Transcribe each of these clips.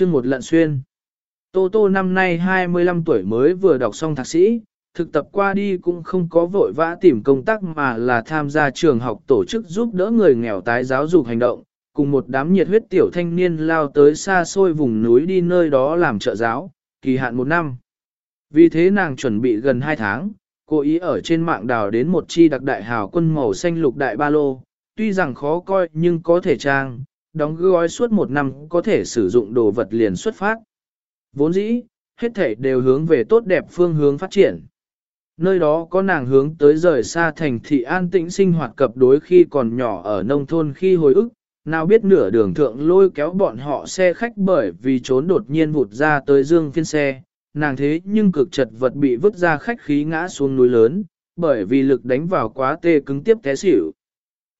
chương một lận xuyên. Tô Tô năm nay 25 tuổi mới vừa đọc xong thạc sĩ, thực tập qua đi cũng không có vội vã tìm công tác mà là tham gia trường học tổ chức giúp đỡ người nghèo tái giáo dục hành động, cùng một đám nhiệt huyết tiểu thanh niên lao tới xa xôi vùng núi đi nơi đó làm trợ giáo, kỳ hạn một năm. Vì thế nàng chuẩn bị gần 2 tháng, cố ý ở trên mạng đào đến một chi đặc đại hào quân màu xanh lục đại ba lô, tuy rằng khó coi nhưng có thể trang, đóng gói suốt một năm có thể sử dụng đồ vật liền xuất phát. Vốn dĩ, hết thể đều hướng về tốt đẹp phương hướng phát triển. Nơi đó có nàng hướng tới rời xa thành thị an tĩnh sinh hoạt cập đối khi còn nhỏ ở nông thôn khi hồi ức, nào biết nửa đường thượng lôi kéo bọn họ xe khách bởi vì trốn đột nhiên vụt ra tới dương phiên xe, nàng thế nhưng cực chật vật bị vứt ra khách khí ngã xuống núi lớn, bởi vì lực đánh vào quá tê cứng tiếp té xỉu.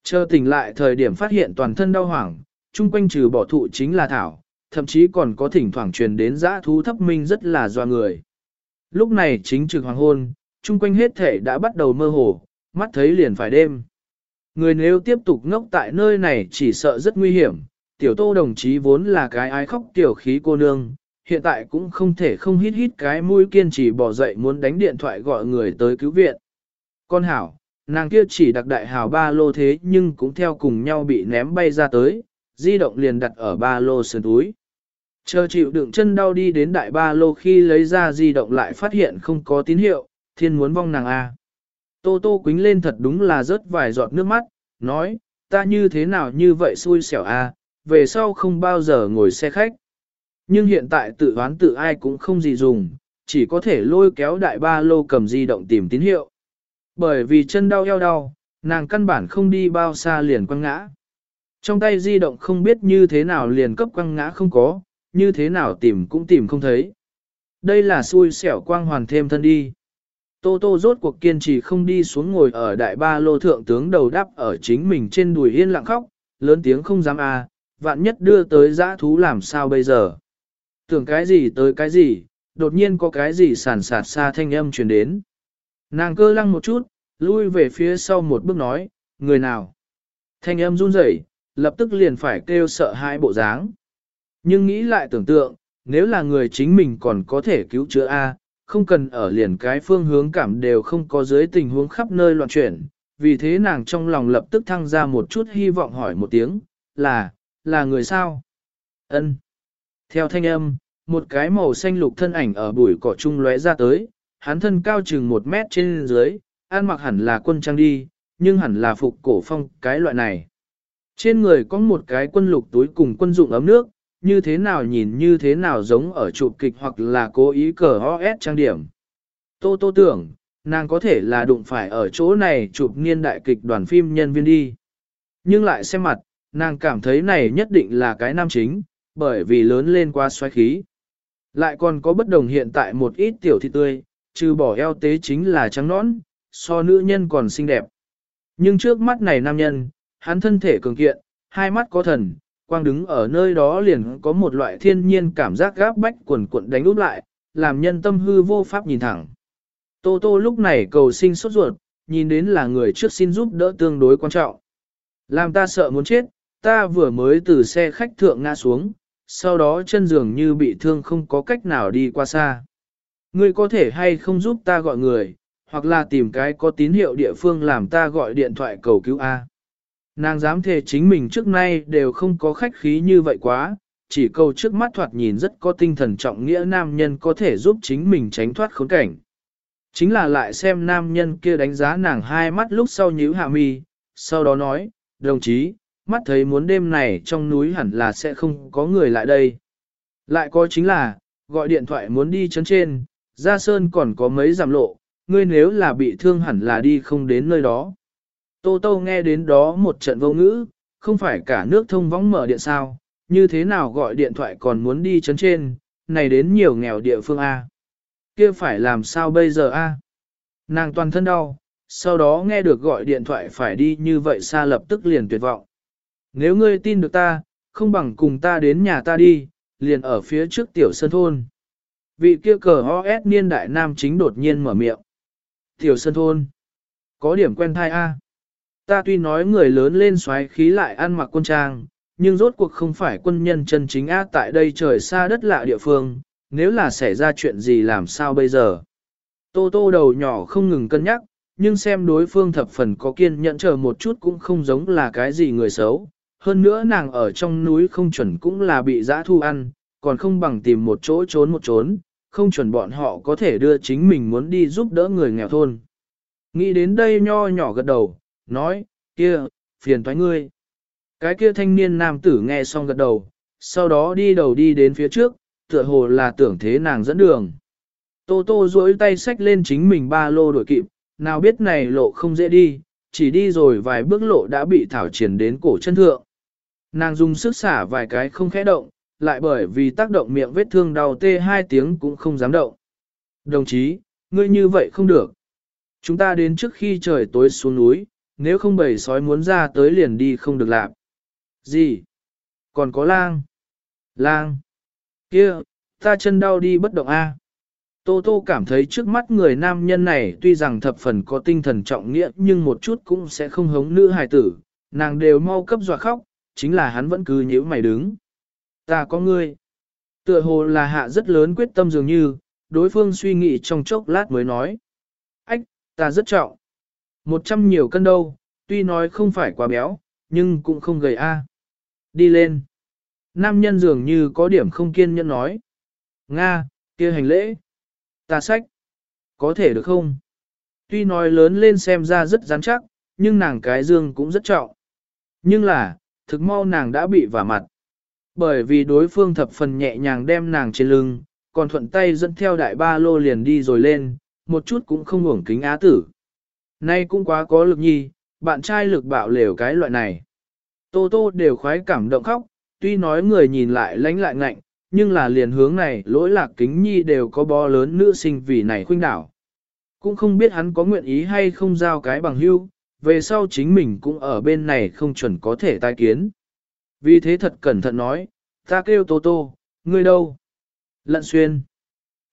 Chờ tỉnh lại thời điểm phát hiện toàn thân đau hoảng, chung quanh trừ bỏ thụ chính là thảo, thậm chí còn có thỉnh thoảng truyền đến dã thú thấp minh rất là doa người. Lúc này chính trực hoàng hôn, chung quanh hết thể đã bắt đầu mơ hồ, mắt thấy liền phải đêm. Người nếu tiếp tục ngốc tại nơi này chỉ sợ rất nguy hiểm, tiểu tô đồng chí vốn là cái ái khóc tiểu khí cô nương, hiện tại cũng không thể không hít hít cái mũi kiên trì bỏ dậy muốn đánh điện thoại gọi người tới cứu viện. Con hảo, nàng kia chỉ đặc đại hảo ba lô thế nhưng cũng theo cùng nhau bị ném bay ra tới, di động liền đặt ở ba lô sườn túi. Chờ chịu đựng chân đau đi đến đại ba lô khi lấy ra di động lại phát hiện không có tín hiệu, thiên muốn vong nàng A. Tô tô quính lên thật đúng là rớt vài giọt nước mắt, nói, ta như thế nào như vậy xui xẻo A, về sau không bao giờ ngồi xe khách. Nhưng hiện tại tự đoán tự ai cũng không gì dùng, chỉ có thể lôi kéo đại ba lô cầm di động tìm tín hiệu. Bởi vì chân đau eo đau, nàng căn bản không đi bao xa liền quăng ngã. Trong tay di động không biết như thế nào liền cấp quăng ngã không có, như thế nào tìm cũng tìm không thấy. Đây là xui xẻo quang hoàn thêm thân đi. Tô Tô rốt cuộc kiên trì không đi xuống ngồi ở đại ba lô thượng tướng đầu đắp ở chính mình trên đùi yên lặng khóc, lớn tiếng không dám à, vạn nhất đưa tới giã thú làm sao bây giờ. Tưởng cái gì tới cái gì, đột nhiên có cái gì sản sạt xa thanh âm truyền đến. Nàng cơ lăng một chút, lui về phía sau một bước nói, người nào. Thanh âm run rẩy, lập tức liền phải kêu sợ hai bộ dáng. Nhưng nghĩ lại tưởng tượng, nếu là người chính mình còn có thể cứu chữa A, không cần ở liền cái phương hướng cảm đều không có dưới tình huống khắp nơi loạn chuyển, vì thế nàng trong lòng lập tức thăng ra một chút hy vọng hỏi một tiếng, là, là người sao? ân Theo thanh âm, một cái màu xanh lục thân ảnh ở bụi cỏ trung lóe ra tới, hắn thân cao chừng một mét trên dưới, ăn mặc hẳn là quân trang đi, nhưng hẳn là phục cổ phong cái loại này. Trên người có một cái quân lục túi cùng quân dụng ấm nước, như thế nào nhìn như thế nào giống ở chụp kịch hoặc là cố ý cờ OS trang điểm. Tô tô tưởng, nàng có thể là đụng phải ở chỗ này chụp niên đại kịch đoàn phim nhân viên đi. Nhưng lại xem mặt, nàng cảm thấy này nhất định là cái nam chính, bởi vì lớn lên qua xoáy khí. Lại còn có bất đồng hiện tại một ít tiểu thị tươi, trừ bỏ eo tế chính là trắng nõn, so nữ nhân còn xinh đẹp. Nhưng trước mắt này nam nhân, hắn thân thể cường kiện, hai mắt có thần, quang đứng ở nơi đó liền có một loại thiên nhiên cảm giác gáp bách quần cuộn đánh úp lại, làm nhân tâm hư vô pháp nhìn thẳng. Tô Tô lúc này cầu sinh sốt ruột, nhìn đến là người trước xin giúp đỡ tương đối quan trọng. Làm ta sợ muốn chết, ta vừa mới từ xe khách thượng ngã xuống, sau đó chân giường như bị thương không có cách nào đi qua xa. Ngươi có thể hay không giúp ta gọi người, hoặc là tìm cái có tín hiệu địa phương làm ta gọi điện thoại cầu cứu A. Nàng dám thề chính mình trước nay đều không có khách khí như vậy quá, chỉ câu trước mắt thoạt nhìn rất có tinh thần trọng nghĩa nam nhân có thể giúp chính mình tránh thoát khốn cảnh. Chính là lại xem nam nhân kia đánh giá nàng hai mắt lúc sau nhíu hạ mi, sau đó nói, đồng chí, mắt thấy muốn đêm này trong núi hẳn là sẽ không có người lại đây. Lại có chính là, gọi điện thoại muốn đi chấn trên, ra sơn còn có mấy giảm lộ, ngươi nếu là bị thương hẳn là đi không đến nơi đó. Tô Tô nghe đến đó một trận vô ngữ, không phải cả nước thông võng mở điện sao, như thế nào gọi điện thoại còn muốn đi chấn trên, này đến nhiều nghèo địa phương A. kia phải làm sao bây giờ A. Nàng toàn thân đau, sau đó nghe được gọi điện thoại phải đi như vậy xa lập tức liền tuyệt vọng. Nếu ngươi tin được ta, không bằng cùng ta đến nhà ta đi, liền ở phía trước tiểu sơn thôn. Vị kia cờ OS niên đại nam chính đột nhiên mở miệng. Tiểu sơn thôn. Có điểm quen thai A. Ta tuy nói người lớn lên xoáy khí lại ăn mặc quân trang, nhưng rốt cuộc không phải quân nhân chân chính á tại đây trời xa đất lạ địa phương, nếu là xảy ra chuyện gì làm sao bây giờ. Tô tô đầu nhỏ không ngừng cân nhắc, nhưng xem đối phương thập phần có kiên nhẫn chờ một chút cũng không giống là cái gì người xấu. Hơn nữa nàng ở trong núi không chuẩn cũng là bị dã thu ăn, còn không bằng tìm một chỗ trốn một trốn, không chuẩn bọn họ có thể đưa chính mình muốn đi giúp đỡ người nghèo thôn. Nghĩ đến đây nho nhỏ gật đầu, nói, kia, phiền thoái ngươi. Cái kia thanh niên nam tử nghe xong gật đầu, sau đó đi đầu đi đến phía trước, tựa hồ là tưởng thế nàng dẫn đường. Tô tô duỗi tay xách lên chính mình ba lô đổi kịp, nào biết này lộ không dễ đi, chỉ đi rồi vài bước lộ đã bị thảo triển đến cổ chân thượng. Nàng dùng sức xả vài cái không khẽ động, lại bởi vì tác động miệng vết thương đau tê hai tiếng cũng không dám động. Đồng chí, ngươi như vậy không được. Chúng ta đến trước khi trời tối xuống núi, nếu không bầy sói muốn ra tới liền đi không được làm. Gì? Còn có lang? Lang? Kia, ta chân đau đi bất động a. Tô Tô cảm thấy trước mắt người nam nhân này tuy rằng thập phần có tinh thần trọng nghĩa nhưng một chút cũng sẽ không hống nữ hài tử, nàng đều mau cấp dọa khóc, chính là hắn vẫn cứ nhíu mày đứng. Ta có ngươi. Tựa hồ là hạ rất lớn quyết tâm dường như, đối phương suy nghĩ trong chốc lát mới nói. Ách, ta rất trọng. Một trăm nhiều cân đâu, tuy nói không phải quá béo, nhưng cũng không gầy a. Đi lên. Nam nhân dường như có điểm không kiên nhẫn nói. Nga, kia hành lễ. Ta sách. Có thể được không? Tuy nói lớn lên xem ra rất rắn chắc, nhưng nàng cái dương cũng rất trọng. Nhưng là, thực mau nàng đã bị vả mặt. Bởi vì đối phương thập phần nhẹ nhàng đem nàng trên lưng, còn thuận tay dẫn theo đại ba lô liền đi rồi lên, một chút cũng không ngủng kính á tử. Nay cũng quá có lực nhi, bạn trai lực bạo lều cái loại này. Tô tô đều khoái cảm động khóc, tuy nói người nhìn lại lánh lại ngạnh, nhưng là liền hướng này lỗi lạc kính nhi đều có bó lớn nữ sinh vì này khuynh đảo. Cũng không biết hắn có nguyện ý hay không giao cái bằng hưu, về sau chính mình cũng ở bên này không chuẩn có thể tai kiến. Vì thế thật cẩn thận nói, ta kêu Tô Tô, ngươi đâu? Lận xuyên.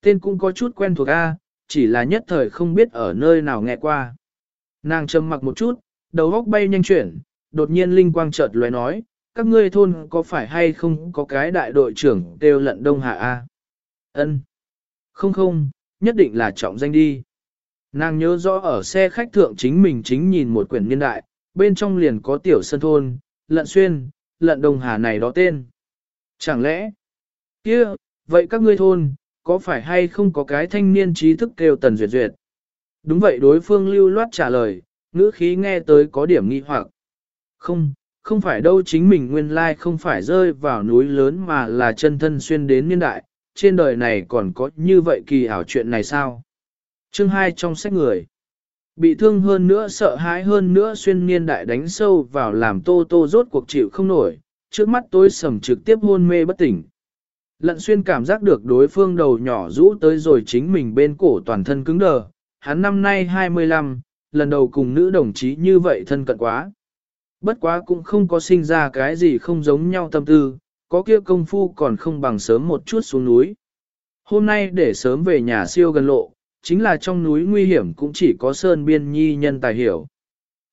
Tên cũng có chút quen thuộc A, chỉ là nhất thời không biết ở nơi nào nghe qua. Nàng trầm mặc một chút, đầu góc bay nhanh chuyển, đột nhiên linh quang chợt lóe nói, các ngươi thôn có phải hay không có cái đại đội trưởng đều lận đông hạ A? Ân. Không không, nhất định là trọng danh đi. Nàng nhớ rõ ở xe khách thượng chính mình chính nhìn một quyển niên đại, bên trong liền có tiểu sân thôn, lận xuyên, lận đông hà này đó tên. Chẳng lẽ, kia, vậy các ngươi thôn, có phải hay không có cái thanh niên trí thức kêu tần duyệt duyệt? Đúng vậy đối phương lưu loát trả lời, ngữ khí nghe tới có điểm nghi hoặc. Không, không phải đâu chính mình nguyên lai không phải rơi vào núi lớn mà là chân thân xuyên đến niên đại, trên đời này còn có như vậy kỳ ảo chuyện này sao? Chương 2 trong sách người. Bị thương hơn nữa sợ hãi hơn nữa xuyên niên đại đánh sâu vào làm tô tô rốt cuộc chịu không nổi, trước mắt tôi sầm trực tiếp hôn mê bất tỉnh. Lận xuyên cảm giác được đối phương đầu nhỏ rũ tới rồi chính mình bên cổ toàn thân cứng đờ, hắn năm nay 25, lần đầu cùng nữ đồng chí như vậy thân cận quá. Bất quá cũng không có sinh ra cái gì không giống nhau tâm tư, có kia công phu còn không bằng sớm một chút xuống núi. Hôm nay để sớm về nhà siêu gần lộ, chính là trong núi nguy hiểm cũng chỉ có sơn biên nhi nhân tài hiểu.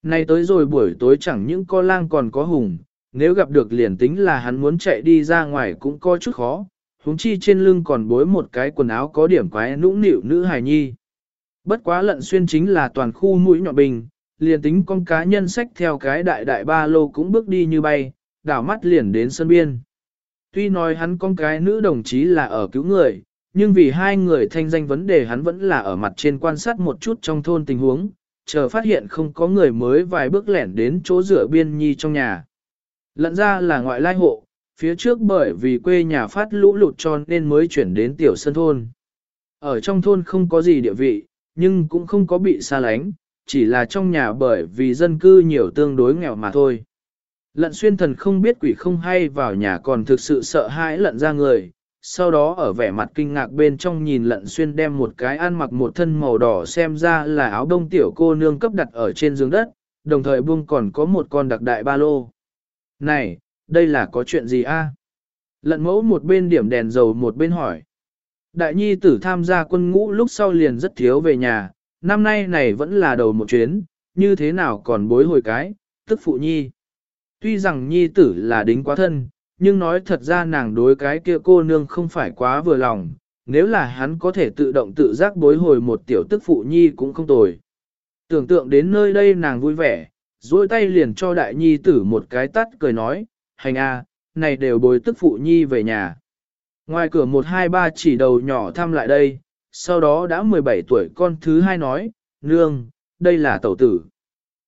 Nay tới rồi buổi tối chẳng những con lang còn có hùng, nếu gặp được liền tính là hắn muốn chạy đi ra ngoài cũng có chút khó, huống chi trên lưng còn bối một cái quần áo có điểm quái nũng nịu nữ hài nhi. Bất quá lận xuyên chính là toàn khu mũi nhọn bình, liền tính con cá nhân sách theo cái đại đại ba lô cũng bước đi như bay, đảo mắt liền đến sân biên. Tuy nói hắn con cái nữ đồng chí là ở cứu người, nhưng vì hai người thanh danh vấn đề hắn vẫn là ở mặt trên quan sát một chút trong thôn tình huống, chờ phát hiện không có người mới vài bước lẻn đến chỗ rửa biên nhi trong nhà. Lận ra là ngoại lai hộ, phía trước bởi vì quê nhà phát lũ lụt cho nên mới chuyển đến tiểu sân thôn. Ở trong thôn không có gì địa vị, nhưng cũng không có bị xa lánh, chỉ là trong nhà bởi vì dân cư nhiều tương đối nghèo mà thôi. Lận xuyên thần không biết quỷ không hay vào nhà còn thực sự sợ hãi lận ra người, sau đó ở vẻ mặt kinh ngạc bên trong nhìn lận xuyên đem một cái ăn mặc một thân màu đỏ xem ra là áo đông tiểu cô nương cấp đặt ở trên giường đất, đồng thời buông còn có một con đặc đại ba lô. Này, đây là có chuyện gì a? Lận mẫu một bên điểm đèn dầu một bên hỏi. Đại nhi tử tham gia quân ngũ lúc sau liền rất thiếu về nhà, năm nay này vẫn là đầu một chuyến, như thế nào còn bối hồi cái, tức phụ nhi. tuy rằng nhi tử là đính quá thân, nhưng nói thật ra nàng đối cái kia cô nương không phải quá vừa lòng, nếu là hắn có thể tự động tự giác bối hồi một tiểu tức phụ nhi cũng không tồi. Tưởng tượng đến nơi đây nàng vui vẻ, duỗi tay liền cho đại nhi tử một cái tắt cười nói, hành a, này đều bồi tức phụ nhi về nhà. Ngoài cửa một hai ba chỉ đầu nhỏ thăm lại đây, sau đó đã 17 tuổi con thứ hai nói, nương, đây là tẩu tử.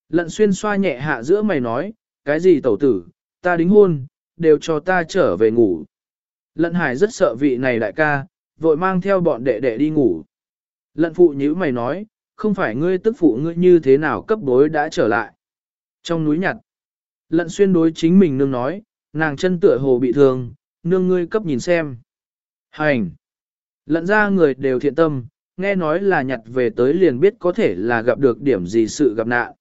Lận xuyên xoa nhẹ hạ giữa mày nói, cái gì tẩu tử, ta đính hôn, đều cho ta trở về ngủ. Lận hải rất sợ vị này đại ca, vội mang theo bọn đệ đệ đi ngủ. Lận phụ nhữ mày nói, không phải ngươi tức phụ ngươi như thế nào cấp bối đã trở lại. Trong núi nhặt, lận xuyên đối chính mình nương nói, nàng chân tựa hồ bị thương, nương ngươi cấp nhìn xem. Hành! Lận ra người đều thiện tâm, nghe nói là nhặt về tới liền biết có thể là gặp được điểm gì sự gặp nạn.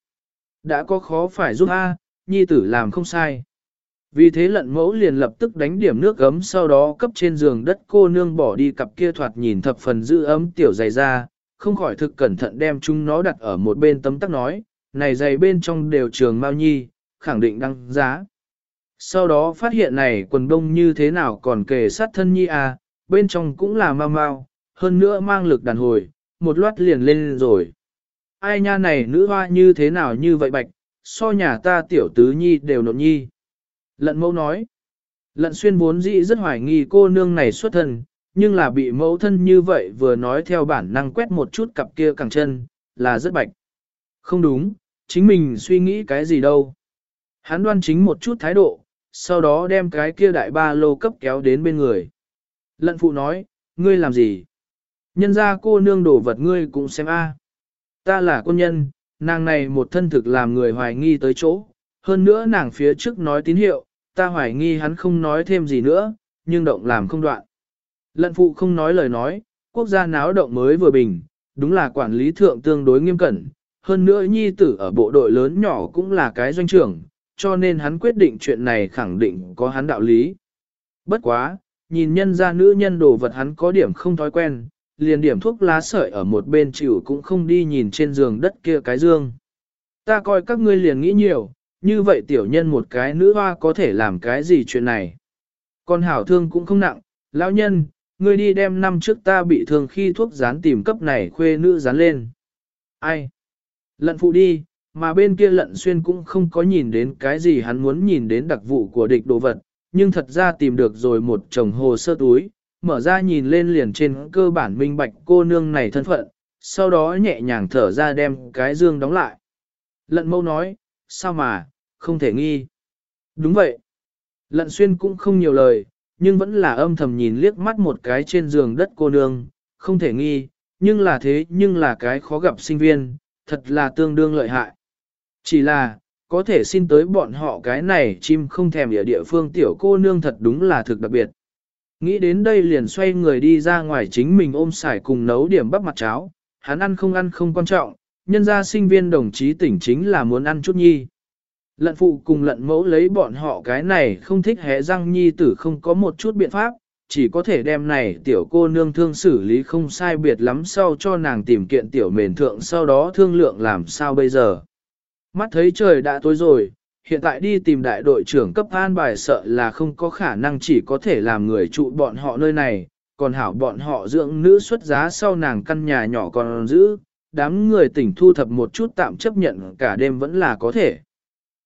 Đã có khó phải giúp A, nhi tử làm không sai. Vì thế lận mẫu liền lập tức đánh điểm nước ấm sau đó cấp trên giường đất cô nương bỏ đi cặp kia thoạt nhìn thập phần giữ ấm tiểu dày ra, không khỏi thực cẩn thận đem chúng nó đặt ở một bên tấm tắc nói, này giày bên trong đều trường mau nhi, khẳng định đăng giá. Sau đó phát hiện này quần đông như thế nào còn kề sát thân nhi à, bên trong cũng là mau mau, hơn nữa mang lực đàn hồi, một loát liền lên rồi. Ai nha này nữ hoa như thế nào như vậy bạch, so nhà ta tiểu tứ nhi đều nộn nhi. Lận mẫu nói, lận xuyên vốn dĩ rất hoài nghi cô nương này xuất thân, nhưng là bị mẫu thân như vậy vừa nói theo bản năng quét một chút cặp kia cẳng chân, là rất bạch. Không đúng, chính mình suy nghĩ cái gì đâu. Hắn đoan chính một chút thái độ, sau đó đem cái kia đại ba lô cấp kéo đến bên người. Lận phụ nói, ngươi làm gì? Nhân ra cô nương đổ vật ngươi cũng xem a. Ta là quân nhân, nàng này một thân thực làm người hoài nghi tới chỗ, hơn nữa nàng phía trước nói tín hiệu, ta hoài nghi hắn không nói thêm gì nữa, nhưng động làm không đoạn. Lận phụ không nói lời nói, quốc gia náo động mới vừa bình, đúng là quản lý thượng tương đối nghiêm cẩn, hơn nữa nhi tử ở bộ đội lớn nhỏ cũng là cái doanh trưởng, cho nên hắn quyết định chuyện này khẳng định có hắn đạo lý. Bất quá, nhìn nhân ra nữ nhân đồ vật hắn có điểm không thói quen, liền điểm thuốc lá sợi ở một bên chịu cũng không đi nhìn trên giường đất kia cái dương. Ta coi các ngươi liền nghĩ nhiều, như vậy tiểu nhân một cái nữ hoa có thể làm cái gì chuyện này. Con hảo thương cũng không nặng, lão nhân, ngươi đi đem năm trước ta bị thương khi thuốc dán tìm cấp này khuê nữ dán lên. Ai? Lận phụ đi, mà bên kia lận xuyên cũng không có nhìn đến cái gì hắn muốn nhìn đến đặc vụ của địch đồ vật, nhưng thật ra tìm được rồi một chồng hồ sơ túi, mở ra nhìn lên liền trên cơ bản minh bạch cô nương này thân phận, sau đó nhẹ nhàng thở ra đem cái dương đóng lại. Lận mâu nói, sao mà, không thể nghi. Đúng vậy. Lận xuyên cũng không nhiều lời, nhưng vẫn là âm thầm nhìn liếc mắt một cái trên giường đất cô nương, không thể nghi, nhưng là thế nhưng là cái khó gặp sinh viên, thật là tương đương lợi hại. Chỉ là, có thể xin tới bọn họ cái này chim không thèm địa địa phương tiểu cô nương thật đúng là thực đặc biệt. Nghĩ đến đây liền xoay người đi ra ngoài chính mình ôm sải cùng nấu điểm bắp mặt cháo, hắn ăn không ăn không quan trọng, nhân ra sinh viên đồng chí tỉnh chính là muốn ăn chút nhi. Lận phụ cùng lận mẫu lấy bọn họ cái này không thích hé răng nhi tử không có một chút biện pháp, chỉ có thể đem này tiểu cô nương thương xử lý không sai biệt lắm sau cho nàng tìm kiện tiểu mền thượng sau đó thương lượng làm sao bây giờ. Mắt thấy trời đã tối rồi, hiện tại đi tìm đại đội trưởng cấp an bài sợ là không có khả năng chỉ có thể làm người trụ bọn họ nơi này, còn hảo bọn họ dưỡng nữ xuất giá sau nàng căn nhà nhỏ còn giữ, đám người tỉnh thu thập một chút tạm chấp nhận cả đêm vẫn là có thể.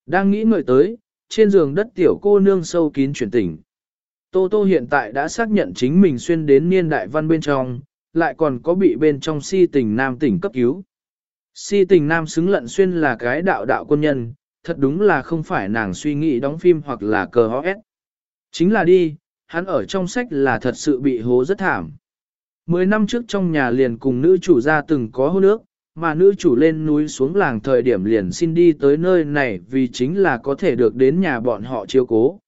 Đang nghĩ người tới, trên giường đất tiểu cô nương sâu kín chuyển tỉnh. Tô Tô hiện tại đã xác nhận chính mình xuyên đến niên đại văn bên trong, lại còn có bị bên trong si tình nam tỉnh cấp cứu. Si tình nam xứng lận xuyên là cái đạo đạo quân nhân, thật đúng là không phải nàng suy nghĩ đóng phim hoặc là cờ hóa ép. Chính là đi, hắn ở trong sách là thật sự bị hố rất thảm. Mười năm trước trong nhà liền cùng nữ chủ gia từng có hôn nước, mà nữ chủ lên núi xuống làng thời điểm liền xin đi tới nơi này vì chính là có thể được đến nhà bọn họ chiếu cố.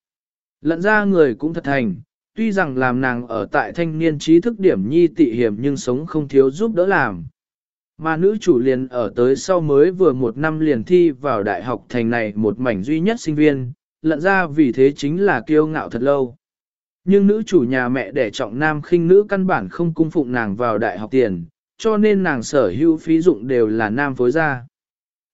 Lận ra người cũng thật thành, tuy rằng làm nàng ở tại thanh niên trí thức điểm nhi tị hiểm nhưng sống không thiếu giúp đỡ làm. Mà nữ chủ liền ở tới sau mới vừa một năm liền thi vào đại học thành này một mảnh duy nhất sinh viên, lận ra vì thế chính là kiêu ngạo thật lâu. Nhưng nữ chủ nhà mẹ đẻ trọng nam khinh nữ căn bản không cung phụng nàng vào đại học tiền, cho nên nàng sở hữu phí dụng đều là nam phối gia.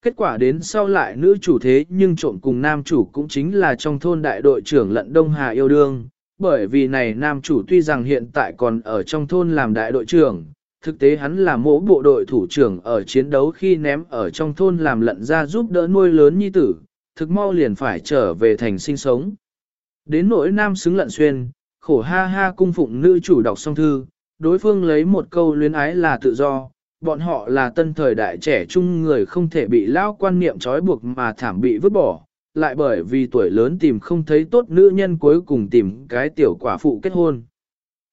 Kết quả đến sau lại nữ chủ thế nhưng trộn cùng nam chủ cũng chính là trong thôn đại đội trưởng lận Đông Hà yêu đương, bởi vì này nam chủ tuy rằng hiện tại còn ở trong thôn làm đại đội trưởng, thực tế hắn là mỗ bộ đội thủ trưởng ở chiến đấu khi ném ở trong thôn làm lận ra giúp đỡ nuôi lớn nhi tử, thực mau liền phải trở về thành sinh sống. Đến nỗi nam xứng lận xuyên, khổ ha ha cung phụng nữ chủ đọc song thư, đối phương lấy một câu luyến ái là tự do, bọn họ là tân thời đại trẻ trung người không thể bị lao quan niệm trói buộc mà thảm bị vứt bỏ, lại bởi vì tuổi lớn tìm không thấy tốt nữ nhân cuối cùng tìm cái tiểu quả phụ kết hôn.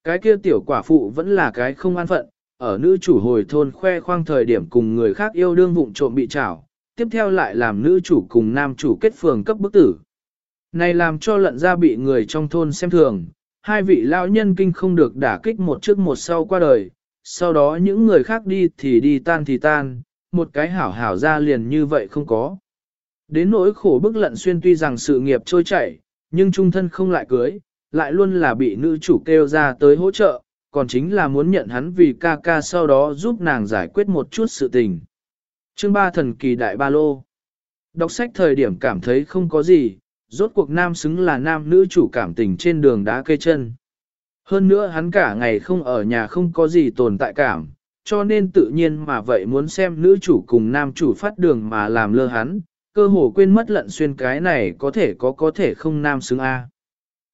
Cái kia tiểu quả phụ vẫn là cái không an phận, ở nữ chủ hồi thôn khoe khoang thời điểm cùng người khác yêu đương vụng trộm bị trảo, tiếp theo lại làm nữ chủ cùng nam chủ kết phường cấp bức tử. Này làm cho lận ra bị người trong thôn xem thường, hai vị lão nhân kinh không được đả kích một trước một sau qua đời, sau đó những người khác đi thì đi tan thì tan, một cái hảo hảo ra liền như vậy không có. Đến nỗi khổ bức lận xuyên tuy rằng sự nghiệp trôi chảy, nhưng trung thân không lại cưới, lại luôn là bị nữ chủ kêu ra tới hỗ trợ, còn chính là muốn nhận hắn vì ca ca sau đó giúp nàng giải quyết một chút sự tình. Chương ba thần kỳ đại ba lô. Đọc sách thời điểm cảm thấy không có gì, rốt cuộc nam xứng là nam nữ chủ cảm tình trên đường đá cây chân. Hơn nữa hắn cả ngày không ở nhà không có gì tồn tại cảm, cho nên tự nhiên mà vậy muốn xem nữ chủ cùng nam chủ phát đường mà làm lơ hắn, cơ hồ quên mất lận xuyên cái này có thể có có thể không nam xứng A.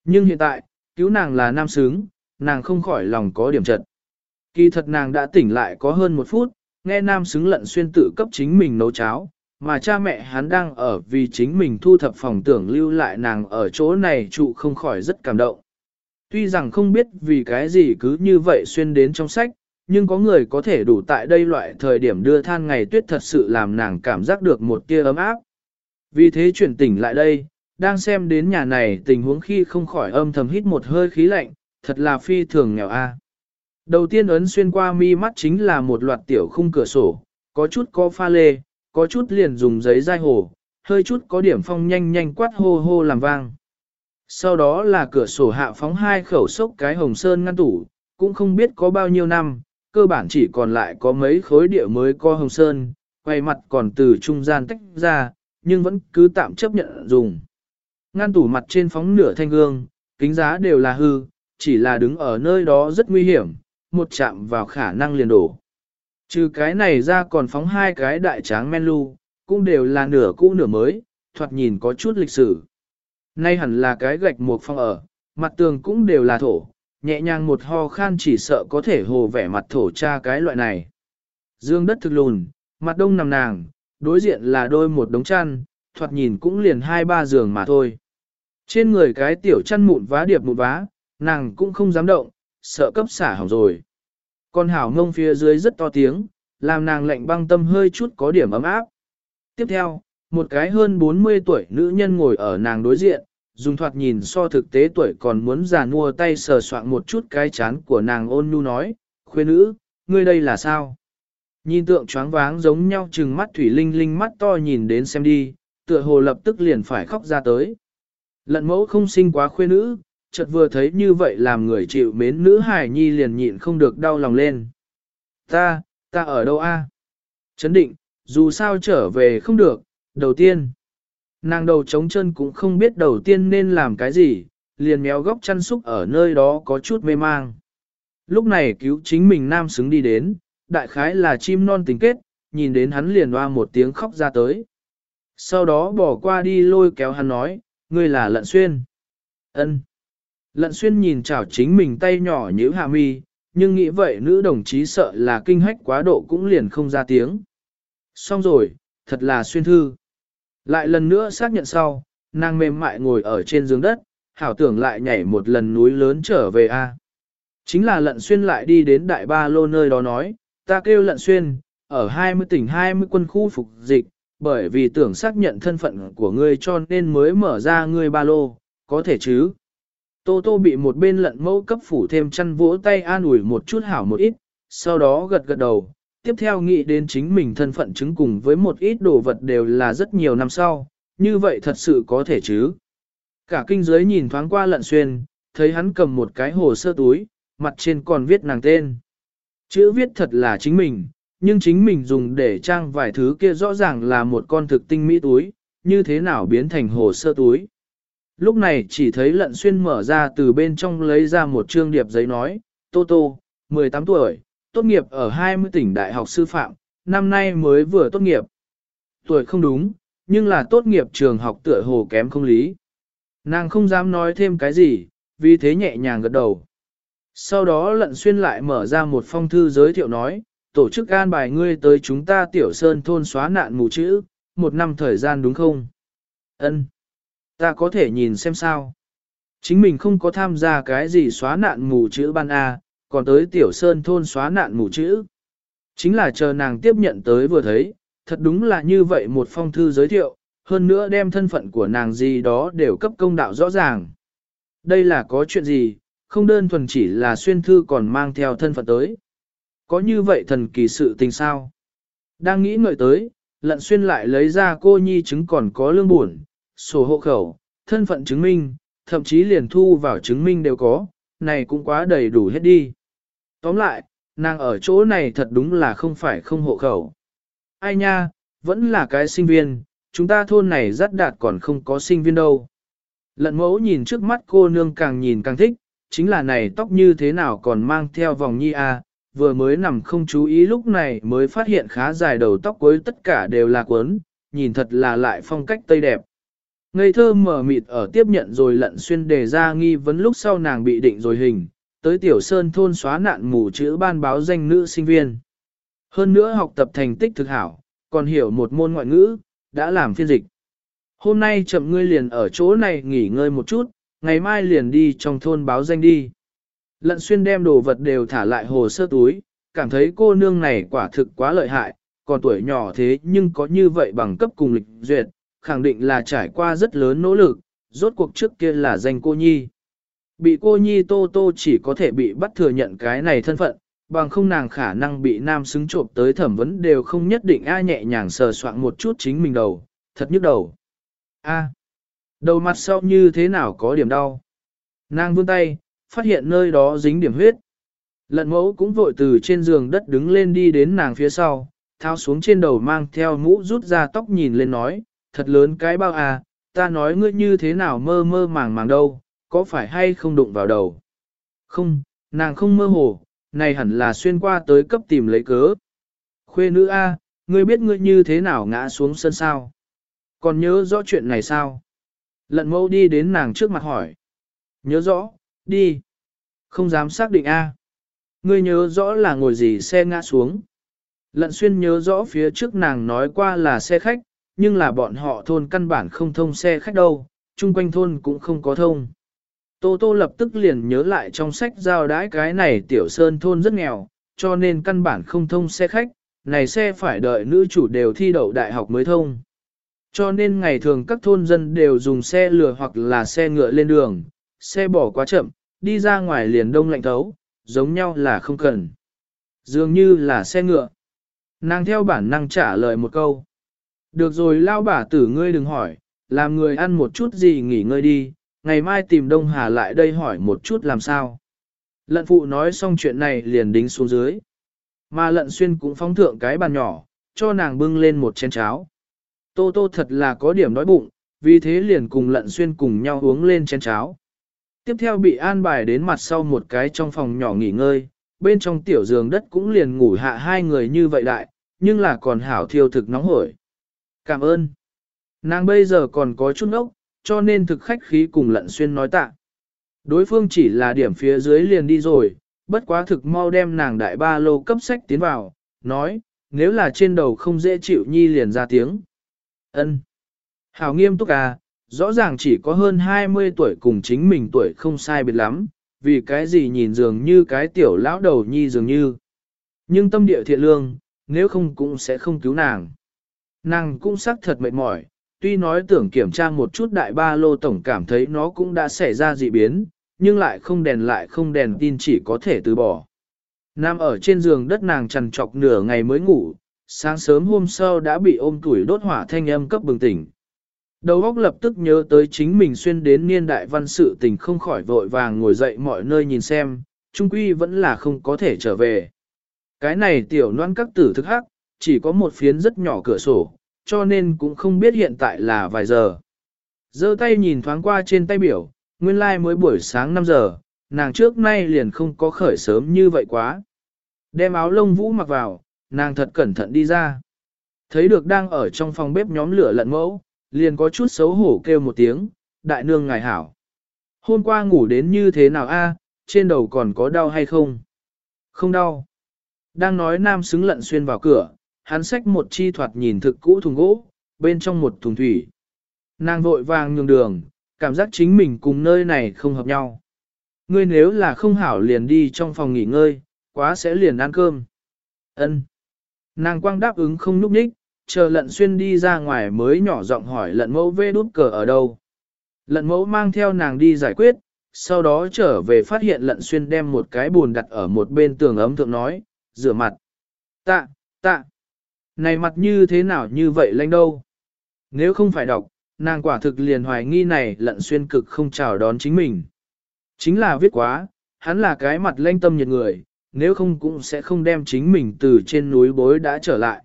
Nhưng hiện tại, cứu nàng là nam xứng, nàng không khỏi lòng có điểm trật. Kỳ thật nàng đã tỉnh lại có hơn một phút, nghe nam xứng lận xuyên tự cấp chính mình nấu cháo, mà cha mẹ hắn đang ở vì chính mình thu thập phòng tưởng lưu lại nàng ở chỗ này trụ không khỏi rất cảm động. Tuy rằng không biết vì cái gì cứ như vậy xuyên đến trong sách, nhưng có người có thể đủ tại đây loại thời điểm đưa than ngày tuyết thật sự làm nàng cảm giác được một tia ấm áp. Vì thế chuyển tỉnh lại đây, đang xem đến nhà này tình huống khi không khỏi âm thầm hít một hơi khí lạnh, thật là phi thường nghèo a. Đầu tiên ấn xuyên qua mi mắt chính là một loạt tiểu khung cửa sổ, có chút có pha lê, có chút liền dùng giấy dai hồ, hơi chút có điểm phong nhanh nhanh quát hô hô làm vang. Sau đó là cửa sổ hạ phóng hai khẩu sốc cái hồng sơn ngăn tủ, cũng không biết có bao nhiêu năm, cơ bản chỉ còn lại có mấy khối địa mới có hồng sơn, quay mặt còn từ trung gian tách ra, nhưng vẫn cứ tạm chấp nhận dùng. Ngăn tủ mặt trên phóng nửa thanh gương, kính giá đều là hư, chỉ là đứng ở nơi đó rất nguy hiểm, một chạm vào khả năng liền đổ. Trừ cái này ra còn phóng hai cái đại tráng men lu, cũng đều là nửa cũ nửa mới, thoạt nhìn có chút lịch sử. Nay hẳn là cái gạch một phong ở, mặt tường cũng đều là thổ, nhẹ nhàng một ho khan chỉ sợ có thể hồ vẻ mặt thổ cha cái loại này. Dương đất thực lùn, mặt đông nằm nàng, đối diện là đôi một đống chăn, thoạt nhìn cũng liền hai ba giường mà thôi. Trên người cái tiểu chăn mụn vá điệp mụn vá, nàng cũng không dám động, sợ cấp xả hỏng rồi. Con hảo ngông phía dưới rất to tiếng, làm nàng lạnh băng tâm hơi chút có điểm ấm áp. Tiếp theo, một cái hơn 40 tuổi nữ nhân ngồi ở nàng đối diện, dùng thoạt nhìn so thực tế tuổi còn muốn già nua tay sờ soạn một chút cái chán của nàng ôn nhu nói, khuê nữ, ngươi đây là sao? Nhìn tượng choáng váng giống nhau chừng mắt thủy linh linh mắt to nhìn đến xem đi, tựa hồ lập tức liền phải khóc ra tới. Lận mẫu không sinh quá khuê nữ, chợt vừa thấy như vậy làm người chịu mến nữ hải nhi liền nhịn không được đau lòng lên. Ta, ta ở đâu a? Chấn định, dù sao trở về không được, đầu tiên. Nàng đầu trống chân cũng không biết đầu tiên nên làm cái gì, liền méo góc chăn xúc ở nơi đó có chút mê mang. Lúc này cứu chính mình nam xứng đi đến, đại khái là chim non tình kết, nhìn đến hắn liền hoa một tiếng khóc ra tới. Sau đó bỏ qua đi lôi kéo hắn nói, ngươi là lận xuyên. ân Lận xuyên nhìn chảo chính mình tay nhỏ như hạ mi, nhưng nghĩ vậy nữ đồng chí sợ là kinh hách quá độ cũng liền không ra tiếng. Xong rồi, thật là xuyên thư. Lại lần nữa xác nhận sau, nàng mềm mại ngồi ở trên giường đất, hảo tưởng lại nhảy một lần núi lớn trở về a. Chính là lận xuyên lại đi đến đại ba lô nơi đó nói, ta kêu lận xuyên, ở 20 tỉnh 20 quân khu phục dịch, bởi vì tưởng xác nhận thân phận của ngươi cho nên mới mở ra ngươi ba lô, có thể chứ. Tô tô bị một bên lận mẫu cấp phủ thêm chăn vỗ tay an ủi một chút hảo một ít, sau đó gật gật đầu, tiếp theo nghĩ đến chính mình thân phận chứng cùng với một ít đồ vật đều là rất nhiều năm sau, như vậy thật sự có thể chứ. Cả kinh giới nhìn thoáng qua lận xuyên, thấy hắn cầm một cái hồ sơ túi, mặt trên còn viết nàng tên. Chữ viết thật là chính mình, nhưng chính mình dùng để trang vài thứ kia rõ ràng là một con thực tinh mỹ túi, như thế nào biến thành hồ sơ túi. Lúc này chỉ thấy lận xuyên mở ra từ bên trong lấy ra một trương điệp giấy nói, Tô Tô, 18 tuổi, tốt nghiệp ở 20 tỉnh đại học sư phạm, năm nay mới vừa tốt nghiệp. Tuổi không đúng, nhưng là tốt nghiệp trường học tựa hồ kém không lý. Nàng không dám nói thêm cái gì, vì thế nhẹ nhàng gật đầu. Sau đó lận xuyên lại mở ra một phong thư giới thiệu nói, tổ chức an bài ngươi tới chúng ta tiểu sơn thôn xóa nạn mù chữ, một năm thời gian đúng không? Ân, Ta có thể nhìn xem sao. Chính mình không có tham gia cái gì xóa nạn mù chữ ban A, còn tới tiểu sơn thôn xóa nạn mù chữ. Chính là chờ nàng tiếp nhận tới vừa thấy, thật đúng là như vậy một phong thư giới thiệu, hơn nữa đem thân phận của nàng gì đó đều cấp công đạo rõ ràng. Đây là có chuyện gì, không đơn thuần chỉ là xuyên thư còn mang theo thân phận tới. Có như vậy thần kỳ sự tình sao? Đang nghĩ ngợi tới, lận xuyên lại lấy ra cô nhi chứng còn có lương buồn, sổ hộ khẩu, thân phận chứng minh, thậm chí liền thu vào chứng minh đều có, này cũng quá đầy đủ hết đi. Tóm lại, nàng ở chỗ này thật đúng là không phải không hộ khẩu. Ai nha, vẫn là cái sinh viên, chúng ta thôn này rất đạt còn không có sinh viên đâu. Lận mẫu nhìn trước mắt cô nương càng nhìn càng thích, chính là này tóc như thế nào còn mang theo vòng nhi à, vừa mới nằm không chú ý lúc này mới phát hiện khá dài đầu tóc cuối tất cả đều là cuốn, nhìn thật là lại phong cách tây đẹp. Ngây thơ mở mịt ở tiếp nhận rồi lận xuyên đề ra nghi vấn lúc sau nàng bị định rồi hình, tới tiểu sơn thôn xóa nạn mù chữ ban báo danh nữ sinh viên. Hơn nữa học tập thành tích thực hảo, còn hiểu một môn ngoại ngữ, đã làm phiên dịch. Hôm nay chậm ngươi liền ở chỗ này nghỉ ngơi một chút, ngày mai liền đi trong thôn báo danh đi. Lận xuyên đem đồ vật đều thả lại hồ sơ túi, cảm thấy cô nương này quả thực quá lợi hại, còn tuổi nhỏ thế nhưng có như vậy bằng cấp cùng lịch duyệt, khẳng định là trải qua rất lớn nỗ lực, rốt cuộc trước kia là danh cô nhi. Bị cô nhi tô tô chỉ có thể bị bắt thừa nhận cái này thân phận, bằng không nàng khả năng bị nam xứng trộm tới thẩm vấn đều không nhất định ai nhẹ nhàng sờ soạn một chút chính mình đầu, thật nhức đầu. A, đầu mặt sau như thế nào có điểm đau. Nàng vươn tay, phát hiện nơi đó dính điểm huyết. Lận mẫu cũng vội từ trên giường đất đứng lên đi đến nàng phía sau, thao xuống trên đầu mang theo mũ rút ra tóc nhìn lên nói, thật lớn cái bao à, ta nói ngươi như thế nào mơ mơ màng màng đâu, có phải hay không đụng vào đầu. Không, nàng không mơ hồ, này hẳn là xuyên qua tới cấp tìm lấy cớ. Khuê nữ A, ngươi biết ngươi như thế nào ngã xuống sân sao? Còn nhớ rõ chuyện này sao? Lận mâu đi đến nàng trước mặt hỏi. Nhớ rõ, đi. Không dám xác định A. Ngươi nhớ rõ là ngồi gì xe ngã xuống. Lận xuyên nhớ rõ phía trước nàng nói qua là xe khách, nhưng là bọn họ thôn căn bản không thông xe khách đâu, chung quanh thôn cũng không có thông. Tô Tô lập tức liền nhớ lại trong sách giao đãi cái này tiểu sơn thôn rất nghèo, cho nên căn bản không thông xe khách, này xe phải đợi nữ chủ đều thi đậu đại học mới thông. Cho nên ngày thường các thôn dân đều dùng xe lừa hoặc là xe ngựa lên đường, xe bỏ quá chậm, đi ra ngoài liền đông lạnh thấu, giống nhau là không cần. Dường như là xe ngựa. Nàng theo bản năng trả lời một câu. Được rồi lao bả tử ngươi đừng hỏi, làm người ăn một chút gì nghỉ ngơi đi, ngày mai tìm Đông Hà lại đây hỏi một chút làm sao. Lận phụ nói xong chuyện này liền đính xuống dưới. Mà lận xuyên cũng phóng thượng cái bàn nhỏ, cho nàng bưng lên một chén cháo. Tô tô thật là có điểm đói bụng, vì thế liền cùng lận xuyên cùng nhau uống lên chén cháo. Tiếp theo bị an bài đến mặt sau một cái trong phòng nhỏ nghỉ ngơi, bên trong tiểu giường đất cũng liền ngủ hạ hai người như vậy đại, nhưng là còn hảo thiêu thực nóng hổi. Cảm ơn. Nàng bây giờ còn có chút ốc, cho nên thực khách khí cùng lận xuyên nói tạ. Đối phương chỉ là điểm phía dưới liền đi rồi, bất quá thực mau đem nàng đại ba lô cấp sách tiến vào, nói, nếu là trên đầu không dễ chịu nhi liền ra tiếng. ân Hảo nghiêm túc à, rõ ràng chỉ có hơn 20 tuổi cùng chính mình tuổi không sai biệt lắm, vì cái gì nhìn dường như cái tiểu lão đầu nhi dường như. Nhưng tâm địa thiện lương, nếu không cũng sẽ không cứu nàng. Nàng cũng xác thật mệt mỏi, tuy nói tưởng kiểm tra một chút đại ba lô tổng cảm thấy nó cũng đã xảy ra dị biến, nhưng lại không đèn lại không đèn tin chỉ có thể từ bỏ. Nam ở trên giường đất nàng trằn trọc nửa ngày mới ngủ, sáng sớm hôm sau đã bị ôm tuổi đốt hỏa thanh âm cấp bừng tỉnh. Đầu óc lập tức nhớ tới chính mình xuyên đến niên đại văn sự tình không khỏi vội vàng ngồi dậy mọi nơi nhìn xem, trung quy vẫn là không có thể trở về. Cái này tiểu noan các tử thức hắc, chỉ có một phiến rất nhỏ cửa sổ, cho nên cũng không biết hiện tại là vài giờ. giơ tay nhìn thoáng qua trên tay biểu, nguyên lai like mới buổi sáng 5 giờ, nàng trước nay liền không có khởi sớm như vậy quá. Đem áo lông vũ mặc vào, nàng thật cẩn thận đi ra. Thấy được đang ở trong phòng bếp nhóm lửa lận mẫu, liền có chút xấu hổ kêu một tiếng, đại nương ngài hảo. Hôm qua ngủ đến như thế nào a? trên đầu còn có đau hay không? Không đau. Đang nói nam xứng lận xuyên vào cửa, hắn xách một chi thoạt nhìn thực cũ thùng gỗ, bên trong một thùng thủy. Nàng vội vàng nhường đường, cảm giác chính mình cùng nơi này không hợp nhau. Ngươi nếu là không hảo liền đi trong phòng nghỉ ngơi, quá sẽ liền ăn cơm. Ân. Nàng quang đáp ứng không núp ních, chờ lận xuyên đi ra ngoài mới nhỏ giọng hỏi lận mẫu vê đút cờ ở đâu. Lận mẫu mang theo nàng đi giải quyết, sau đó trở về phát hiện lận xuyên đem một cái bùn đặt ở một bên tường ấm thượng nói, rửa mặt. Tạ, tạ. Này mặt như thế nào như vậy lanh đâu? Nếu không phải đọc, nàng quả thực liền hoài nghi này lận xuyên cực không chào đón chính mình. Chính là viết quá, hắn là cái mặt lanh tâm nhiệt người, nếu không cũng sẽ không đem chính mình từ trên núi bối đã trở lại.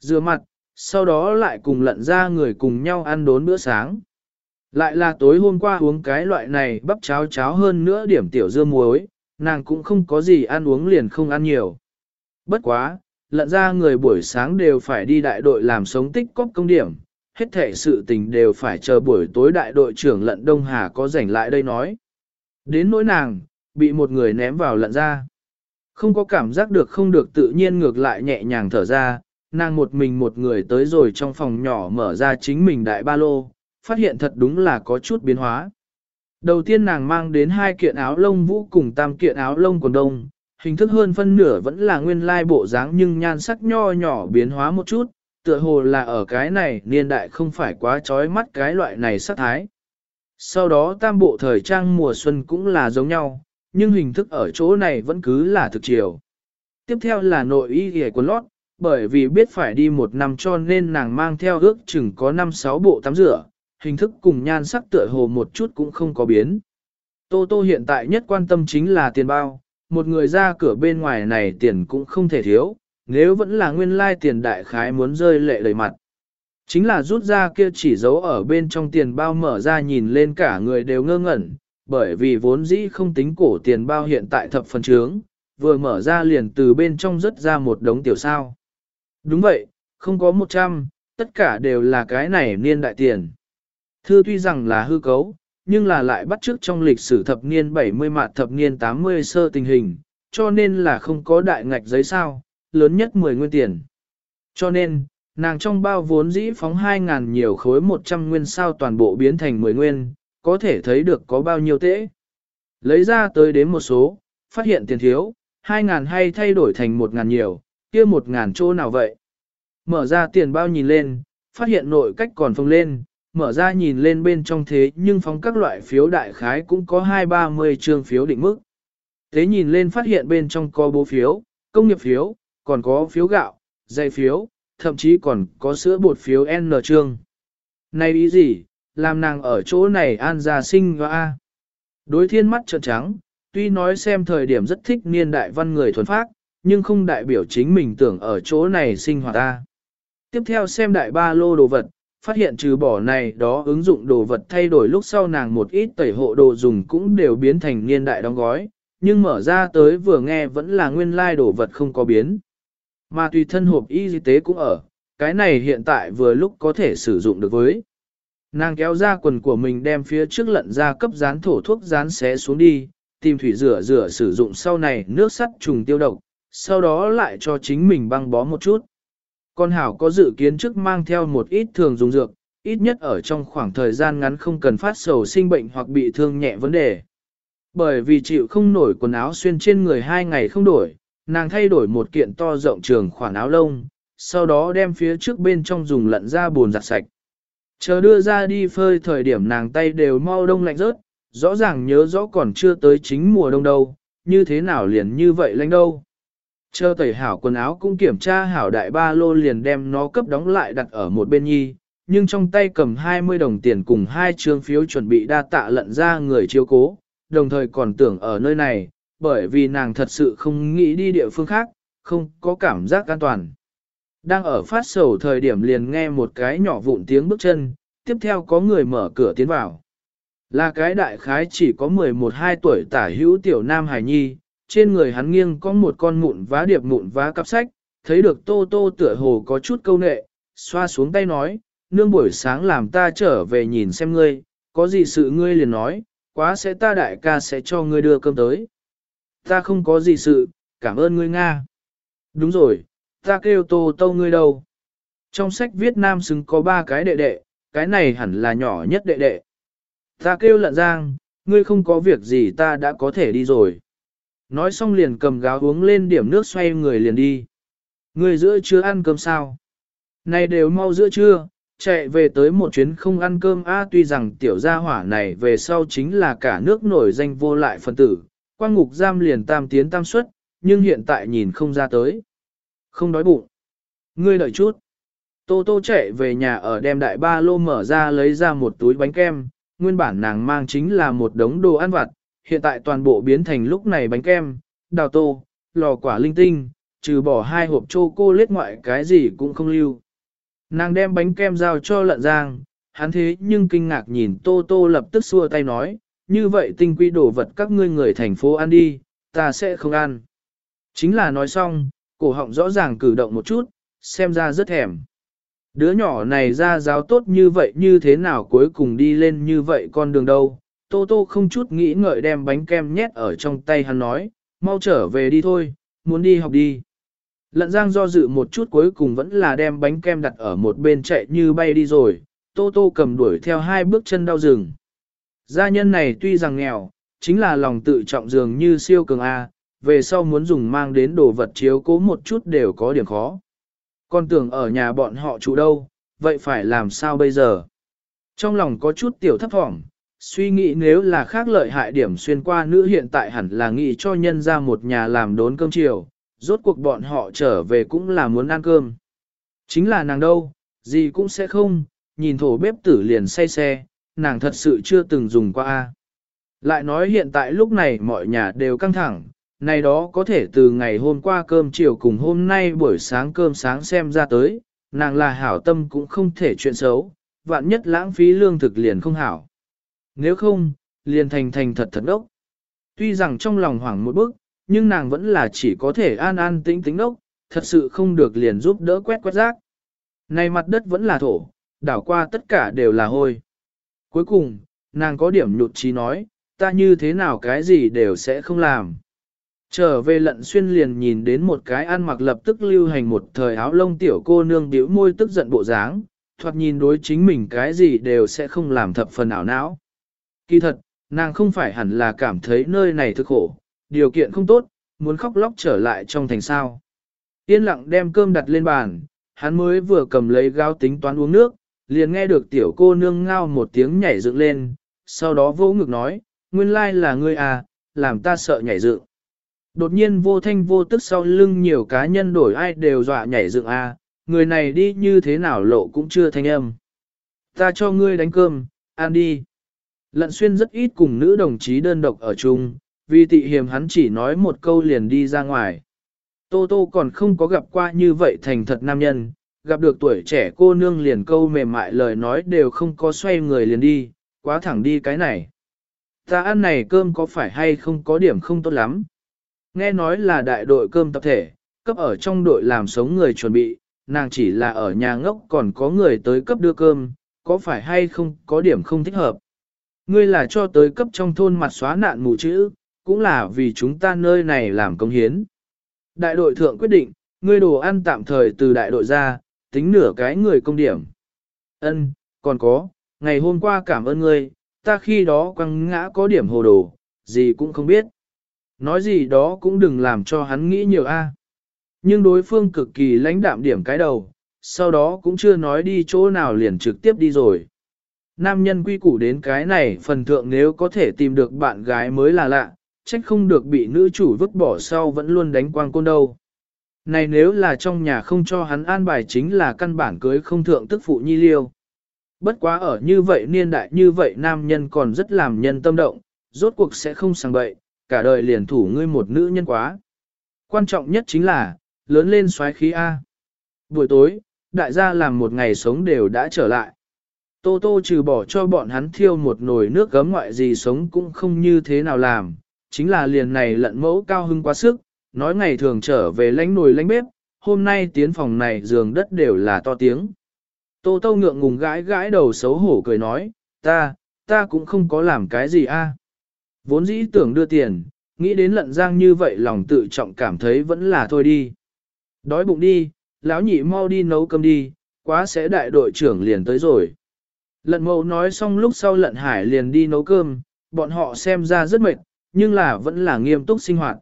Rửa mặt, sau đó lại cùng lận ra người cùng nhau ăn đốn bữa sáng. Lại là tối hôm qua uống cái loại này bắp cháo cháo hơn nữa điểm tiểu dưa muối, nàng cũng không có gì ăn uống liền không ăn nhiều. Bất quá, lận ra người buổi sáng đều phải đi đại đội làm sống tích cóp công điểm, hết thể sự tình đều phải chờ buổi tối đại đội trưởng lận Đông Hà có rảnh lại đây nói. Đến nỗi nàng, bị một người ném vào lận ra. Không có cảm giác được không được tự nhiên ngược lại nhẹ nhàng thở ra, nàng một mình một người tới rồi trong phòng nhỏ mở ra chính mình đại ba lô, phát hiện thật đúng là có chút biến hóa. Đầu tiên nàng mang đến hai kiện áo lông vũ cùng tam kiện áo lông quần đông, hình thức hơn phân nửa vẫn là nguyên lai bộ dáng nhưng nhan sắc nho nhỏ biến hóa một chút, tựa hồ là ở cái này niên đại không phải quá trói mắt cái loại này sắc thái. Sau đó tam bộ thời trang mùa xuân cũng là giống nhau, nhưng hình thức ở chỗ này vẫn cứ là thực chiều. Tiếp theo là nội y ghề quần lót, bởi vì biết phải đi một năm cho nên nàng mang theo ước chừng có 5-6 bộ tắm rửa, hình thức cùng nhan sắc tựa hồ một chút cũng không có biến. Tô Tô hiện tại nhất quan tâm chính là tiền bao, một người ra cửa bên ngoài này tiền cũng không thể thiếu, nếu vẫn là nguyên lai tiền đại khái muốn rơi lệ đầy mặt. Chính là rút ra kia chỉ giấu ở bên trong tiền bao mở ra nhìn lên cả người đều ngơ ngẩn, bởi vì vốn dĩ không tính cổ tiền bao hiện tại thập phần trướng, vừa mở ra liền từ bên trong rớt ra một đống tiểu sao. Đúng vậy, không có 100, tất cả đều là cái này niên đại tiền. Thư tuy rằng là hư cấu, nhưng là lại bắt chước trong lịch sử thập niên 70 mạt thập niên 80 sơ tình hình, cho nên là không có đại ngạch giấy sao, lớn nhất 10 nguyên tiền. Cho nên, nàng trong bao vốn dĩ phóng 2.000 nhiều khối 100 nguyên sao toàn bộ biến thành 10 nguyên, có thể thấy được có bao nhiêu tễ. Lấy ra tới đến một số, phát hiện tiền thiếu, 2.000 hay thay đổi thành 1.000 nhiều, kia 1.000 chỗ nào vậy? Mở ra tiền bao nhìn lên, phát hiện nội cách còn phồng lên, mở ra nhìn lên bên trong thế nhưng phóng các loại phiếu đại khái cũng có hai ba mươi trương phiếu định mức. Thế nhìn lên phát hiện bên trong có bố phiếu, công nghiệp phiếu, còn có phiếu gạo, dây phiếu, thậm chí còn có sữa bột phiếu N trương. Này ý gì, làm nàng ở chỗ này an gia sinh và A. Đối thiên mắt trợn trắng, tuy nói xem thời điểm rất thích niên đại văn người thuần phác, nhưng không đại biểu chính mình tưởng ở chỗ này sinh hoạt ta. Tiếp theo xem đại ba lô đồ vật, phát hiện trừ bỏ này đó ứng dụng đồ vật thay đổi lúc sau nàng một ít tẩy hộ đồ dùng cũng đều biến thành niên đại đóng gói, nhưng mở ra tới vừa nghe vẫn là nguyên lai đồ vật không có biến. Mà tùy thân hộp y tế cũng ở, cái này hiện tại vừa lúc có thể sử dụng được với. Nàng kéo ra quần của mình đem phía trước lận ra cấp dán thổ thuốc dán xé xuống đi, tìm thủy rửa rửa sử dụng sau này nước sắt trùng tiêu độc, sau đó lại cho chính mình băng bó một chút. Con Hảo có dự kiến trước mang theo một ít thường dùng dược, ít nhất ở trong khoảng thời gian ngắn không cần phát sầu sinh bệnh hoặc bị thương nhẹ vấn đề. Bởi vì chịu không nổi quần áo xuyên trên người hai ngày không đổi, nàng thay đổi một kiện to rộng trường khoản áo lông, sau đó đem phía trước bên trong dùng lận ra buồn giặt sạch. Chờ đưa ra đi phơi thời điểm nàng tay đều mau đông lạnh rớt, rõ ràng nhớ rõ còn chưa tới chính mùa đông đâu, như thế nào liền như vậy lạnh đâu. Chờ tẩy hảo quần áo cũng kiểm tra hảo đại ba lô liền đem nó cấp đóng lại đặt ở một bên nhi, nhưng trong tay cầm 20 đồng tiền cùng hai trương phiếu chuẩn bị đa tạ lận ra người chiếu cố, đồng thời còn tưởng ở nơi này, bởi vì nàng thật sự không nghĩ đi địa phương khác, không có cảm giác an toàn. Đang ở phát sầu thời điểm liền nghe một cái nhỏ vụn tiếng bước chân, tiếp theo có người mở cửa tiến vào. Là cái đại khái chỉ có 11-12 tuổi tả hữu tiểu nam hài nhi, trên người hắn nghiêng có một con mụn vá điệp mụn vá cặp sách, thấy được tô tô tựa hồ có chút câu nệ, xoa xuống tay nói, nương buổi sáng làm ta trở về nhìn xem ngươi, có gì sự ngươi liền nói, quá sẽ ta đại ca sẽ cho ngươi đưa cơm tới. Ta không có gì sự, cảm ơn ngươi Nga. Đúng rồi, ta kêu tô tô ngươi đâu. Trong sách viết nam xứng có ba cái đệ đệ, cái này hẳn là nhỏ nhất đệ đệ. Ta kêu lận giang, ngươi không có việc gì ta đã có thể đi rồi. Nói xong liền cầm gáo uống lên điểm nước xoay người liền đi. người giữa chưa ăn cơm sao? Này đều mau giữa trưa, chạy về tới một chuyến không ăn cơm a tuy rằng tiểu gia hỏa này về sau chính là cả nước nổi danh vô lại phân tử, quang ngục giam liền tam tiến tam suất, nhưng hiện tại nhìn không ra tới. Không đói bụng. Ngươi đợi chút. Tô tô chạy về nhà ở đem đại ba lô mở ra lấy ra một túi bánh kem, nguyên bản nàng mang chính là một đống đồ ăn vặt, hiện tại toàn bộ biến thành lúc này bánh kem, đào tô, lò quả linh tinh, trừ bỏ hai hộp chocolate ngoại cái gì cũng không lưu. Nàng đem bánh kem giao cho lận giang, hắn thế nhưng kinh ngạc nhìn Tô Tô lập tức xua tay nói, như vậy tinh quy đồ vật các ngươi người thành phố ăn đi, ta sẽ không ăn. Chính là nói xong, cổ họng rõ ràng cử động một chút, xem ra rất thèm. Đứa nhỏ này ra giáo tốt như vậy như thế nào cuối cùng đi lên như vậy con đường đâu. Tô Tô không chút nghĩ ngợi đem bánh kem nhét ở trong tay hắn nói, mau trở về đi thôi, muốn đi học đi. Lận giang do dự một chút cuối cùng vẫn là đem bánh kem đặt ở một bên chạy như bay đi rồi, tô tô cầm đuổi theo hai bước chân đau rừng. Gia nhân này tuy rằng nghèo, chính là lòng tự trọng dường như siêu cường A, về sau muốn dùng mang đến đồ vật chiếu cố một chút đều có điểm khó. Con tưởng ở nhà bọn họ trụ đâu, vậy phải làm sao bây giờ? Trong lòng có chút tiểu thấp thỏm, suy nghĩ nếu là khác lợi hại điểm xuyên qua nữ hiện tại hẳn là nghĩ cho nhân ra một nhà làm đốn cơm chiều, rốt cuộc bọn họ trở về cũng là muốn ăn cơm. Chính là nàng đâu, gì cũng sẽ không, nhìn thổ bếp tử liền say xe, nàng thật sự chưa từng dùng qua. a. Lại nói hiện tại lúc này mọi nhà đều căng thẳng, này đó có thể từ ngày hôm qua cơm chiều cùng hôm nay buổi sáng cơm sáng xem ra tới, nàng là hảo tâm cũng không thể chuyện xấu, vạn nhất lãng phí lương thực liền không hảo. Nếu không, liền thành thành thật thật đốc. Tuy rằng trong lòng hoảng một bước, nhưng nàng vẫn là chỉ có thể an an tĩnh tĩnh đốc, thật sự không được liền giúp đỡ quét quét rác. Này mặt đất vẫn là thổ, đảo qua tất cả đều là hôi. Cuối cùng, nàng có điểm nhụt chí nói, ta như thế nào cái gì đều sẽ không làm. Trở về lận xuyên liền nhìn đến một cái ăn mặc lập tức lưu hành một thời áo lông tiểu cô nương biểu môi tức giận bộ dáng, thoạt nhìn đối chính mình cái gì đều sẽ không làm thập phần ảo não. Kỳ thật, nàng không phải hẳn là cảm thấy nơi này thực khổ, điều kiện không tốt, muốn khóc lóc trở lại trong thành sao. Yên lặng đem cơm đặt lên bàn, hắn mới vừa cầm lấy gáo tính toán uống nước, liền nghe được tiểu cô nương ngao một tiếng nhảy dựng lên, sau đó vô ngực nói, nguyên lai là ngươi à, làm ta sợ nhảy dựng. Đột nhiên vô thanh vô tức sau lưng nhiều cá nhân đổi ai đều dọa nhảy dựng à, người này đi như thế nào lộ cũng chưa thanh âm. Ta cho ngươi đánh cơm, ăn đi. Lận xuyên rất ít cùng nữ đồng chí đơn độc ở chung, vì tị hiềm hắn chỉ nói một câu liền đi ra ngoài. Tô Tô còn không có gặp qua như vậy thành thật nam nhân, gặp được tuổi trẻ cô nương liền câu mềm mại lời nói đều không có xoay người liền đi, quá thẳng đi cái này. Ta ăn này cơm có phải hay không có điểm không tốt lắm. Nghe nói là đại đội cơm tập thể, cấp ở trong đội làm sống người chuẩn bị, nàng chỉ là ở nhà ngốc còn có người tới cấp đưa cơm, có phải hay không có điểm không thích hợp. Ngươi là cho tới cấp trong thôn mặt xóa nạn mù chữ, cũng là vì chúng ta nơi này làm công hiến. Đại đội thượng quyết định, ngươi đồ ăn tạm thời từ đại đội ra, tính nửa cái người công điểm. Ân, còn có, ngày hôm qua cảm ơn ngươi, ta khi đó quăng ngã có điểm hồ đồ, gì cũng không biết. Nói gì đó cũng đừng làm cho hắn nghĩ nhiều a. Nhưng đối phương cực kỳ lãnh đạm điểm cái đầu, sau đó cũng chưa nói đi chỗ nào liền trực tiếp đi rồi. Nam nhân quy củ đến cái này phần thượng nếu có thể tìm được bạn gái mới là lạ, trách không được bị nữ chủ vứt bỏ sau vẫn luôn đánh quang côn đâu. Này nếu là trong nhà không cho hắn an bài chính là căn bản cưới không thượng tức phụ nhi liêu. Bất quá ở như vậy niên đại như vậy nam nhân còn rất làm nhân tâm động, rốt cuộc sẽ không sang bậy, cả đời liền thủ ngươi một nữ nhân quá. Quan trọng nhất chính là, lớn lên xoáy khí A. Buổi tối, đại gia làm một ngày sống đều đã trở lại. Tô Tô trừ bỏ cho bọn hắn thiêu một nồi nước gấm ngoại gì sống cũng không như thế nào làm, chính là liền này lận mẫu cao hưng quá sức, nói ngày thường trở về lánh nồi lánh bếp, hôm nay tiến phòng này giường đất đều là to tiếng. Tô Tô ngượng ngùng gãi gãi đầu xấu hổ cười nói, ta, ta cũng không có làm cái gì a. Vốn dĩ tưởng đưa tiền, nghĩ đến lận giang như vậy lòng tự trọng cảm thấy vẫn là thôi đi. Đói bụng đi, lão nhị mau đi nấu cơm đi, quá sẽ đại đội trưởng liền tới rồi. Lận mẫu nói xong lúc sau lận hải liền đi nấu cơm, bọn họ xem ra rất mệt, nhưng là vẫn là nghiêm túc sinh hoạt.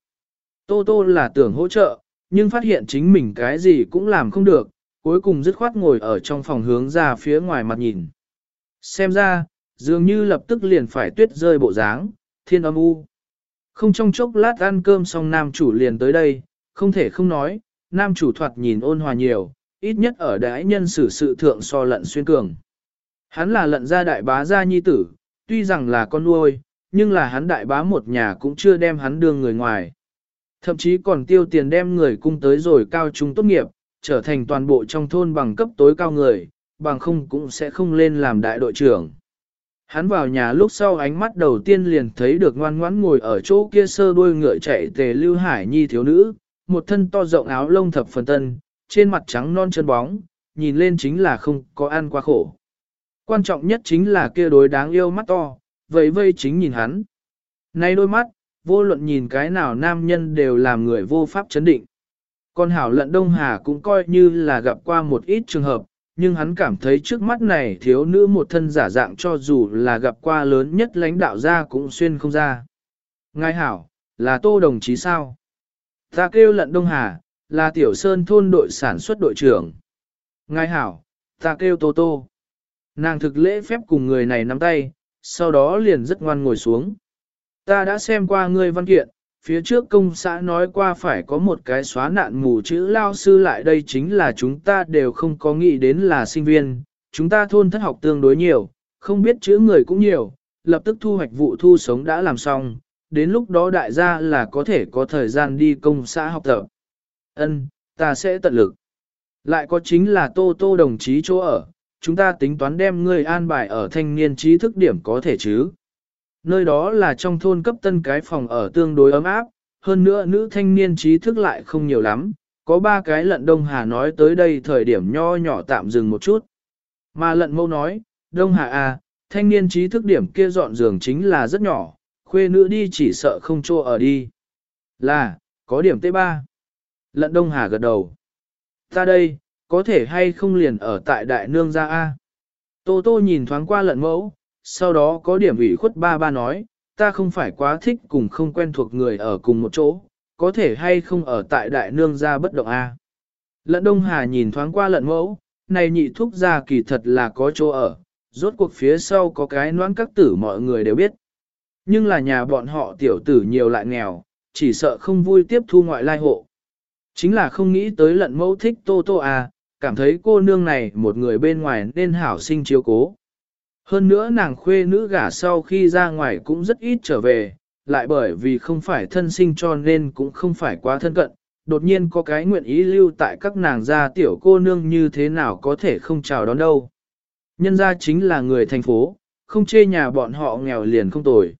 Tô tô là tưởng hỗ trợ, nhưng phát hiện chính mình cái gì cũng làm không được, cuối cùng dứt khoát ngồi ở trong phòng hướng ra phía ngoài mặt nhìn. Xem ra, dường như lập tức liền phải tuyết rơi bộ dáng, thiên âm u. Không trong chốc lát ăn cơm xong nam chủ liền tới đây, không thể không nói, nam chủ thoạt nhìn ôn hòa nhiều, ít nhất ở đại nhân xử sự thượng so lận xuyên cường. Hắn là lận gia đại bá gia nhi tử, tuy rằng là con nuôi, nhưng là hắn đại bá một nhà cũng chưa đem hắn đưa người ngoài. Thậm chí còn tiêu tiền đem người cung tới rồi cao trung tốt nghiệp, trở thành toàn bộ trong thôn bằng cấp tối cao người, bằng không cũng sẽ không lên làm đại đội trưởng. Hắn vào nhà lúc sau ánh mắt đầu tiên liền thấy được ngoan ngoãn ngồi ở chỗ kia sơ đuôi ngựa chạy tề lưu hải nhi thiếu nữ, một thân to rộng áo lông thập phần tân, trên mặt trắng non chân bóng, nhìn lên chính là không có ăn qua khổ. Quan trọng nhất chính là kia đối đáng yêu mắt to, vây vây chính nhìn hắn. nay đôi mắt, vô luận nhìn cái nào nam nhân đều làm người vô pháp chấn định. Còn hảo lận Đông Hà cũng coi như là gặp qua một ít trường hợp, nhưng hắn cảm thấy trước mắt này thiếu nữ một thân giả dạng cho dù là gặp qua lớn nhất lãnh đạo ra cũng xuyên không ra. Ngài hảo, là tô đồng chí sao? Ta kêu lận Đông Hà, là tiểu sơn thôn đội sản xuất đội trưởng. Ngài hảo, ta kêu tô tô. Nàng thực lễ phép cùng người này nắm tay, sau đó liền rất ngoan ngồi xuống. Ta đã xem qua ngươi văn kiện, phía trước công xã nói qua phải có một cái xóa nạn mù chữ lao sư lại đây chính là chúng ta đều không có nghĩ đến là sinh viên, chúng ta thôn thất học tương đối nhiều, không biết chữ người cũng nhiều, lập tức thu hoạch vụ thu sống đã làm xong, đến lúc đó đại gia là có thể có thời gian đi công xã học tập. Ân, ta sẽ tận lực. Lại có chính là tô tô đồng chí chỗ ở, chúng ta tính toán đem ngươi an bài ở thanh niên trí thức điểm có thể chứ. Nơi đó là trong thôn cấp tân cái phòng ở tương đối ấm áp, hơn nữa nữ thanh niên trí thức lại không nhiều lắm, có ba cái lận Đông Hà nói tới đây thời điểm nho nhỏ tạm dừng một chút. Mà lận mâu nói, Đông Hà à, thanh niên trí thức điểm kia dọn giường chính là rất nhỏ, khuê nữ đi chỉ sợ không cho ở đi. Là, có điểm T3. Lận Đông Hà gật đầu. Ta đây, có thể hay không liền ở tại đại nương gia A. Tô Tô nhìn thoáng qua lận mẫu, sau đó có điểm ủy khuất ba ba nói, ta không phải quá thích cùng không quen thuộc người ở cùng một chỗ, có thể hay không ở tại đại nương gia bất động A. Lận Đông Hà nhìn thoáng qua lận mẫu, này nhị thúc gia kỳ thật là có chỗ ở, rốt cuộc phía sau có cái noãn các tử mọi người đều biết. Nhưng là nhà bọn họ tiểu tử nhiều lại nghèo, chỉ sợ không vui tiếp thu ngoại lai hộ. Chính là không nghĩ tới lận mẫu thích tô tô à, cảm thấy cô nương này một người bên ngoài nên hảo sinh chiếu cố. Hơn nữa nàng khuê nữ gả sau khi ra ngoài cũng rất ít trở về, lại bởi vì không phải thân sinh cho nên cũng không phải quá thân cận, đột nhiên có cái nguyện ý lưu tại các nàng gia tiểu cô nương như thế nào có thể không chào đón đâu. Nhân gia chính là người thành phố, không chê nhà bọn họ nghèo liền không tồi.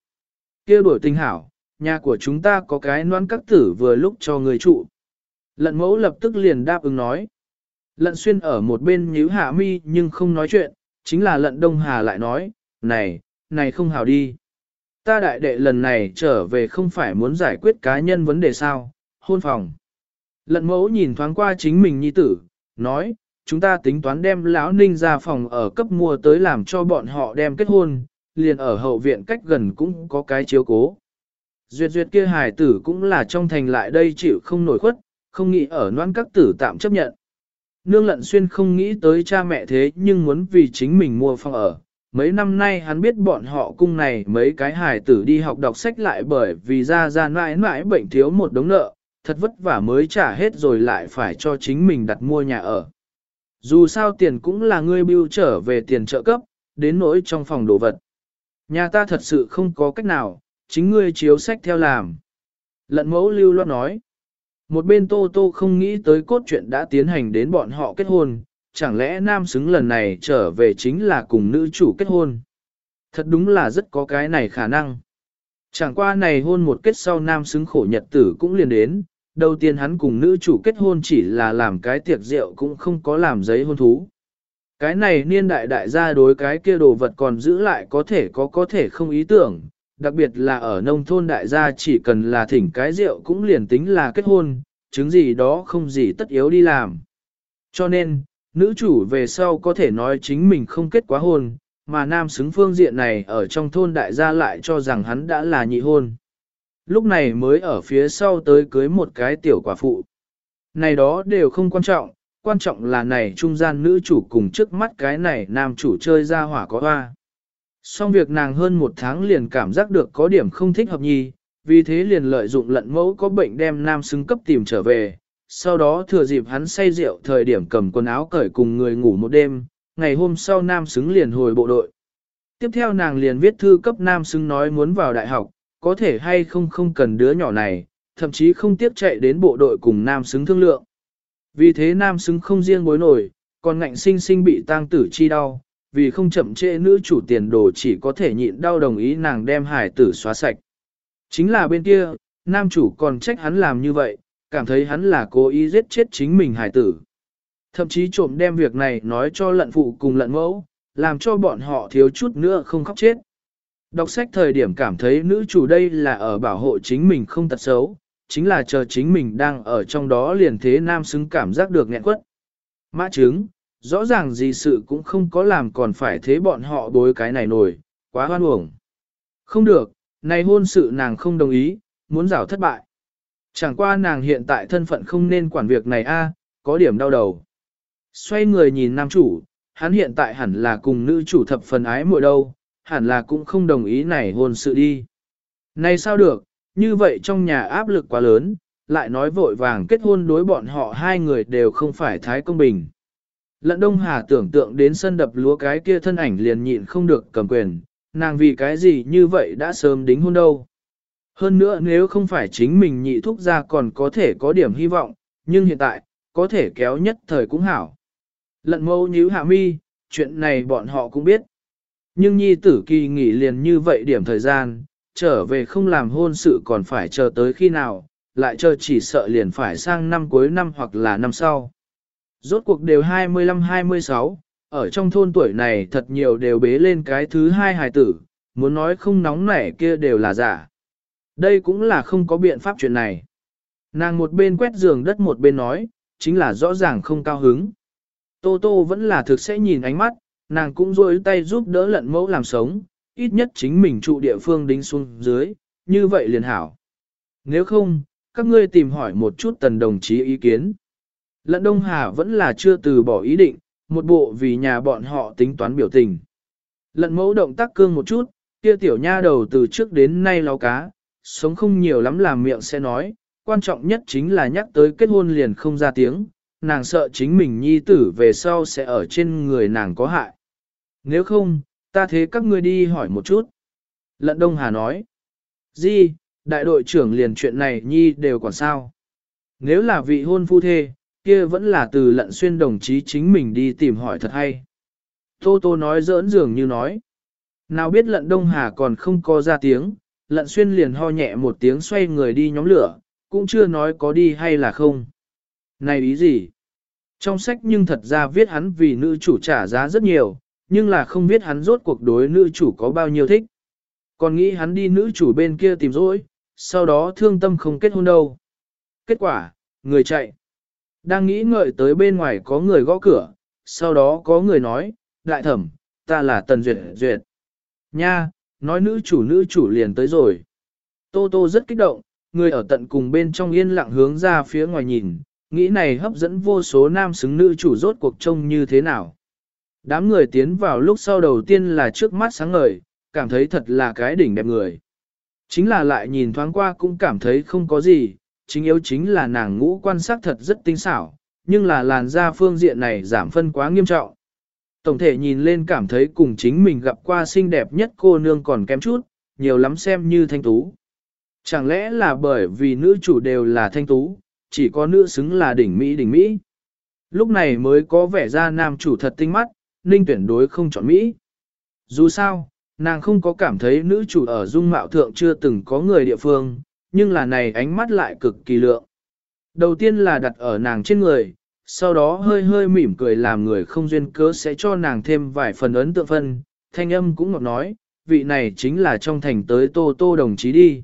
kia đổi tình hảo, nhà của chúng ta có cái noan các tử vừa lúc cho người trụ. Lận mẫu lập tức liền đáp ứng nói. Lận xuyên ở một bên nhíu hạ mi nhưng không nói chuyện, chính là lận đông hà lại nói, này, này không hào đi. Ta đại đệ lần này trở về không phải muốn giải quyết cá nhân vấn đề sao, hôn phòng. Lận mẫu nhìn thoáng qua chính mình nhi tử, nói, chúng ta tính toán đem lão ninh ra phòng ở cấp mua tới làm cho bọn họ đem kết hôn, liền ở hậu viện cách gần cũng có cái chiếu cố. Duyệt duyệt kia hài tử cũng là trong thành lại đây chịu không nổi khuất, không nghĩ ở noan các tử tạm chấp nhận. Nương lận xuyên không nghĩ tới cha mẹ thế nhưng muốn vì chính mình mua phòng ở. Mấy năm nay hắn biết bọn họ cung này mấy cái hài tử đi học đọc sách lại bởi vì ra ra mãi mãi bệnh thiếu một đống nợ, thật vất vả mới trả hết rồi lại phải cho chính mình đặt mua nhà ở. Dù sao tiền cũng là ngươi bưu trở về tiền trợ cấp, đến nỗi trong phòng đồ vật. Nhà ta thật sự không có cách nào, chính ngươi chiếu sách theo làm. Lận mẫu lưu loát nói. Một bên Tô Tô không nghĩ tới cốt truyện đã tiến hành đến bọn họ kết hôn, chẳng lẽ nam xứng lần này trở về chính là cùng nữ chủ kết hôn. Thật đúng là rất có cái này khả năng. Chẳng qua này hôn một kết sau nam xứng khổ nhật tử cũng liền đến, đầu tiên hắn cùng nữ chủ kết hôn chỉ là làm cái tiệc rượu cũng không có làm giấy hôn thú. Cái này niên đại đại gia đối cái kia đồ vật còn giữ lại có thể có có thể không ý tưởng, đặc biệt là ở nông thôn đại gia chỉ cần là thỉnh cái rượu cũng liền tính là kết hôn, chứng gì đó không gì tất yếu đi làm. Cho nên, nữ chủ về sau có thể nói chính mình không kết quá hôn, mà nam xứng phương diện này ở trong thôn đại gia lại cho rằng hắn đã là nhị hôn. Lúc này mới ở phía sau tới cưới một cái tiểu quả phụ. Này đó đều không quan trọng, quan trọng là này trung gian nữ chủ cùng trước mắt cái này nam chủ chơi ra hỏa có hoa. Xong việc nàng hơn một tháng liền cảm giác được có điểm không thích hợp nhi, vì thế liền lợi dụng lận mẫu có bệnh đem nam xứng cấp tìm trở về, sau đó thừa dịp hắn say rượu thời điểm cầm quần áo cởi cùng người ngủ một đêm, ngày hôm sau nam xứng liền hồi bộ đội. Tiếp theo nàng liền viết thư cấp nam xứng nói muốn vào đại học, có thể hay không không cần đứa nhỏ này, thậm chí không tiếp chạy đến bộ đội cùng nam xứng thương lượng. Vì thế nam xứng không riêng bối nổi, còn ngạnh sinh sinh bị tang tử chi đau, vì không chậm trễ nữ chủ tiền đồ chỉ có thể nhịn đau đồng ý nàng đem hải tử xóa sạch. Chính là bên kia, nam chủ còn trách hắn làm như vậy, cảm thấy hắn là cố ý giết chết chính mình hải tử. Thậm chí trộm đem việc này nói cho lận phụ cùng lận mẫu, làm cho bọn họ thiếu chút nữa không khóc chết. Đọc sách thời điểm cảm thấy nữ chủ đây là ở bảo hộ chính mình không tật xấu, chính là chờ chính mình đang ở trong đó liền thế nam xứng cảm giác được nghẹn quất. Mã chứng, rõ ràng gì sự cũng không có làm còn phải thế bọn họ bối cái này nổi, quá hoan uổng. Không được, này hôn sự nàng không đồng ý, muốn rảo thất bại. Chẳng qua nàng hiện tại thân phận không nên quản việc này a, à, có điểm đau đầu. Xoay người nhìn nam chủ, hắn hiện tại hẳn là cùng nữ chủ thập phần ái muội đâu, hẳn là cũng không đồng ý này hôn sự đi. Này sao được, như vậy trong nhà áp lực quá lớn, lại nói vội vàng kết hôn đối bọn họ hai người đều không phải thái công bình. Lận Đông Hà tưởng tượng đến sân đập lúa cái kia thân ảnh liền nhịn không được cầm quyền, nàng vì cái gì như vậy đã sớm đính hôn đâu. Hơn nữa nếu không phải chính mình nhị thúc ra còn có thể có điểm hy vọng, nhưng hiện tại, có thể kéo nhất thời cũng hảo. Lận mâu nhíu hạ mi, chuyện này bọn họ cũng biết. Nhưng nhi tử kỳ nghỉ liền như vậy điểm thời gian, trở về không làm hôn sự còn phải chờ tới khi nào, lại chờ chỉ sợ liền phải sang năm cuối năm hoặc là năm sau. Rốt cuộc đều 25-26, ở trong thôn tuổi này thật nhiều đều bế lên cái thứ hai hài tử, muốn nói không nóng nảy kia đều là giả. Đây cũng là không có biện pháp chuyện này. Nàng một bên quét giường đất một bên nói, chính là rõ ràng không cao hứng. Tô Tô vẫn là thực sẽ nhìn ánh mắt, nàng cũng rôi tay giúp đỡ lận mẫu làm sống, ít nhất chính mình trụ địa phương đính xuống dưới, như vậy liền hảo. Nếu không, các ngươi tìm hỏi một chút tần đồng chí ý kiến. Lận Đông Hà vẫn là chưa từ bỏ ý định, một bộ vì nhà bọn họ tính toán biểu tình. Lận mẫu động tác cương một chút, kia tiểu nha đầu từ trước đến nay lau cá, sống không nhiều lắm làm miệng sẽ nói, quan trọng nhất chính là nhắc tới kết hôn liền không ra tiếng, nàng sợ chính mình nhi tử về sau sẽ ở trên người nàng có hại. Nếu không, ta thế các ngươi đi hỏi một chút. Lận Đông Hà nói, Di, đại đội trưởng liền chuyện này nhi đều còn sao. Nếu là vị hôn phu thê, kia vẫn là từ lận xuyên đồng chí chính mình đi tìm hỏi thật hay. Tô Tô nói giỡn dường như nói. Nào biết lận Đông Hà còn không có ra tiếng, lận xuyên liền ho nhẹ một tiếng xoay người đi nhóm lửa, cũng chưa nói có đi hay là không. Này ý gì? Trong sách nhưng thật ra viết hắn vì nữ chủ trả giá rất nhiều, nhưng là không biết hắn rốt cuộc đối nữ chủ có bao nhiêu thích. Còn nghĩ hắn đi nữ chủ bên kia tìm rỗi, sau đó thương tâm không kết hôn đâu. Kết quả, người chạy. Đang nghĩ ngợi tới bên ngoài có người gõ cửa, sau đó có người nói, đại thẩm, ta là Tần Duyệt Duyệt. Nha, nói nữ chủ nữ chủ liền tới rồi. Tô Tô rất kích động, người ở tận cùng bên trong yên lặng hướng ra phía ngoài nhìn, nghĩ này hấp dẫn vô số nam xứng nữ chủ rốt cuộc trông như thế nào. Đám người tiến vào lúc sau đầu tiên là trước mắt sáng ngời, cảm thấy thật là cái đỉnh đẹp người. Chính là lại nhìn thoáng qua cũng cảm thấy không có gì, chính yếu chính là nàng ngũ quan sát thật rất tinh xảo, nhưng là làn da phương diện này giảm phân quá nghiêm trọng. Tổng thể nhìn lên cảm thấy cùng chính mình gặp qua xinh đẹp nhất cô nương còn kém chút, nhiều lắm xem như thanh tú. Chẳng lẽ là bởi vì nữ chủ đều là thanh tú, chỉ có nữ xứng là đỉnh Mỹ đỉnh Mỹ. Lúc này mới có vẻ ra nam chủ thật tinh mắt, ninh tuyển đối không chọn Mỹ. Dù sao, nàng không có cảm thấy nữ chủ ở dung mạo thượng chưa từng có người địa phương, nhưng là này ánh mắt lại cực kỳ lượng. Đầu tiên là đặt ở nàng trên người, sau đó hơi hơi mỉm cười làm người không duyên cớ sẽ cho nàng thêm vài phần ấn tượng phân, thanh âm cũng ngọt nói, vị này chính là trong thành tới tô tô đồng chí đi.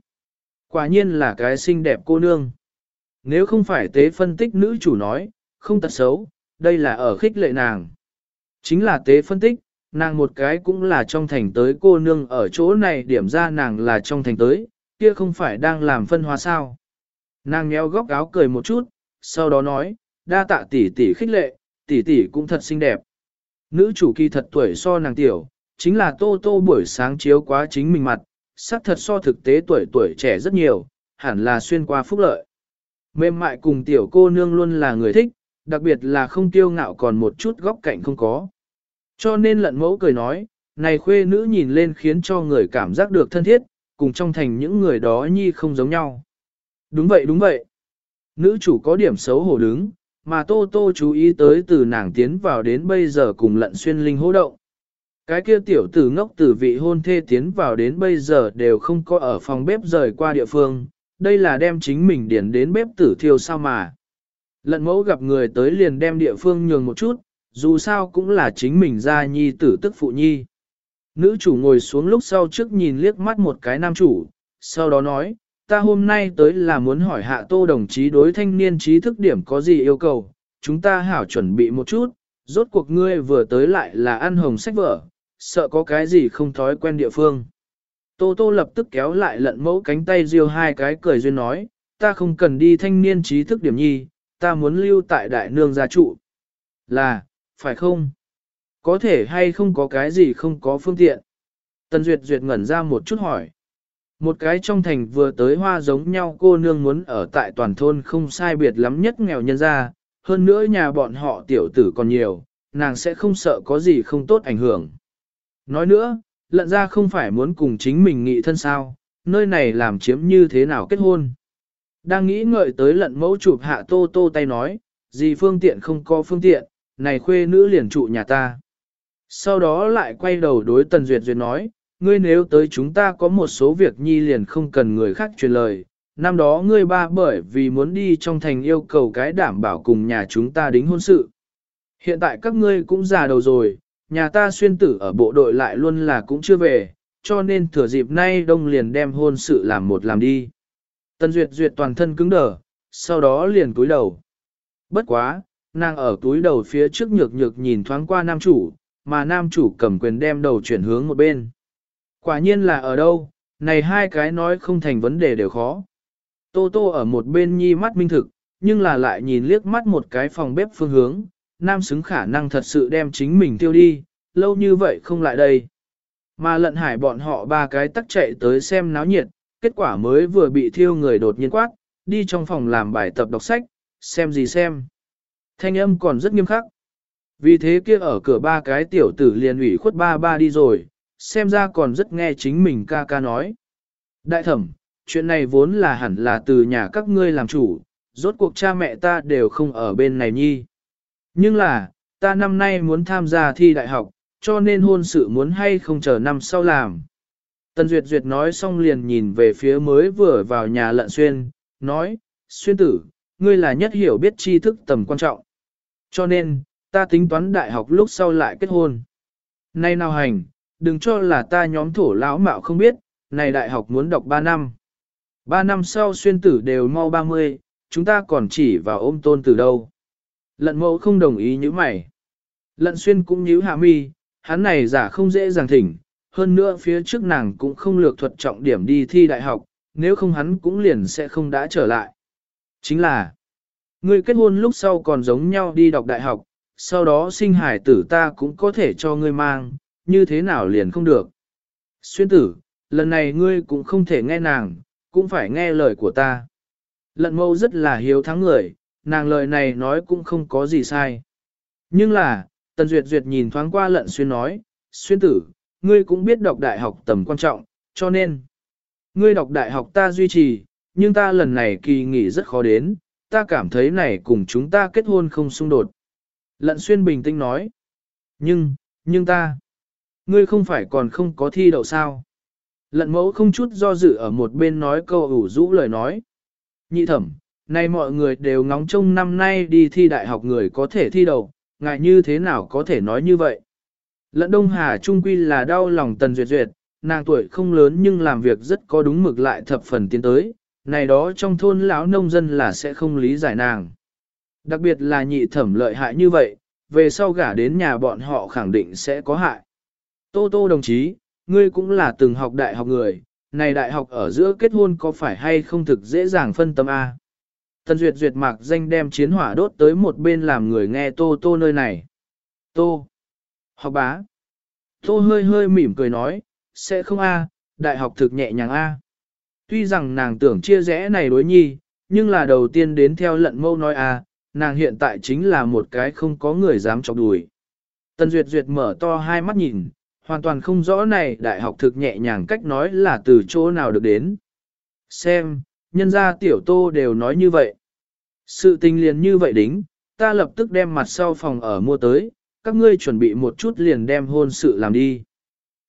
Quả nhiên là cái xinh đẹp cô nương. Nếu không phải tế phân tích nữ chủ nói, không tật xấu, đây là ở khích lệ nàng. Chính là tế phân tích, nàng một cái cũng là trong thành tới cô nương ở chỗ này điểm ra nàng là trong thành tới, kia không phải đang làm phân hóa sao. Nàng nhéo góc áo cười một chút, sau đó nói, đa tạ tỷ tỷ khích lệ, tỷ tỷ cũng thật xinh đẹp. Nữ chủ kỳ thật tuổi so nàng tiểu, chính là tô tô buổi sáng chiếu quá chính mình mặt, sắc thật so thực tế tuổi tuổi trẻ rất nhiều, hẳn là xuyên qua phúc lợi. Mềm mại cùng tiểu cô nương luôn là người thích, đặc biệt là không kiêu ngạo còn một chút góc cạnh không có. Cho nên lận mẫu cười nói, này khuê nữ nhìn lên khiến cho người cảm giác được thân thiết, cùng trong thành những người đó nhi không giống nhau. Đúng vậy đúng vậy. Nữ chủ có điểm xấu hổ đứng, mà Tô Tô chú ý tới từ nàng tiến vào đến bây giờ cùng lận xuyên linh hô động. Cái kia tiểu tử ngốc tử vị hôn thê tiến vào đến bây giờ đều không có ở phòng bếp rời qua địa phương, đây là đem chính mình điển đến bếp tử thiêu sao mà. Lận mẫu gặp người tới liền đem địa phương nhường một chút, dù sao cũng là chính mình ra nhi tử tức phụ nhi. Nữ chủ ngồi xuống lúc sau trước nhìn liếc mắt một cái nam chủ, sau đó nói, ta hôm nay tới là muốn hỏi hạ tô đồng chí đối thanh niên trí thức điểm có gì yêu cầu, chúng ta hảo chuẩn bị một chút, rốt cuộc ngươi vừa tới lại là ăn hồng sách vở, sợ có cái gì không thói quen địa phương. Tô tô lập tức kéo lại lận mẫu cánh tay riêu hai cái cười duyên nói, ta không cần đi thanh niên trí thức điểm nhi, ta muốn lưu tại đại nương gia trụ. Là, phải không? Có thể hay không có cái gì không có phương tiện? Tần Duyệt Duyệt ngẩn ra một chút hỏi. Một cái trong thành vừa tới hoa giống nhau cô nương muốn ở tại toàn thôn không sai biệt lắm nhất nghèo nhân ra, hơn nữa nhà bọn họ tiểu tử còn nhiều, nàng sẽ không sợ có gì không tốt ảnh hưởng. Nói nữa, lận ra không phải muốn cùng chính mình nghị thân sao, nơi này làm chiếm như thế nào kết hôn. Đang nghĩ ngợi tới lận mẫu chụp hạ tô tô tay nói, gì phương tiện không có phương tiện, này khuê nữ liền trụ nhà ta. Sau đó lại quay đầu đối Tần Duyệt Duyệt nói, ngươi nếu tới chúng ta có một số việc nhi liền không cần người khác truyền lời. Năm đó ngươi ba bởi vì muốn đi trong thành yêu cầu cái đảm bảo cùng nhà chúng ta đính hôn sự. Hiện tại các ngươi cũng già đầu rồi, nhà ta xuyên tử ở bộ đội lại luôn là cũng chưa về, cho nên thừa dịp nay đông liền đem hôn sự làm một làm đi. Tần Duyệt Duyệt toàn thân cứng đờ, sau đó liền cúi đầu. Bất quá, nàng ở túi đầu phía trước nhược nhược nhìn thoáng qua nam chủ, mà nam chủ cầm quyền đem đầu chuyển hướng một bên. Quả nhiên là ở đâu, này hai cái nói không thành vấn đề đều khó. Tô Tô ở một bên nhi mắt minh thực, nhưng là lại nhìn liếc mắt một cái phòng bếp phương hướng, nam xứng khả năng thật sự đem chính mình tiêu đi, lâu như vậy không lại đây. Mà lận hải bọn họ ba cái tắc chạy tới xem náo nhiệt, kết quả mới vừa bị thiêu người đột nhiên quát, đi trong phòng làm bài tập đọc sách, xem gì xem. Thanh âm còn rất nghiêm khắc. Vì thế kia ở cửa ba cái tiểu tử liền ủy khuất ba ba đi rồi, xem ra còn rất nghe chính mình ca ca nói. Đại thẩm, chuyện này vốn là hẳn là từ nhà các ngươi làm chủ, rốt cuộc cha mẹ ta đều không ở bên này nhi. Nhưng là, ta năm nay muốn tham gia thi đại học, cho nên hôn sự muốn hay không chờ năm sau làm. Tần Duyệt Duyệt nói xong liền nhìn về phía mới vừa vào nhà lận xuyên, nói, xuyên tử, ngươi là nhất hiểu biết tri thức tầm quan trọng. Cho nên, ta tính toán đại học lúc sau lại kết hôn. Nay nào hành, đừng cho là ta nhóm thổ lão mạo không biết, này đại học muốn đọc 3 năm. 3 năm sau xuyên tử đều mau 30, chúng ta còn chỉ vào ôm tôn từ đâu. Lận mẫu không đồng ý như mày. Lận xuyên cũng nhíu hạ mi, hắn này giả không dễ dàng thỉnh, hơn nữa phía trước nàng cũng không lược thuật trọng điểm đi thi đại học, nếu không hắn cũng liền sẽ không đã trở lại. Chính là, người kết hôn lúc sau còn giống nhau đi đọc đại học, sau đó sinh hải tử ta cũng có thể cho ngươi mang, như thế nào liền không được. Xuyên tử, lần này ngươi cũng không thể nghe nàng, cũng phải nghe lời của ta. Lận mâu rất là hiếu thắng người, nàng lời này nói cũng không có gì sai. Nhưng là, Tần Duyệt Duyệt nhìn thoáng qua lận xuyên nói, xuyên tử, ngươi cũng biết đọc đại học tầm quan trọng, cho nên, ngươi đọc đại học ta duy trì, nhưng ta lần này kỳ nghỉ rất khó đến, ta cảm thấy này cùng chúng ta kết hôn không xung đột. Lận xuyên bình tĩnh nói. Nhưng, nhưng ta, ngươi không phải còn không có thi đậu sao? Lận mẫu không chút do dự ở một bên nói câu ủ rũ lời nói. Nhị thẩm, nay mọi người đều ngóng trông năm nay đi thi đại học người có thể thi đậu, ngại như thế nào có thể nói như vậy? Lận Đông Hà trung quy là đau lòng Tần Duyệt Duyệt, nàng tuổi không lớn nhưng làm việc rất có đúng mực lại thập phần tiến tới, này đó trong thôn lão nông dân là sẽ không lý giải nàng. Đặc biệt là nhị thẩm lợi hại như vậy, về sau gả đến nhà bọn họ khẳng định sẽ có hại. Tô Tô đồng chí, ngươi cũng là từng học đại học người, này đại học ở giữa kết hôn có phải hay không thực dễ dàng phân tâm A. Tần Duyệt Duyệt mạc danh đem chiến hỏa đốt tới một bên làm người nghe Tô Tô nơi này. Tô. Học bá. Tô hơi hơi mỉm cười nói, sẽ không A, đại học thực nhẹ nhàng A. Tuy rằng nàng tưởng chia rẽ này đối nhi, nhưng là đầu tiên đến theo lận mâu nói A, nàng hiện tại chính là một cái không có người dám chọc đùi. Tần Duyệt Duyệt mở to hai mắt nhìn, hoàn toàn không rõ này đại học thực nhẹ nhàng cách nói là từ chỗ nào được đến. Xem, nhân gia tiểu tô đều nói như vậy. Sự tình liền như vậy đính, ta lập tức đem mặt sau phòng ở mua tới, các ngươi chuẩn bị một chút liền đem hôn sự làm đi.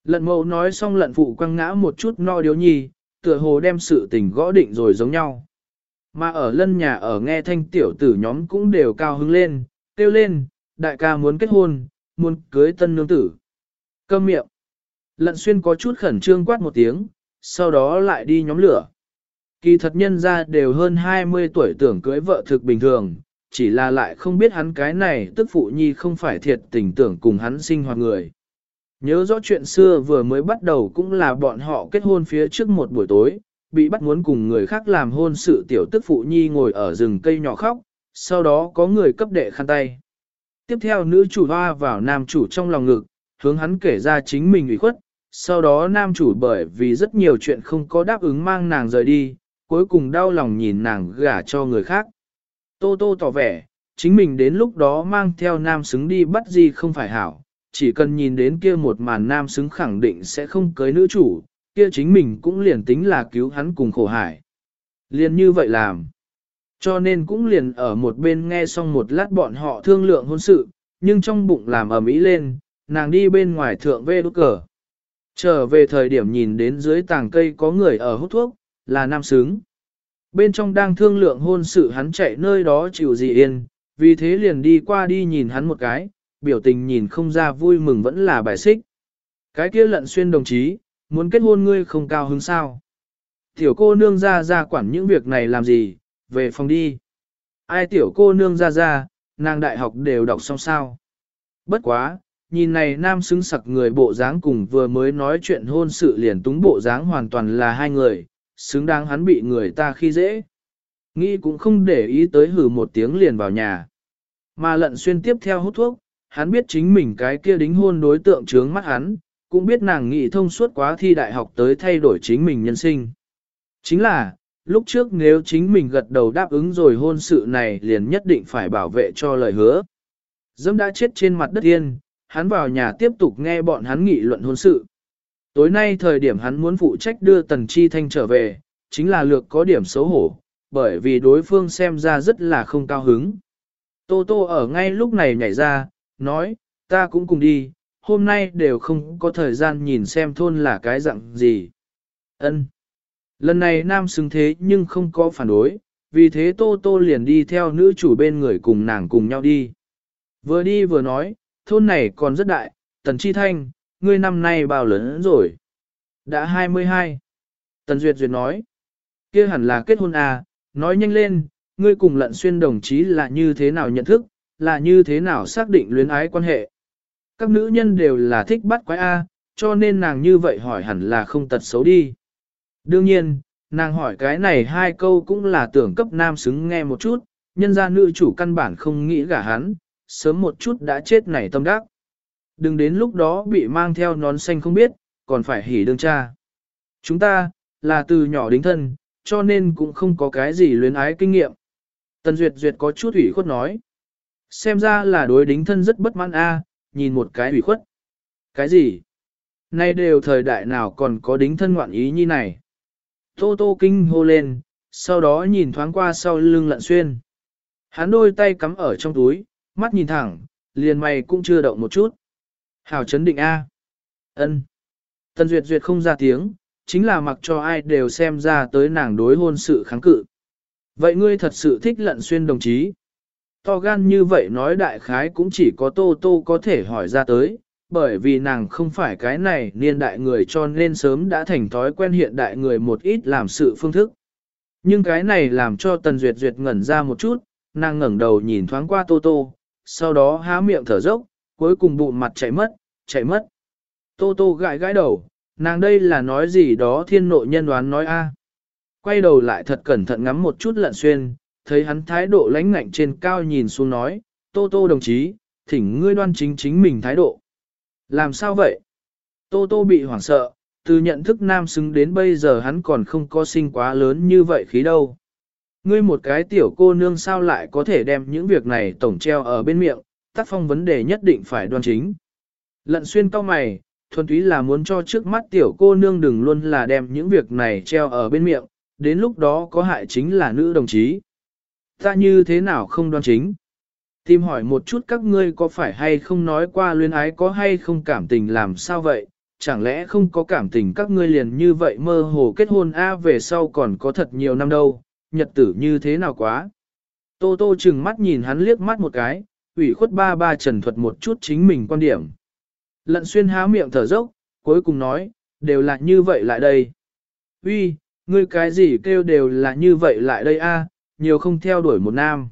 Lận mẫu nói xong lận phụ quăng ngã một chút no điếu nhi, tựa hồ đem sự tình gõ định rồi giống nhau. Mà ở lân nhà ở nghe thanh tiểu tử nhóm cũng đều cao hứng lên, kêu lên, đại ca muốn kết hôn, muốn cưới tân nương tử. Câm miệng. Lận xuyên có chút khẩn trương quát một tiếng, sau đó lại đi nhóm lửa. Kỳ thật nhân ra đều hơn 20 tuổi tưởng cưới vợ thực bình thường, chỉ là lại không biết hắn cái này tức phụ nhi không phải thiệt tình tưởng cùng hắn sinh hoạt người. Nhớ rõ chuyện xưa vừa mới bắt đầu cũng là bọn họ kết hôn phía trước một buổi tối, bị bắt muốn cùng người khác làm hôn sự tiểu tức phụ nhi ngồi ở rừng cây nhỏ khóc, sau đó có người cấp đệ khăn tay. Tiếp theo nữ chủ hoa vào nam chủ trong lòng ngực, hướng hắn kể ra chính mình ủy khuất, sau đó nam chủ bởi vì rất nhiều chuyện không có đáp ứng mang nàng rời đi, cuối cùng đau lòng nhìn nàng gả cho người khác. Tô Tô tỏ vẻ, chính mình đến lúc đó mang theo nam xứng đi bắt gì không phải hảo, chỉ cần nhìn đến kia một màn nam xứng khẳng định sẽ không cưới nữ chủ, kia chính mình cũng liền tính là cứu hắn cùng khổ hải. Liền như vậy làm. Cho nên cũng liền ở một bên nghe xong một lát bọn họ thương lượng hôn sự, nhưng trong bụng làm ở mỹ lên, nàng đi bên ngoài thượng vê đốt cờ. Trở về thời điểm nhìn đến dưới tàng cây có người ở hút thuốc, là nam sướng Bên trong đang thương lượng hôn sự hắn chạy nơi đó chịu gì yên, vì thế liền đi qua đi nhìn hắn một cái, biểu tình nhìn không ra vui mừng vẫn là bài xích. Cái kia lận xuyên đồng chí, muốn kết hôn ngươi không cao hứng sao. Tiểu cô nương ra ra quản những việc này làm gì, về phòng đi. Ai tiểu cô nương ra ra, nàng đại học đều đọc xong sao. Bất quá, nhìn này nam xứng sặc người bộ dáng cùng vừa mới nói chuyện hôn sự liền túng bộ dáng hoàn toàn là hai người, xứng đáng hắn bị người ta khi dễ. Nghĩ cũng không để ý tới hử một tiếng liền vào nhà. Mà lận xuyên tiếp theo hút thuốc, hắn biết chính mình cái kia đính hôn đối tượng trướng mắt hắn, cũng biết nàng nghị thông suốt quá thi đại học tới thay đổi chính mình nhân sinh. Chính là, lúc trước nếu chính mình gật đầu đáp ứng rồi hôn sự này liền nhất định phải bảo vệ cho lời hứa. Dâm đã chết trên mặt đất yên, hắn vào nhà tiếp tục nghe bọn hắn nghị luận hôn sự. Tối nay thời điểm hắn muốn phụ trách đưa Tần Chi Thanh trở về, chính là lược có điểm xấu hổ, bởi vì đối phương xem ra rất là không cao hứng. Tô Tô ở ngay lúc này nhảy ra, nói, ta cũng cùng đi, hôm nay đều không có thời gian nhìn xem thôn là cái dạng gì. Ân. Lần này nam xứng thế nhưng không có phản đối, vì thế Tô Tô liền đi theo nữ chủ bên người cùng nàng cùng nhau đi. Vừa đi vừa nói, thôn này còn rất đại, Tần Chi Thanh, ngươi năm nay bao lớn rồi? Đã 22. Tần Duyệt Duyệt nói, kia hẳn là kết hôn à, nói nhanh lên, ngươi cùng lận xuyên đồng chí là như thế nào nhận thức, là như thế nào xác định luyến ái quan hệ. Các nữ nhân đều là thích bắt quái A, cho nên nàng như vậy hỏi hẳn là không tật xấu đi. Đương nhiên, nàng hỏi cái này hai câu cũng là tưởng cấp nam xứng nghe một chút, nhân ra nữ chủ căn bản không nghĩ gả hắn, sớm một chút đã chết này tâm đắc. Đừng đến lúc đó bị mang theo nón xanh không biết, còn phải hỉ đương cha. Chúng ta, là từ nhỏ đính thân, cho nên cũng không có cái gì luyến ái kinh nghiệm. Tần Duyệt Duyệt có chút ủy khuất nói. Xem ra là đối đính thân rất bất mãn a, nhìn một cái ủy khuất. Cái gì? Nay đều thời đại nào còn có đính thân ngoạn ý như này. Tô tô kinh hô lên, sau đó nhìn thoáng qua sau lưng lận xuyên. Hắn đôi tay cắm ở trong túi, mắt nhìn thẳng, liền mày cũng chưa động một chút. Hảo chấn định A. ân Tần Duyệt Duyệt không ra tiếng, chính là mặc cho ai đều xem ra tới nàng đối hôn sự kháng cự. Vậy ngươi thật sự thích lận xuyên đồng chí. To gan như vậy nói đại khái cũng chỉ có Tô Tô có thể hỏi ra tới, bởi vì nàng không phải cái này niên đại người cho nên sớm đã thành thói quen hiện đại người một ít làm sự phương thức. Nhưng cái này làm cho Tần Duyệt Duyệt ngẩn ra một chút, nàng ngẩng đầu nhìn thoáng qua Tô Tô, sau đó há miệng thở dốc, cuối cùng bụng mặt chạy mất, chạy mất. Tô Tô gãi gãi đầu, nàng đây là nói gì đó thiên nội nhân đoán nói a. Quay đầu lại thật cẩn thận ngắm một chút lận xuyên, thấy hắn thái độ lãnh ngạnh trên cao nhìn xuống nói, Tô Tô đồng chí, thỉnh ngươi đoan chính chính mình thái độ. Làm sao vậy? Tô Tô bị hoảng sợ, từ nhận thức nam xứng đến bây giờ hắn còn không có sinh quá lớn như vậy khí đâu. Ngươi một cái tiểu cô nương sao lại có thể đem những việc này tổng treo ở bên miệng, tác phong vấn đề nhất định phải đoan chính. Lận xuyên cao mày, thuần túy là muốn cho trước mắt tiểu cô nương đừng luôn là đem những việc này treo ở bên miệng, đến lúc đó có hại chính là nữ đồng chí. Ta như thế nào không đoan chính? Tìm hỏi một chút các ngươi có phải hay không nói qua luyến ái có hay không cảm tình làm sao vậy, chẳng lẽ không có cảm tình các ngươi liền như vậy mơ hồ kết hôn A về sau còn có thật nhiều năm đâu, nhật tử như thế nào quá. Tô tô chừng mắt nhìn hắn liếc mắt một cái, ủy khuất ba ba trần thuật một chút chính mình quan điểm. Lận xuyên há miệng thở dốc, cuối cùng nói, đều là như vậy lại đây. Uy, ngươi cái gì kêu đều là như vậy lại đây a, nhiều không theo đuổi một nam.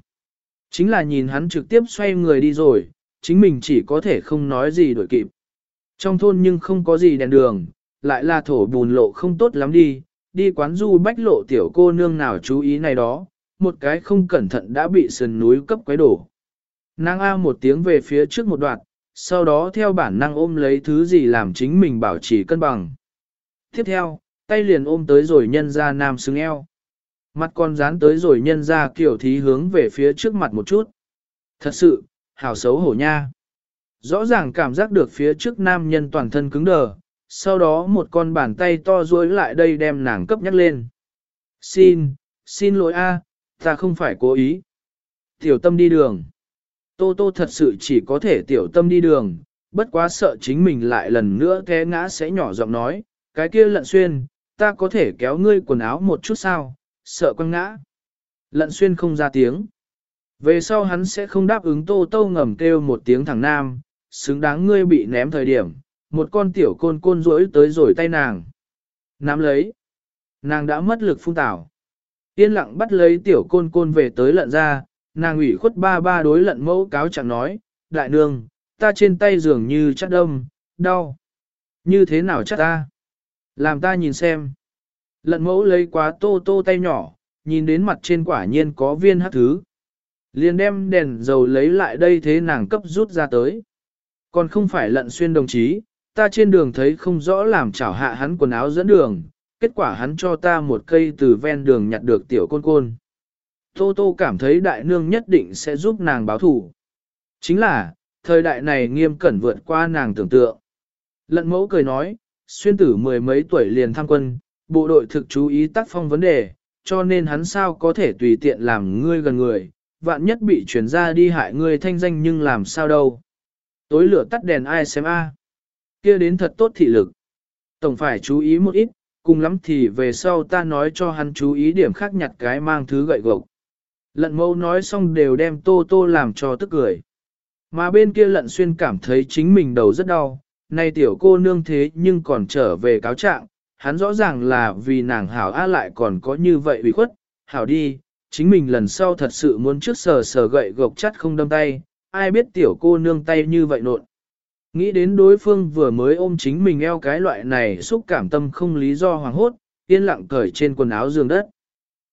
Chính là nhìn hắn trực tiếp xoay người đi rồi, chính mình chỉ có thể không nói gì đuổi kịp. Trong thôn nhưng không có gì đèn đường, lại là thổ bùn lộ không tốt lắm đi, đi quán du bách lộ tiểu cô nương nào chú ý này đó, một cái không cẩn thận đã bị sườn núi cấp quấy đổ. Nàng A một tiếng về phía trước một đoạn, sau đó theo bản năng ôm lấy thứ gì làm chính mình bảo trì cân bằng. Tiếp theo, tay liền ôm tới rồi nhân ra nam xứng eo. Mặt còn dán tới rồi nhân ra kiểu thí hướng về phía trước mặt một chút. Thật sự, hào xấu hổ nha. Rõ ràng cảm giác được phía trước nam nhân toàn thân cứng đờ, sau đó một con bàn tay to duỗi lại đây đem nàng cấp nhắc lên. Xin, xin lỗi a, ta không phải cố ý. Tiểu tâm đi đường. Tô tô thật sự chỉ có thể tiểu tâm đi đường, bất quá sợ chính mình lại lần nữa té ngã sẽ nhỏ giọng nói, cái kia lận xuyên, ta có thể kéo ngươi quần áo một chút sao, sợ quăng ngã. Lận xuyên không ra tiếng. Về sau hắn sẽ không đáp ứng tô tô ngầm kêu một tiếng thẳng nam, xứng đáng ngươi bị ném thời điểm, một con tiểu côn côn rỗi tới rồi tay nàng. Nắm lấy. Nàng đã mất lực phung tảo. Yên lặng bắt lấy tiểu côn côn về tới lận ra, nàng ủy khuất ba ba đối lận mẫu cáo chẳng nói, đại nương, ta trên tay dường như chắc đâm, đau. Như thế nào chắc ta? Làm ta nhìn xem. Lận mẫu lấy quá tô tô tay nhỏ, nhìn đến mặt trên quả nhiên có viên hát thứ. Liền đem đèn dầu lấy lại đây thế nàng cấp rút ra tới. Còn không phải lận xuyên đồng chí, ta trên đường thấy không rõ làm chảo hạ hắn quần áo dẫn đường, kết quả hắn cho ta một cây từ ven đường nhặt được tiểu côn côn. Tô Tô cảm thấy đại nương nhất định sẽ giúp nàng báo thủ. Chính là, thời đại này nghiêm cẩn vượt qua nàng tưởng tượng. Lận mẫu cười nói, xuyên tử mười mấy tuổi liền tham quân, bộ đội thực chú ý tác phong vấn đề, cho nên hắn sao có thể tùy tiện làm ngươi gần người, vạn nhất bị chuyển ra đi hại ngươi thanh danh nhưng làm sao đâu. Tối lửa tắt đèn ai xem a kia đến thật tốt thị lực. Tổng phải chú ý một ít, cùng lắm thì về sau ta nói cho hắn chú ý điểm khác nhặt cái mang thứ gậy gộc. Lận mâu nói xong đều đem tô tô làm cho tức cười. Mà bên kia lận xuyên cảm thấy chính mình đầu rất đau, nay tiểu cô nương thế nhưng còn trở về cáo trạng, hắn rõ ràng là vì nàng hảo á lại còn có như vậy ủy khuất, hảo đi, chính mình lần sau thật sự muốn trước sờ sờ gậy gộc chắt không đâm tay, ai biết tiểu cô nương tay như vậy nộn. Nghĩ đến đối phương vừa mới ôm chính mình eo cái loại này xúc cảm tâm không lý do hoàng hốt, yên lặng cởi trên quần áo giường đất.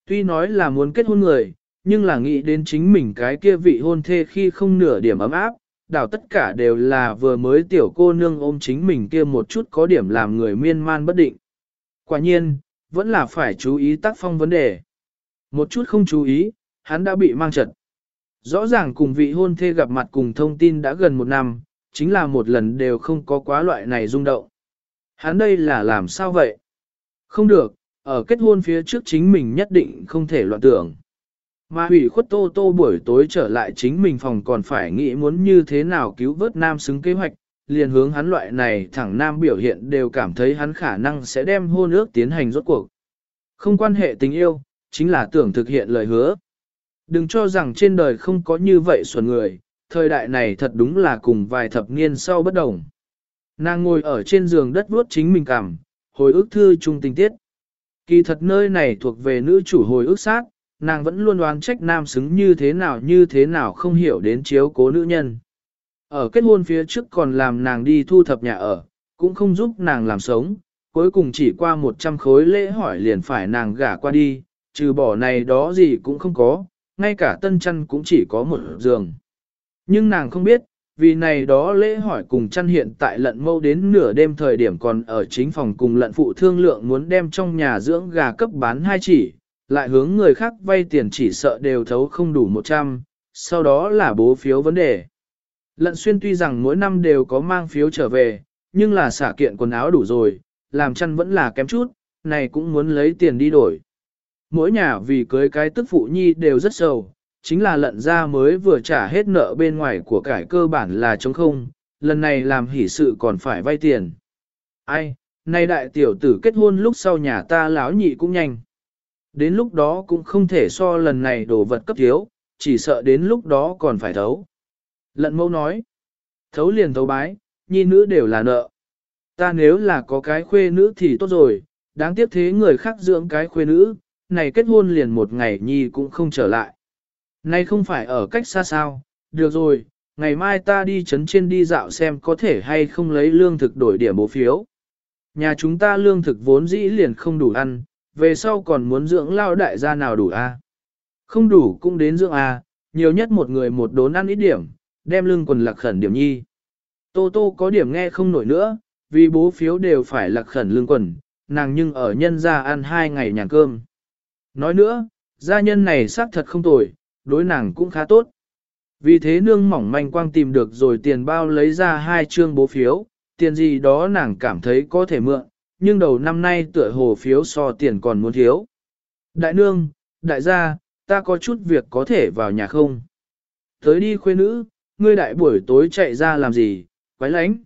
Tuy nói là muốn kết hôn người, nhưng là nghĩ đến chính mình cái kia vị hôn thê khi không nửa điểm ấm áp, đảo tất cả đều là vừa mới tiểu cô nương ôm chính mình kia một chút có điểm làm người miên man bất định. Quả nhiên, vẫn là phải chú ý tác phong vấn đề. Một chút không chú ý, hắn đã bị mang trật. Rõ ràng cùng vị hôn thê gặp mặt cùng thông tin đã gần một năm, chính là một lần đều không có quá loại này rung động. Hắn đây là làm sao vậy? Không được, ở kết hôn phía trước chính mình nhất định không thể loạn tưởng. Mà hủy khuất tô tô buổi tối trở lại chính mình phòng còn phải nghĩ muốn như thế nào cứu vớt nam xứng kế hoạch, liền hướng hắn loại này thẳng nam biểu hiện đều cảm thấy hắn khả năng sẽ đem hôn ước tiến hành rốt cuộc. Không quan hệ tình yêu, chính là tưởng thực hiện lời hứa. Đừng cho rằng trên đời không có như vậy xuẩn người, thời đại này thật đúng là cùng vài thập niên sau bất đồng. Nàng ngồi ở trên giường đất vuốt chính mình cảm, hồi ức thư trung tình tiết. Kỳ thật nơi này thuộc về nữ chủ hồi ức sát, nàng vẫn luôn đoán trách nam xứng như thế nào như thế nào không hiểu đến chiếu cố nữ nhân. Ở kết hôn phía trước còn làm nàng đi thu thập nhà ở, cũng không giúp nàng làm sống, cuối cùng chỉ qua 100 khối lễ hỏi liền phải nàng gả qua đi, trừ bỏ này đó gì cũng không có, ngay cả tân chăn cũng chỉ có một giường. Nhưng nàng không biết, vì này đó lễ hỏi cùng chăn hiện tại lận mâu đến nửa đêm thời điểm còn ở chính phòng cùng lận phụ thương lượng muốn đem trong nhà dưỡng gà cấp bán hai chỉ, lại hướng người khác vay tiền chỉ sợ đều thấu không đủ 100, sau đó là bố phiếu vấn đề. Lận xuyên tuy rằng mỗi năm đều có mang phiếu trở về, nhưng là xả kiện quần áo đủ rồi, làm chăn vẫn là kém chút, này cũng muốn lấy tiền đi đổi. Mỗi nhà vì cưới cái tức phụ nhi đều rất sầu, chính là lận ra mới vừa trả hết nợ bên ngoài của cải cơ bản là trống không, lần này làm hỷ sự còn phải vay tiền. Ai, nay đại tiểu tử kết hôn lúc sau nhà ta láo nhị cũng nhanh. Đến lúc đó cũng không thể so lần này đồ vật cấp thiếu, chỉ sợ đến lúc đó còn phải thấu. Lận mẫu nói, thấu liền thấu bái, nhi nữ đều là nợ. Ta nếu là có cái khuê nữ thì tốt rồi, đáng tiếc thế người khác dưỡng cái khuê nữ, này kết hôn liền một ngày nhi cũng không trở lại. Nay không phải ở cách xa sao, được rồi, ngày mai ta đi chấn trên đi dạo xem có thể hay không lấy lương thực đổi điểm bố phiếu. Nhà chúng ta lương thực vốn dĩ liền không đủ ăn, về sau còn muốn dưỡng lao đại gia nào đủ a? Không đủ cũng đến dưỡng a, nhiều nhất một người một đốn ăn ít điểm, đem lương quần lạc khẩn điểm nhi. Tô tô có điểm nghe không nổi nữa, vì bố phiếu đều phải lạc khẩn lương quần, nàng nhưng ở nhân ra ăn hai ngày nhàn cơm. Nói nữa, gia nhân này xác thật không tồi, đối nàng cũng khá tốt. Vì thế nương mỏng manh quang tìm được rồi tiền bao lấy ra hai chương bố phiếu, tiền gì đó nàng cảm thấy có thể mượn, nhưng đầu năm nay tựa hồ phiếu so tiền còn muốn thiếu. Đại nương, đại gia, ta có chút việc có thể vào nhà không? Tới đi khuê nữ, ngươi đại buổi tối chạy ra làm gì, quái lánh.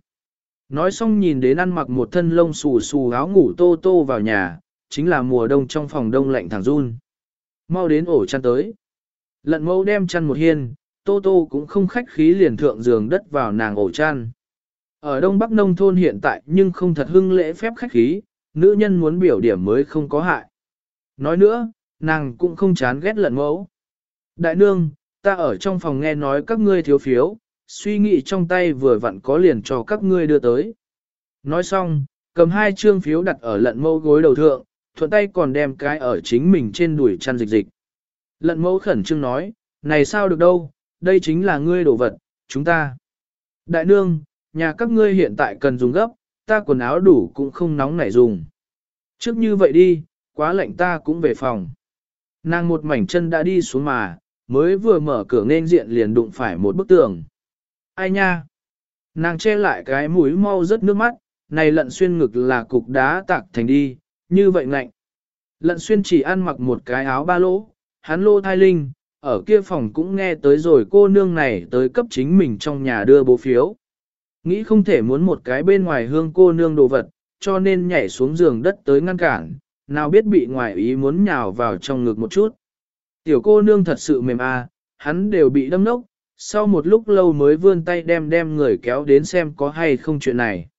Nói xong nhìn đến ăn mặc một thân lông xù xù áo ngủ tô tô vào nhà, chính là mùa đông trong phòng đông lạnh thẳng run. Mau đến ổ chăn tới. Lận mẫu đem chăn một hiên, tô tô cũng không khách khí liền thượng giường đất vào nàng ổ chăn. Ở Đông Bắc Nông thôn hiện tại nhưng không thật hưng lễ phép khách khí, nữ nhân muốn biểu điểm mới không có hại. Nói nữa, nàng cũng không chán ghét lận mẫu. Đại nương, ta ở trong phòng nghe nói các ngươi thiếu phiếu, suy nghĩ trong tay vừa vặn có liền cho các ngươi đưa tới. Nói xong, cầm hai trương phiếu đặt ở lận mẫu gối đầu thượng, thuận tay còn đem cái ở chính mình trên đuổi chăn dịch dịch. Lận mẫu khẩn trương nói, này sao được đâu, đây chính là ngươi đồ vật, chúng ta. Đại nương, nhà các ngươi hiện tại cần dùng gấp, ta quần áo đủ cũng không nóng nảy dùng. Trước như vậy đi, quá lạnh ta cũng về phòng. Nàng một mảnh chân đã đi xuống mà, mới vừa mở cửa nên diện liền đụng phải một bức tường. Ai nha? Nàng che lại cái mũi mau rất nước mắt, này lận xuyên ngực là cục đá tạc thành đi, như vậy ngạnh. Lận xuyên chỉ ăn mặc một cái áo ba lỗ, hắn lô thai linh, ở kia phòng cũng nghe tới rồi cô nương này tới cấp chính mình trong nhà đưa bố phiếu. Nghĩ không thể muốn một cái bên ngoài hương cô nương đồ vật, cho nên nhảy xuống giường đất tới ngăn cản, nào biết bị ngoài ý muốn nhào vào trong ngực một chút. Tiểu cô nương thật sự mềm à, hắn đều bị đâm nốc, sau một lúc lâu mới vươn tay đem đem người kéo đến xem có hay không chuyện này.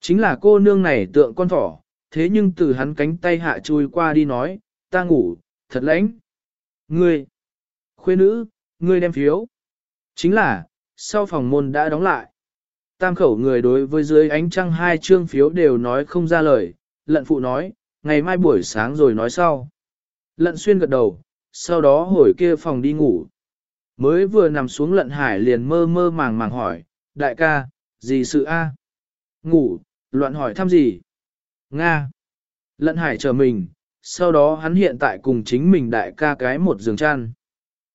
Chính là cô nương này tượng con thỏ, thế nhưng từ hắn cánh tay hạ chui qua đi nói, ta ngủ, thật lãnh. Ngươi, khuê nữ, ngươi đem phiếu. Chính là, sau phòng môn đã đóng lại. Tam khẩu người đối với dưới ánh trăng hai chương phiếu đều nói không ra lời, lận phụ nói, ngày mai buổi sáng rồi nói sau. Lận xuyên gật đầu, sau đó hồi kia phòng đi ngủ. Mới vừa nằm xuống lận hải liền mơ mơ màng màng hỏi, đại ca, gì sự a? Ngủ, loạn hỏi thăm gì? Nga. Lận hải chờ mình, sau đó hắn hiện tại cùng chính mình đại ca cái một giường chăn.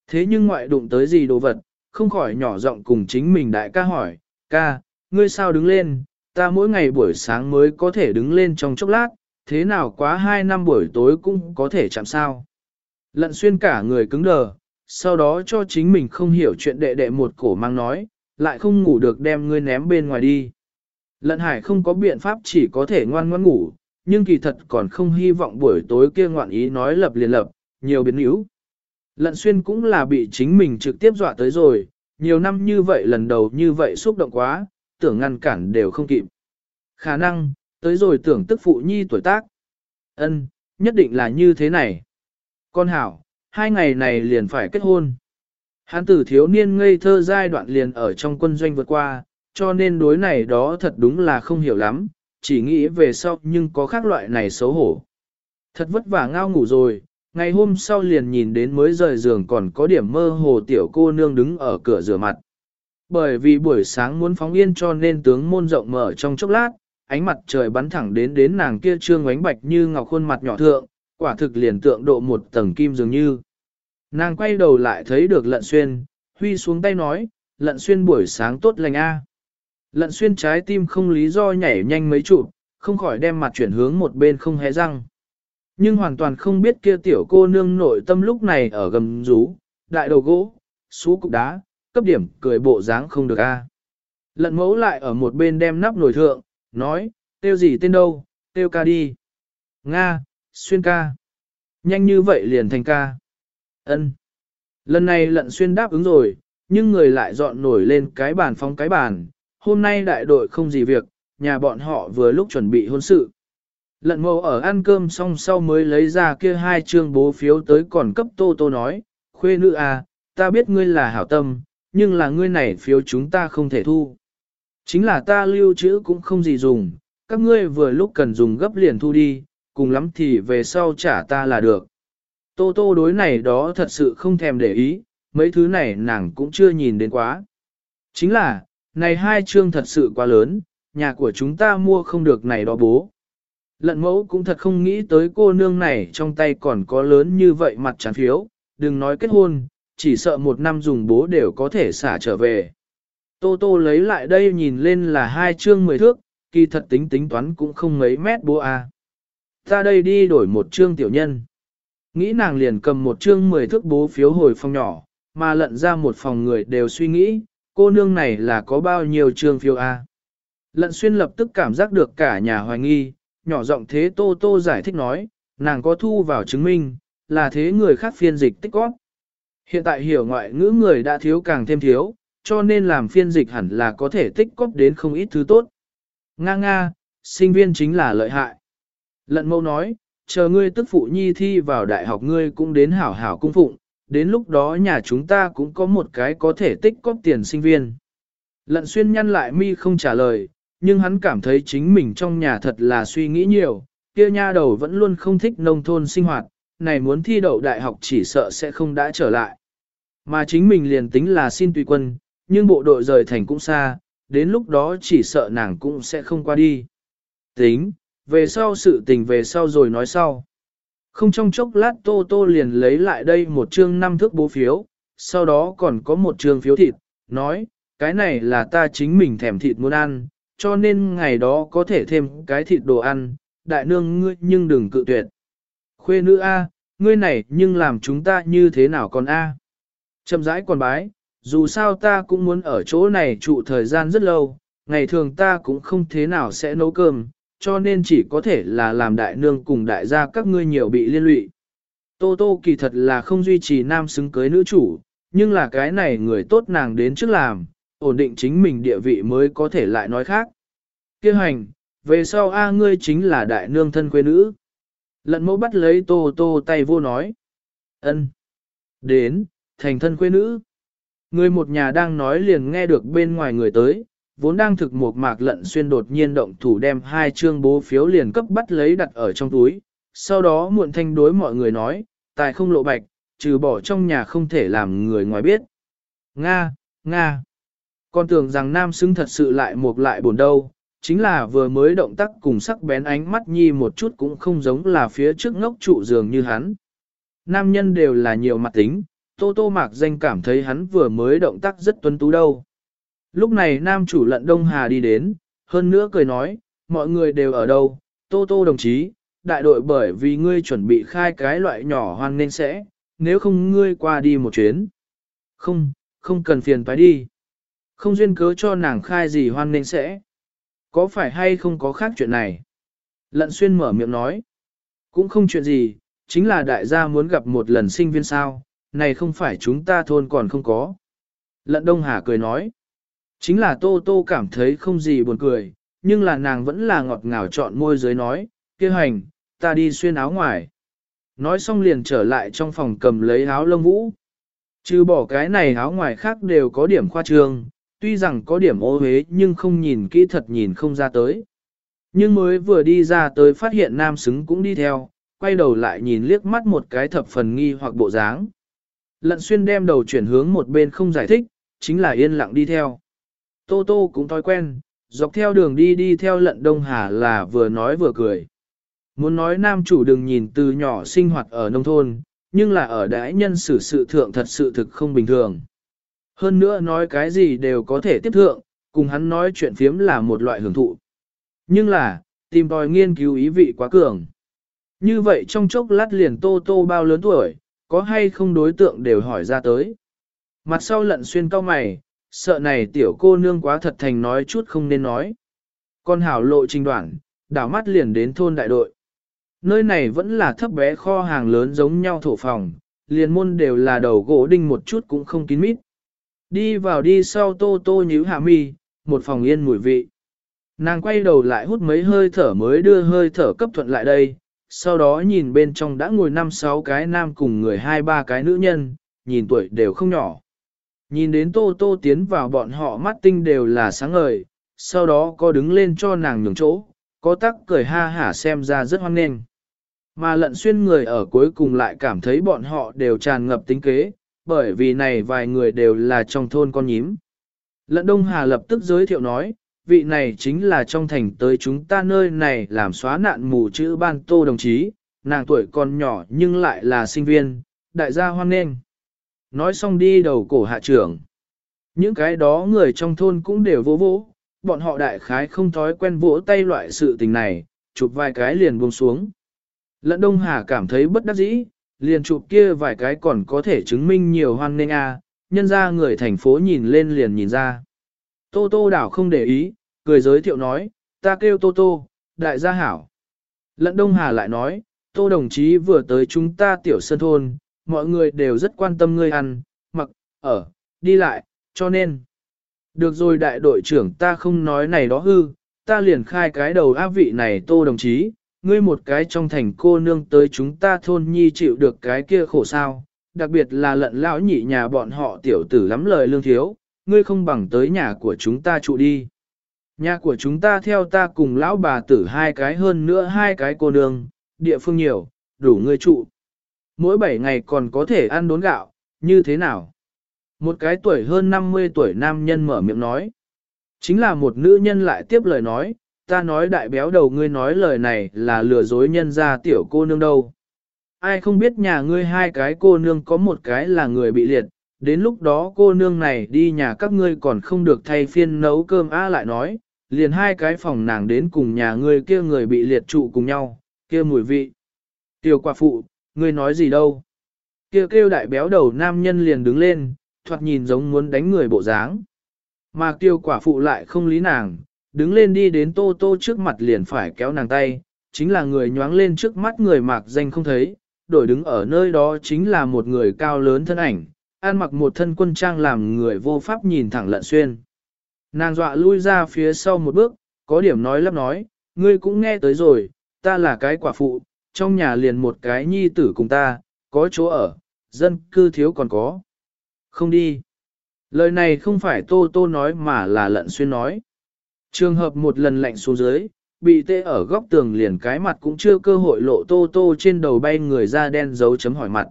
Thế nhưng ngoại đụng tới gì đồ vật, không khỏi nhỏ giọng cùng chính mình đại ca hỏi, ca, ngươi sao đứng lên, ta mỗi ngày buổi sáng mới có thể đứng lên trong chốc lát, thế nào quá hai năm buổi tối cũng có thể chạm sao. Lận xuyên cả người cứng đờ, sau đó cho chính mình không hiểu chuyện đệ đệ một cổ mang nói, lại không ngủ được đem ngươi ném bên ngoài đi. Lận hải không có biện pháp chỉ có thể ngoan ngoan ngủ, nhưng kỳ thật còn không hy vọng buổi tối kia ngoạn ý nói lập liền lập, nhiều biến yếu. Lận xuyên cũng là bị chính mình trực tiếp dọa tới rồi, nhiều năm như vậy lần đầu như vậy xúc động quá, tưởng ngăn cản đều không kịp. Khả năng, tới rồi tưởng tức phụ nhi tuổi tác. ân nhất định là như thế này. Con hảo, hai ngày này liền phải kết hôn. Hán tử thiếu niên ngây thơ giai đoạn liền ở trong quân doanh vượt qua, cho nên đối này đó thật đúng là không hiểu lắm, chỉ nghĩ về sau nhưng có khác loại này xấu hổ. Thật vất vả ngao ngủ rồi, ngày hôm sau liền nhìn đến mới rời giường còn có điểm mơ hồ tiểu cô nương đứng ở cửa rửa mặt. Bởi vì buổi sáng muốn phóng yên cho nên tướng môn rộng mở trong chốc lát, ánh mặt trời bắn thẳng đến đến nàng kia trương ánh bạch như ngọc khuôn mặt nhỏ thượng, quả thực liền tượng độ một tầng kim dường như. Nàng quay đầu lại thấy được lận xuyên, huy xuống tay nói, lận xuyên buổi sáng tốt lành a. Lận xuyên trái tim không lý do nhảy nhanh mấy chụp, không khỏi đem mặt chuyển hướng một bên không hé răng. Nhưng hoàn toàn không biết kia tiểu cô nương nội tâm lúc này ở gầm rú, đại đầu gỗ, xú cục đá, cấp điểm cười bộ dáng không được a. Lận mẫu lại ở một bên đem nắp nồi thượng, nói, tiêu gì tên đâu, tiêu ca đi. Nga, xuyên ca. Nhanh như vậy liền thành ca. Ân. Lần này lận xuyên đáp ứng rồi, nhưng người lại dọn nổi lên cái bàn phóng cái bàn. Hôm nay đại đội không gì việc, nhà bọn họ vừa lúc chuẩn bị hôn sự. Lận mẫu ở ăn cơm xong sau mới lấy ra kia hai chương bố phiếu tới còn cấp tô tô nói, khuê nữ à, ta biết ngươi là hảo tâm, nhưng là ngươi này phiếu chúng ta không thể thu. Chính là ta lưu trữ cũng không gì dùng, các ngươi vừa lúc cần dùng gấp liền thu đi, cùng lắm thì về sau trả ta là được. Tô tô đối này đó thật sự không thèm để ý, mấy thứ này nàng cũng chưa nhìn đến quá. Chính là, này hai chương thật sự quá lớn, nhà của chúng ta mua không được này đó bố. Lận mẫu cũng thật không nghĩ tới cô nương này trong tay còn có lớn như vậy mặt tràn phiếu, đừng nói kết hôn, chỉ sợ một năm dùng bố đều có thể xả trở về. Tô tô lấy lại đây nhìn lên là hai chương mười thước, kỳ thật tính tính toán cũng không mấy mét bố a. À. Ta đây đi đổi một chương tiểu nhân. Nghĩ nàng liền cầm một chương mười thước bố phiếu hồi phòng nhỏ, mà lận ra một phòng người đều suy nghĩ, cô nương này là có bao nhiêu chương phiếu a. À. Lận xuyên lập tức cảm giác được cả nhà hoài nghi, nhỏ giọng thế tô tô giải thích nói, nàng có thu vào chứng minh, là thế người khác phiên dịch tích góp. Hiện tại hiểu ngoại ngữ người đã thiếu càng thêm thiếu, cho nên làm phiên dịch hẳn là có thể tích góp đến không ít thứ tốt. Nga nga, sinh viên chính là lợi hại. Lận mâu nói, chờ ngươi tức phụ nhi thi vào đại học ngươi cũng đến hảo hảo cung phụng, đến lúc đó nhà chúng ta cũng có một cái có thể tích cóp tiền sinh viên. Lận xuyên nhăn lại mi không trả lời, nhưng hắn cảm thấy chính mình trong nhà thật là suy nghĩ nhiều, kia nha đầu vẫn luôn không thích nông thôn sinh hoạt, này muốn thi đậu đại học chỉ sợ sẽ không đã trở lại. Mà chính mình liền tính là xin tùy quân, nhưng bộ đội rời thành cũng xa, đến lúc đó chỉ sợ nàng cũng sẽ không qua đi. Tính, về sau sự tình về sau rồi nói sau. Không trong chốc lát Tô Tô liền lấy lại đây một chương năm thước bố phiếu, sau đó còn có một chương phiếu thịt, nói, cái này là ta chính mình thèm thịt muốn ăn, cho nên ngày đó có thể thêm cái thịt đồ ăn, đại nương ngươi nhưng đừng cự tuyệt. Khuê nữ A, ngươi này nhưng làm chúng ta như thế nào còn A. Chậm rãi còn bái, dù sao ta cũng muốn ở chỗ này trụ thời gian rất lâu, ngày thường ta cũng không thế nào sẽ nấu cơm, cho nên chỉ có thể là làm đại nương cùng đại gia các ngươi nhiều bị liên lụy. Tô Tô kỳ thật là không duy trì nam xứng cưới nữ chủ, nhưng là cái này người tốt nàng đến trước làm, ổn định chính mình địa vị mới có thể lại nói khác. Kêu hành, về sau A ngươi chính là đại nương thân quê nữ. Lận mẫu bắt lấy Tô Tô tay vô nói. ân Đến, thành thân quê nữ. Người một nhà đang nói liền nghe được bên ngoài người tới, vốn đang thực một mạc lận xuyên đột nhiên động thủ đem hai chương bố phiếu liền cấp bắt lấy đặt ở trong túi. Sau đó muộn thanh đối mọi người nói, tài không lộ bạch, trừ bỏ trong nhà không thể làm người ngoài biết. Nga, Nga. Con tưởng rằng nam xứng thật sự lại một lại buồn đâu, chính là vừa mới động tác cùng sắc bén ánh mắt nhi một chút cũng không giống là phía trước ngốc trụ giường như hắn. Nam nhân đều là nhiều mặt tính, Tô Tô Mạc danh cảm thấy hắn vừa mới động tác rất tuấn tú đâu. Lúc này nam chủ lận Đông Hà đi đến, hơn nữa cười nói, mọi người đều ở đâu, Tô Tô đồng chí, đại đội bởi vì ngươi chuẩn bị khai cái loại nhỏ hoan nên sẽ, nếu không ngươi qua đi một chuyến. Không, không cần phiền phải đi. Không duyên cớ cho nàng khai gì hoan nên sẽ. Có phải hay không có khác chuyện này? Lận xuyên mở miệng nói. Cũng không chuyện gì, chính là đại gia muốn gặp một lần sinh viên sao, này không phải chúng ta thôn còn không có. Lận Đông Hà cười nói. Chính là Tô Tô cảm thấy không gì buồn cười, nhưng là nàng vẫn là ngọt ngào chọn môi dưới nói, kia hành, ta đi xuyên áo ngoài. Nói xong liền trở lại trong phòng cầm lấy áo lông vũ. Trừ bỏ cái này áo ngoài khác đều có điểm khoa trương, tuy rằng có điểm ô huế nhưng không nhìn kỹ thật nhìn không ra tới. Nhưng mới vừa đi ra tới phát hiện nam xứng cũng đi theo, quay đầu lại nhìn liếc mắt một cái thập phần nghi hoặc bộ dáng. Lận xuyên đem đầu chuyển hướng một bên không giải thích, chính là yên lặng đi theo. Tô Tô cũng thói quen, dọc theo đường đi đi theo lận Đông Hà là vừa nói vừa cười. Muốn nói nam chủ đừng nhìn từ nhỏ sinh hoạt ở nông thôn, nhưng là ở đãi nhân xử sự thượng thật sự thực không bình thường. Hơn nữa nói cái gì đều có thể tiếp thượng, cùng hắn nói chuyện phiếm là một loại hưởng thụ. Nhưng là, tìm tòi nghiên cứu ý vị quá cường. Như vậy trong chốc lát liền tô tô bao lớn tuổi, có hay không đối tượng đều hỏi ra tới. Mặt sau lận xuyên cao mày, sợ này tiểu cô nương quá thật thành nói chút không nên nói. Con hảo lộ trình đoạn, đảo mắt liền đến thôn đại đội. Nơi này vẫn là thấp bé kho hàng lớn giống nhau thổ phòng, liền môn đều là đầu gỗ đinh một chút cũng không kín mít. Đi vào đi sau tô tô nhíu hạ mi, một phòng yên mùi vị. Nàng quay đầu lại hút mấy hơi thở mới đưa hơi thở cấp thuận lại đây, sau đó nhìn bên trong đã ngồi năm sáu cái nam cùng người hai ba cái nữ nhân, nhìn tuổi đều không nhỏ. Nhìn đến tô tô tiến vào bọn họ mắt tinh đều là sáng ngời, sau đó có đứng lên cho nàng nhường chỗ, có tắc cười ha hả xem ra rất hoan nghênh. Mà lận xuyên người ở cuối cùng lại cảm thấy bọn họ đều tràn ngập tính kế, bởi vì này vài người đều là trong thôn con nhím. Lận Đông Hà lập tức giới thiệu nói, vị này chính là trong thành tới chúng ta nơi này làm xóa nạn mù chữ ban tô đồng chí, nàng tuổi còn nhỏ nhưng lại là sinh viên, đại gia hoan nghênh. Nói xong đi đầu cổ hạ trưởng. Những cái đó người trong thôn cũng đều vỗ vỗ, bọn họ đại khái không thói quen vỗ tay loại sự tình này, chụp vài cái liền buông xuống. Lận Đông Hà cảm thấy bất đắc dĩ, liền chụp kia vài cái còn có thể chứng minh nhiều hoan nghênh a, nhân ra người thành phố nhìn lên liền nhìn ra. Tô Tô đảo không để ý, cười giới thiệu nói, ta kêu Tô Tô, đại gia hảo. Lận Đông Hà lại nói, Tô đồng chí vừa tới chúng ta tiểu sơn thôn, mọi người đều rất quan tâm ngươi ăn, mặc, ở, đi lại, cho nên. Được rồi đại đội trưởng ta không nói này đó hư, ta liền khai cái đầu áp vị này Tô đồng chí, ngươi một cái trong thành cô nương tới chúng ta thôn nhi chịu được cái kia khổ sao, đặc biệt là lận lão nhị nhà bọn họ tiểu tử lắm lời lương thiếu, ngươi không bằng tới nhà của chúng ta trụ đi. Nhà của chúng ta theo ta cùng lão bà tử hai cái hơn nữa hai cái cô nương, địa phương nhiều, đủ ngươi trụ. Mỗi bảy ngày còn có thể ăn đốn gạo, như thế nào? Một cái tuổi hơn 50 tuổi nam nhân mở miệng nói. Chính là một nữ nhân lại tiếp lời nói, ta nói đại béo đầu ngươi nói lời này là lừa dối nhân ra tiểu cô nương đâu. Ai không biết nhà ngươi hai cái cô nương có một cái là người bị liệt, đến lúc đó cô nương này đi nhà các ngươi còn không được thay phiên nấu cơm a lại nói, liền hai cái phòng nàng đến cùng nhà ngươi kia người bị liệt trụ cùng nhau, kia mùi vị. Tiểu quả phụ, ngươi nói gì đâu? Kêu kêu đại béo đầu nam nhân liền đứng lên, thoạt nhìn giống muốn đánh người bộ dáng. Mà tiêu quả phụ lại không lý nàng, đứng lên đi đến tô tô trước mặt liền phải kéo nàng tay, chính là người nhoáng lên trước mắt người mạc danh không thấy, đổi đứng ở nơi đó chính là một người cao lớn thân ảnh, ăn mặc một thân quân trang làm người vô pháp nhìn thẳng lận xuyên. Nàng dọa lui ra phía sau một bước, có điểm nói lắp nói, ngươi cũng nghe tới rồi, ta là cái quả phụ, trong nhà liền một cái nhi tử cùng ta, có chỗ ở, dân cư thiếu còn có. Không đi. Lời này không phải tô tô nói mà là lận xuyên nói. Trường hợp một lần lạnh xuống dưới, bị tê ở góc tường liền cái mặt cũng chưa cơ hội lộ tô tô trên đầu bay người ra đen dấu chấm hỏi mặt.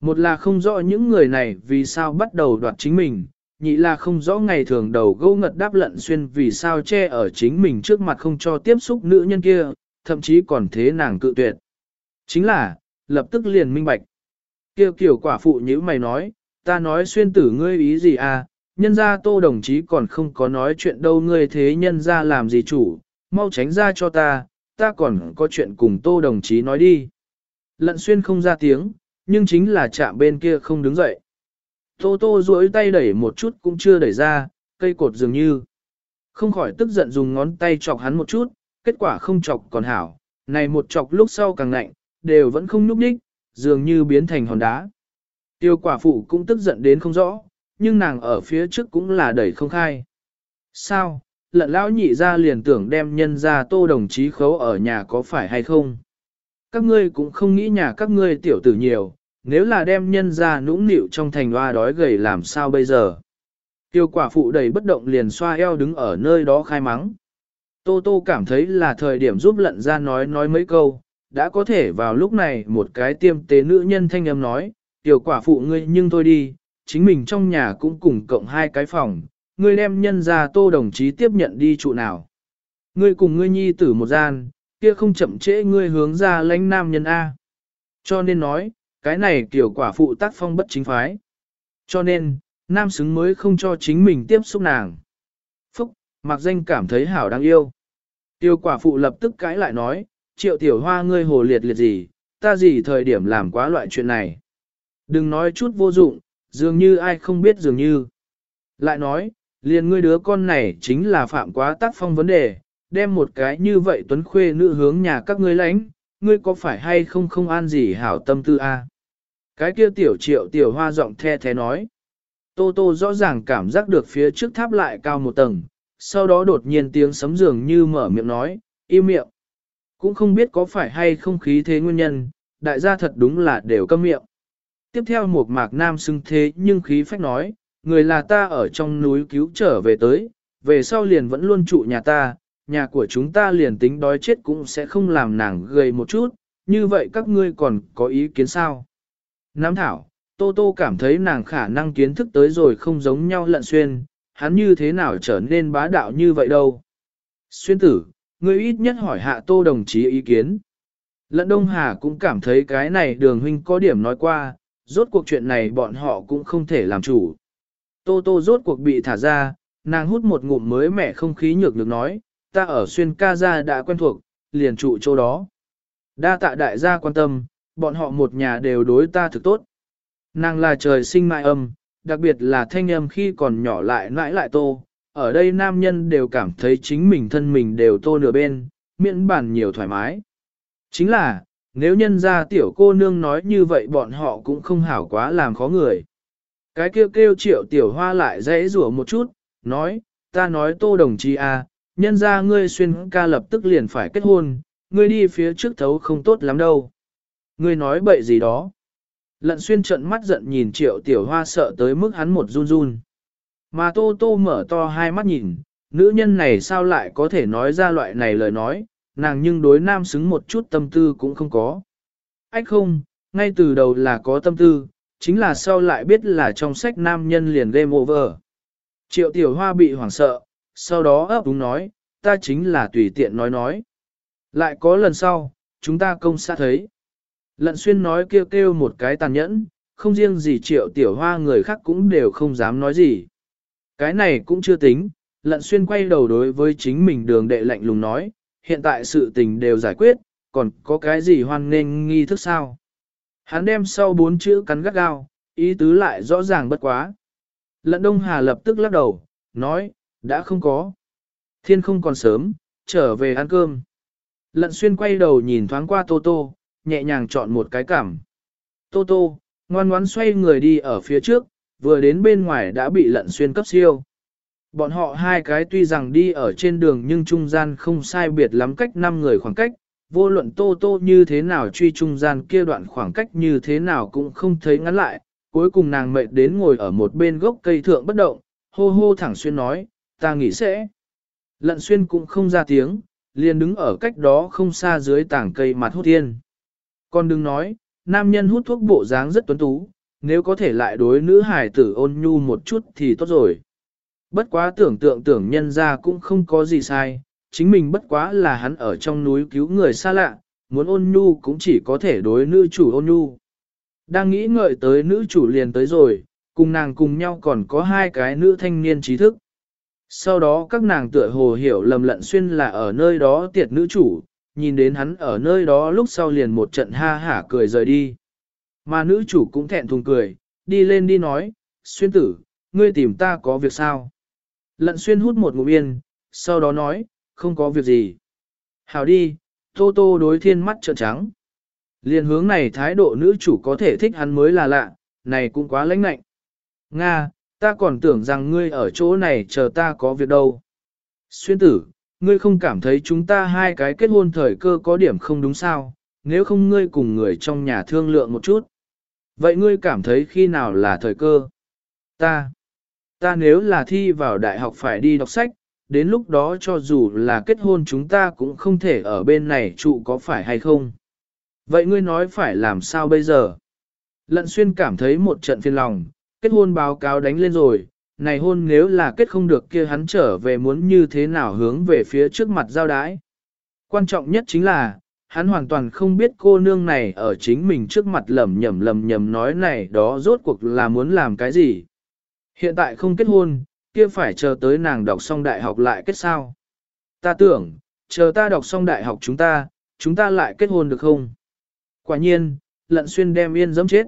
Một là không rõ những người này vì sao bắt đầu đoạt chính mình, nhị là không rõ ngày thường đầu gâu ngật đáp lận xuyên vì sao che ở chính mình trước mặt không cho tiếp xúc nữ nhân kia, thậm chí còn thế nàng cự tuyệt. Chính là, lập tức liền minh bạch. Kêu kiểu quả phụ như mày nói, ta nói xuyên tử ngươi ý gì à, nhân ra tô đồng chí còn không có nói chuyện đâu ngươi thế nhân ra làm gì chủ, mau tránh ra cho ta, ta còn có chuyện cùng tô đồng chí nói đi. Lận xuyên không ra tiếng, nhưng chính là chạm bên kia không đứng dậy. Tô tô duỗi tay đẩy một chút cũng chưa đẩy ra, cây cột dường như. Không khỏi tức giận dùng ngón tay chọc hắn một chút, kết quả không chọc còn hảo, này một chọc lúc sau càng lạnh, đều vẫn không núp đích, dường như biến thành hòn đá. Tiêu quả phụ cũng tức giận đến không rõ, nhưng nàng ở phía trước cũng là đẩy không khai. Sao, lận lão nhị ra liền tưởng đem nhân ra tô đồng chí khấu ở nhà có phải hay không? Các ngươi cũng không nghĩ nhà các ngươi tiểu tử nhiều, nếu là đem nhân ra nũng nịu trong thành hoa đói gầy làm sao bây giờ? Tiêu quả phụ đầy bất động liền xoa eo đứng ở nơi đó khai mắng. Tô Tô cảm thấy là thời điểm giúp lận ra nói nói mấy câu, đã có thể vào lúc này một cái tiêm tế nữ nhân thanh âm nói, tiểu quả phụ ngươi nhưng thôi đi, chính mình trong nhà cũng cùng cộng hai cái phòng, ngươi đem nhân ra tô đồng chí tiếp nhận đi trụ nào. Ngươi cùng ngươi nhi tử một gian, kia không chậm trễ ngươi hướng ra lãnh nam nhân A. Cho nên nói, cái này tiểu quả phụ tác phong bất chính phái. Cho nên, nam xứng mới không cho chính mình tiếp xúc nàng. Mặc danh cảm thấy hảo đáng yêu. Tiêu quả phụ lập tức cãi lại nói, triệu tiểu hoa ngươi hồ liệt liệt gì, ta gì thời điểm làm quá loại chuyện này. Đừng nói chút vô dụng, dường như ai không biết dường như. Lại nói, liền ngươi đứa con này chính là phạm quá tác phong vấn đề, đem một cái như vậy tuấn khuê nữ hướng nhà các ngươi lãnh, ngươi có phải hay không không an gì hảo tâm tư a? Cái kia tiểu triệu tiểu hoa giọng the thế nói. Tô tô rõ ràng cảm giác được phía trước tháp lại cao một tầng, sau đó đột nhiên tiếng sấm dường như mở miệng nói, im miệng. Cũng không biết có phải hay không khí thế nguyên nhân, đại gia thật đúng là đều câm miệng. Tiếp theo một mạc nam xưng thế nhưng khí phách nói, người là ta ở trong núi cứu trở về tới, về sau liền vẫn luôn trụ nhà ta, nhà của chúng ta liền tính đói chết cũng sẽ không làm nàng gầy một chút, như vậy các ngươi còn có ý kiến sao? Nam Thảo, Tô Tô cảm thấy nàng khả năng kiến thức tới rồi không giống nhau lận xuyên, hắn như thế nào trở nên bá đạo như vậy đâu. Xuyên tử, ngươi ít nhất hỏi hạ Tô đồng chí ý kiến. Lận Đông Hà cũng cảm thấy cái này đường huynh có điểm nói qua, rốt cuộc chuyện này bọn họ cũng không thể làm chủ. Tô Tô rốt cuộc bị thả ra, nàng hút một ngụm mới mẻ không khí nhược được nói, ta ở xuyên ca gia đã quen thuộc, liền trụ chỗ đó. Đa tạ đại gia quan tâm, bọn họ một nhà đều đối ta thực tốt. Nàng là trời sinh mại âm, đặc biệt là thanh âm khi còn nhỏ lại nãi lại tô. Ở đây nam nhân đều cảm thấy chính mình thân mình đều tô nửa bên, miễn bản nhiều thoải mái. Chính là, nếu nhân ra tiểu cô nương nói như vậy bọn họ cũng không hảo quá làm khó người. Cái kêu kêu triệu tiểu hoa lại dãy rủa một chút, nói, ta nói tô đồng chí à, nhân ra ngươi xuyên ca lập tức liền phải kết hôn, ngươi đi phía trước thấu không tốt lắm đâu. Ngươi nói bậy gì đó. Lận xuyên trận mắt giận nhìn triệu tiểu hoa sợ tới mức hắn một run run. Mà tô tô mở to hai mắt nhìn, nữ nhân này sao lại có thể nói ra loại này lời nói, nàng nhưng đối nam xứng một chút tâm tư cũng không có. Ách không, ngay từ đầu là có tâm tư, chính là sau lại biết là trong sách nam nhân liền game over. Triệu tiểu hoa bị hoảng sợ, sau đó ấp đúng nói, ta chính là tùy tiện nói nói. Lại có lần sau, chúng ta công xa thấy. Lận xuyên nói kêu kêu một cái tàn nhẫn, không riêng gì triệu tiểu hoa người khác cũng đều không dám nói gì. Cái này cũng chưa tính, lận xuyên quay đầu đối với chính mình đường đệ lạnh lùng nói, hiện tại sự tình đều giải quyết, còn có cái gì hoan nghênh nghi thức sao? Hắn đem sau bốn chữ cắn gắt gao, ý tứ lại rõ ràng bất quá. Lận Đông Hà lập tức lắc đầu, nói, đã không có. Thiên không còn sớm, trở về ăn cơm. Lận xuyên quay đầu nhìn thoáng qua Tô Tô, nhẹ nhàng chọn một cái cảm. Tô Tô, ngoan ngoãn xoay người đi ở phía trước, vừa đến bên ngoài đã bị lận xuyên cấp siêu. Bọn họ hai cái tuy rằng đi ở trên đường nhưng trung gian không sai biệt lắm cách năm người khoảng cách, vô luận tô tô như thế nào truy trung gian kia đoạn khoảng cách như thế nào cũng không thấy ngắn lại, cuối cùng nàng mệt đến ngồi ở một bên gốc cây thượng bất động, hô hô thẳng xuyên nói, ta nghĩ sẽ. Lận xuyên cũng không ra tiếng, liền đứng ở cách đó không xa dưới tảng cây mặt hút thiên. Còn đừng nói, nam nhân hút thuốc bộ dáng rất tuấn tú, nếu có thể lại đối nữ hài tử ôn nhu một chút thì tốt rồi. Bất quá tưởng tượng tưởng nhân ra cũng không có gì sai, chính mình bất quá là hắn ở trong núi cứu người xa lạ, muốn ôn nhu cũng chỉ có thể đối nữ chủ ôn nhu. Đang nghĩ ngợi tới nữ chủ liền tới rồi, cùng nàng cùng nhau còn có hai cái nữ thanh niên trí thức. Sau đó các nàng tựa hồ hiểu lầm lận xuyên là ở nơi đó tiệt nữ chủ, nhìn đến hắn ở nơi đó lúc sau liền một trận ha hả cười rời đi. Mà nữ chủ cũng thẹn thùng cười, đi lên đi nói, xuyên tử, ngươi tìm ta có việc sao? Lận xuyên hút một ngụm yên, sau đó nói, không có việc gì. Hảo đi, tô tô đối thiên mắt trợn trắng. Liên hướng này thái độ nữ chủ có thể thích hắn mới là lạ, này cũng quá lãnh lạnh. Nga, ta còn tưởng rằng ngươi ở chỗ này chờ ta có việc đâu. Xuyên tử, ngươi không cảm thấy chúng ta hai cái kết hôn thời cơ có điểm không đúng sao, nếu không ngươi cùng người trong nhà thương lượng một chút. Vậy ngươi cảm thấy khi nào là thời cơ? Ta, ta nếu là thi vào đại học phải đi đọc sách, đến lúc đó cho dù là kết hôn chúng ta cũng không thể ở bên này trụ có phải hay không? Vậy ngươi nói phải làm sao bây giờ? Lận xuyên cảm thấy một trận phiền lòng, kết hôn báo cáo đánh lên rồi, này hôn nếu là kết không được kia hắn trở về muốn như thế nào hướng về phía trước mặt giao đái. Quan trọng nhất chính là, hắn hoàn toàn không biết cô nương này ở chính mình trước mặt lầm nhầm lầm nhầm nói này đó rốt cuộc là muốn làm cái gì. Hiện tại không kết hôn, kia phải chờ tới nàng đọc xong đại học lại kết sao. Ta tưởng, chờ ta đọc xong đại học chúng ta, chúng ta lại kết hôn được không? Quả nhiên, lận xuyên đem yên dẫm chết.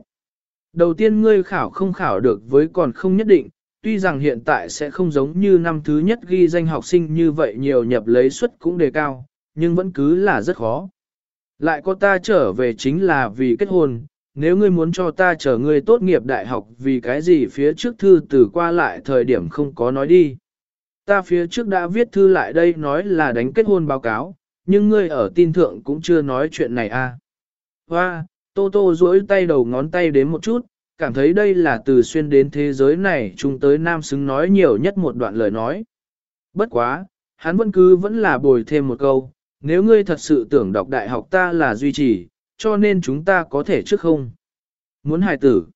Đầu tiên ngươi khảo không khảo được với còn không nhất định, tuy rằng hiện tại sẽ không giống như năm thứ nhất ghi danh học sinh như vậy nhiều nhập lấy suất cũng đề cao, nhưng vẫn cứ là rất khó. Lại có ta trở về chính là vì kết hôn, nếu ngươi muốn cho ta chờ ngươi tốt nghiệp đại học vì cái gì phía trước thư từ qua lại thời điểm không có nói đi. Ta phía trước đã viết thư lại đây nói là đánh kết hôn báo cáo, nhưng ngươi ở tin thượng cũng chưa nói chuyện này a. À. Hoa, Tô Tô duỗi tay đầu ngón tay đến một chút, cảm thấy đây là từ xuyên đến thế giới này chúng tới nam xứng nói nhiều nhất một đoạn lời nói. Bất quá, hắn vẫn cứ vẫn là bồi thêm một câu, nếu ngươi thật sự tưởng đọc đại học ta là duy trì, cho nên chúng ta có thể trước không. Muốn hài tử.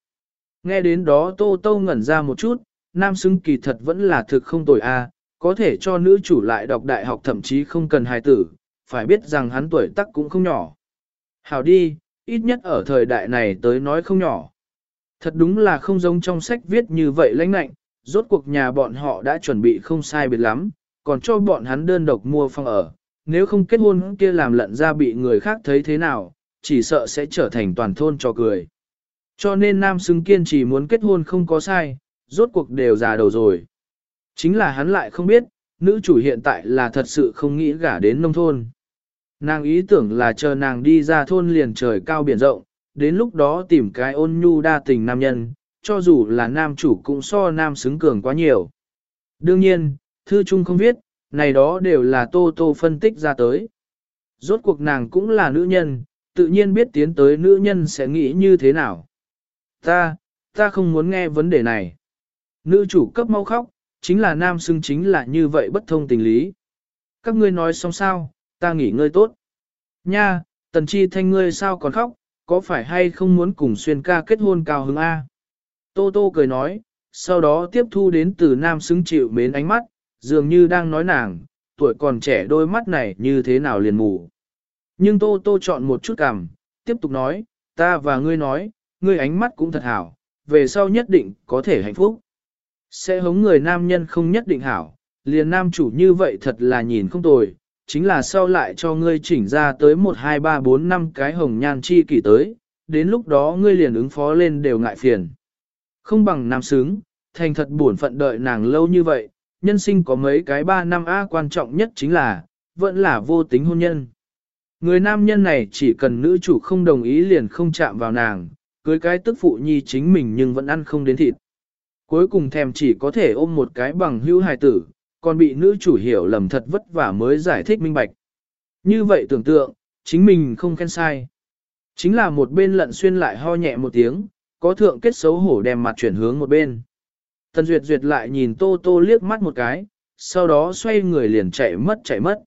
Nghe đến đó Tô Tô ngẩn ra một chút, nam xứng kỳ thật vẫn là thực không tồi a, có thể cho nữ chủ lại đọc đại học thậm chí không cần hài tử, phải biết rằng hắn tuổi tác cũng không nhỏ. Hảo đi, ít nhất ở thời đại này tới nói không nhỏ. Thật đúng là không giống trong sách viết như vậy lãnh nạnh, rốt cuộc nhà bọn họ đã chuẩn bị không sai biệt lắm, còn cho bọn hắn đơn độc mua phòng ở. Nếu không kết hôn kia làm lận ra bị người khác thấy thế nào, chỉ sợ sẽ trở thành toàn thôn cho cười. Cho nên nam xứng kiên chỉ muốn kết hôn không có sai, rốt cuộc đều già đầu rồi. Chính là hắn lại không biết, nữ chủ hiện tại là thật sự không nghĩ gả đến nông thôn. Nàng ý tưởng là chờ nàng đi ra thôn liền trời cao biển rộng, đến lúc đó tìm cái ôn nhu đa tình nam nhân, cho dù là nam chủ cũng so nam xứng cường quá nhiều. Đương nhiên, thư trung không viết, này đó đều là tô tô phân tích ra tới. Rốt cuộc nàng cũng là nữ nhân, tự nhiên biết tiến tới nữ nhân sẽ nghĩ như thế nào. Ta, ta không muốn nghe vấn đề này. Nữ chủ cấp mau khóc, chính là nam xưng chính là như vậy bất thông tình lý. Các ngươi nói xong sao, ta nghỉ ngơi tốt. Nha, tần chi thanh ngươi sao còn khóc, có phải hay không muốn cùng xuyên ca kết hôn cao hứng A? Tô Tô cười nói, sau đó tiếp thu đến từ nam xứng chịu mến ánh mắt, dường như đang nói nàng, tuổi còn trẻ đôi mắt này như thế nào liền mù. Nhưng Tô Tô chọn một chút cảm, tiếp tục nói, ta và ngươi nói, ngươi ánh mắt cũng thật hảo, về sau nhất định có thể hạnh phúc. Sẽ hống người nam nhân không nhất định hảo, liền nam chủ như vậy thật là nhìn không tồi, chính là sau lại cho ngươi chỉnh ra tới 1 2 3 4 5 cái hồng nhan chi kỷ tới, đến lúc đó ngươi liền ứng phó lên đều ngại phiền. Không bằng nam sướng, thành thật buồn phận đợi nàng lâu như vậy, nhân sinh có mấy cái 3 năm A quan trọng nhất chính là, vẫn là vô tính hôn nhân. Người nam nhân này chỉ cần nữ chủ không đồng ý liền không chạm vào nàng, cưới cái tức phụ nhi chính mình nhưng vẫn ăn không đến thịt. Cuối cùng thèm chỉ có thể ôm một cái bằng hữu hài tử, còn bị nữ chủ hiểu lầm thật vất vả mới giải thích minh bạch. Như vậy tưởng tượng, chính mình không khen sai. Chính là một bên lận xuyên lại ho nhẹ một tiếng, có thượng kết xấu hổ đem mặt chuyển hướng một bên. Tần Duyệt Duyệt lại nhìn Tô Tô liếc mắt một cái, sau đó xoay người liền chạy mất chạy mất.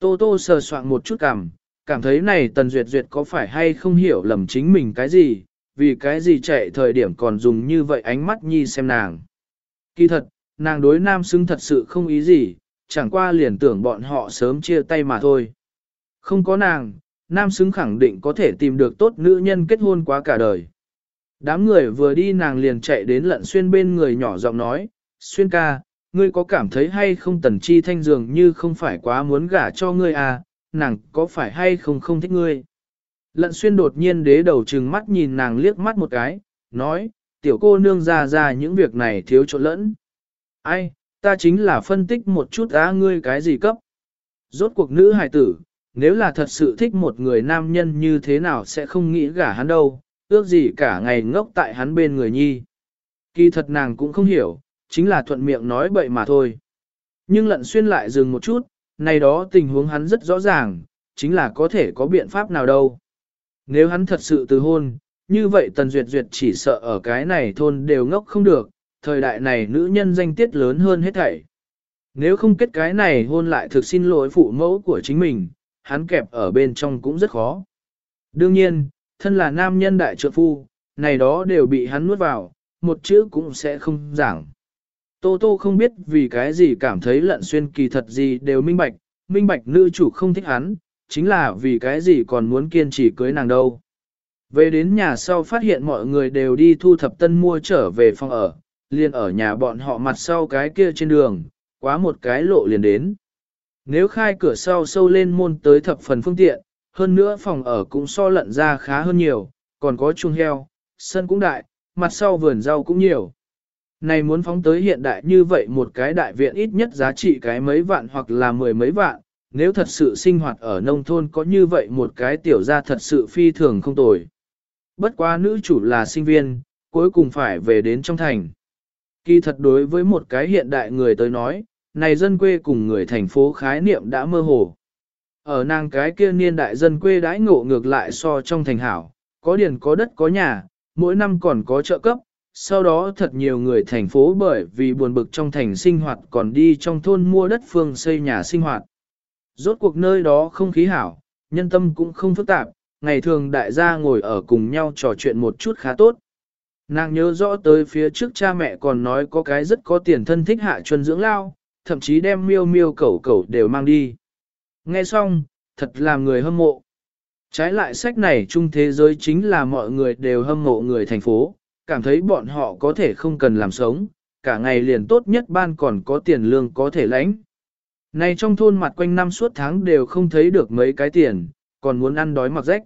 Tô Tô sờ soạn một chút cảm, cảm thấy này Tần Duyệt Duyệt có phải hay không hiểu lầm chính mình cái gì, vì cái gì chạy thời điểm còn dùng như vậy ánh mắt nhi xem nàng. Kỳ thật, nàng đối nam xứng thật sự không ý gì, chẳng qua liền tưởng bọn họ sớm chia tay mà thôi. Không có nàng, nam xứng khẳng định có thể tìm được tốt nữ nhân kết hôn quá cả đời. Đám người vừa đi nàng liền chạy đến lận xuyên bên người nhỏ giọng nói, xuyên ca, ngươi có cảm thấy hay không tần chi thanh dường như không phải quá muốn gả cho ngươi à, nàng có phải hay không không thích ngươi. Lận xuyên đột nhiên đế đầu trừng mắt nhìn nàng liếc mắt một cái, nói, tiểu cô nương ra ra những việc này thiếu chỗ lẫn. Ai, ta chính là phân tích một chút á ngươi cái gì cấp. Rốt cuộc nữ hài tử, nếu là thật sự thích một người nam nhân như thế nào sẽ không nghĩ gả hắn đâu, ước gì cả ngày ngốc tại hắn bên người nhi. Kỳ thật nàng cũng không hiểu, chính là thuận miệng nói bậy mà thôi. Nhưng lận xuyên lại dừng một chút, này đó tình huống hắn rất rõ ràng, chính là có thể có biện pháp nào đâu. Nếu hắn thật sự từ hôn, như vậy Tần Duyệt Duyệt chỉ sợ ở cái này thôn đều ngốc không được, thời đại này nữ nhân danh tiết lớn hơn hết thảy. Nếu không kết cái này hôn lại thực xin lỗi phụ mẫu của chính mình, hắn kẹp ở bên trong cũng rất khó. Đương nhiên, thân là nam nhân đại trượng phu, này đó đều bị hắn nuốt vào, một chữ cũng sẽ không giảng. Tô Tô không biết vì cái gì cảm thấy lận xuyên kỳ thật gì đều minh bạch, minh bạch nữ chủ không thích hắn, chính là vì cái gì còn muốn kiên trì cưới nàng đâu. Về đến nhà sau phát hiện mọi người đều đi thu thập tân mua trở về phòng ở, liền ở nhà bọn họ mặt sau cái kia trên đường, quá một cái lộ liền đến. Nếu khai cửa sau sâu lên môn tới thập phần phương tiện, hơn nữa phòng ở cũng so lận ra khá hơn nhiều, còn có chuồng heo, sân cũng đại, mặt sau vườn rau cũng nhiều. Này muốn phóng tới hiện đại như vậy một cái đại viện ít nhất giá trị cái mấy vạn hoặc là mười mấy vạn, nếu thật sự sinh hoạt ở nông thôn có như vậy một cái tiểu gia thật sự phi thường không tồi. Bất quá nữ chủ là sinh viên, cuối cùng phải về đến trong thành. Kỳ thật đối với một cái hiện đại người tới nói, này dân quê cùng người thành phố khái niệm đã mơ hồ. Ở nàng cái kia niên đại dân quê đãi ngộ ngược lại so trong thành hảo, có điền có đất có nhà, mỗi năm còn có trợ cấp, sau đó thật nhiều người thành phố bởi vì buồn bực trong thành sinh hoạt còn đi trong thôn mua đất phương xây nhà sinh hoạt. Rốt cuộc nơi đó không khí hảo, nhân tâm cũng không phức tạp, ngày thường đại gia ngồi ở cùng nhau trò chuyện một chút khá tốt. Nàng nhớ rõ tới phía trước cha mẹ còn nói có cái rất có tiền thân thích hạ chuân dưỡng lao, thậm chí đem miêu miêu cẩu cẩu đều mang đi. Nghe xong, thật làm người hâm mộ. Trái lại sách này chung thế giới chính là mọi người đều hâm mộ người thành phố, cảm thấy bọn họ có thể không cần làm sống, cả ngày liền tốt nhất ban còn có tiền lương có thể lãnh. Này trong thôn mặt quanh năm suốt tháng đều không thấy được mấy cái tiền, còn muốn ăn đói mặc rách.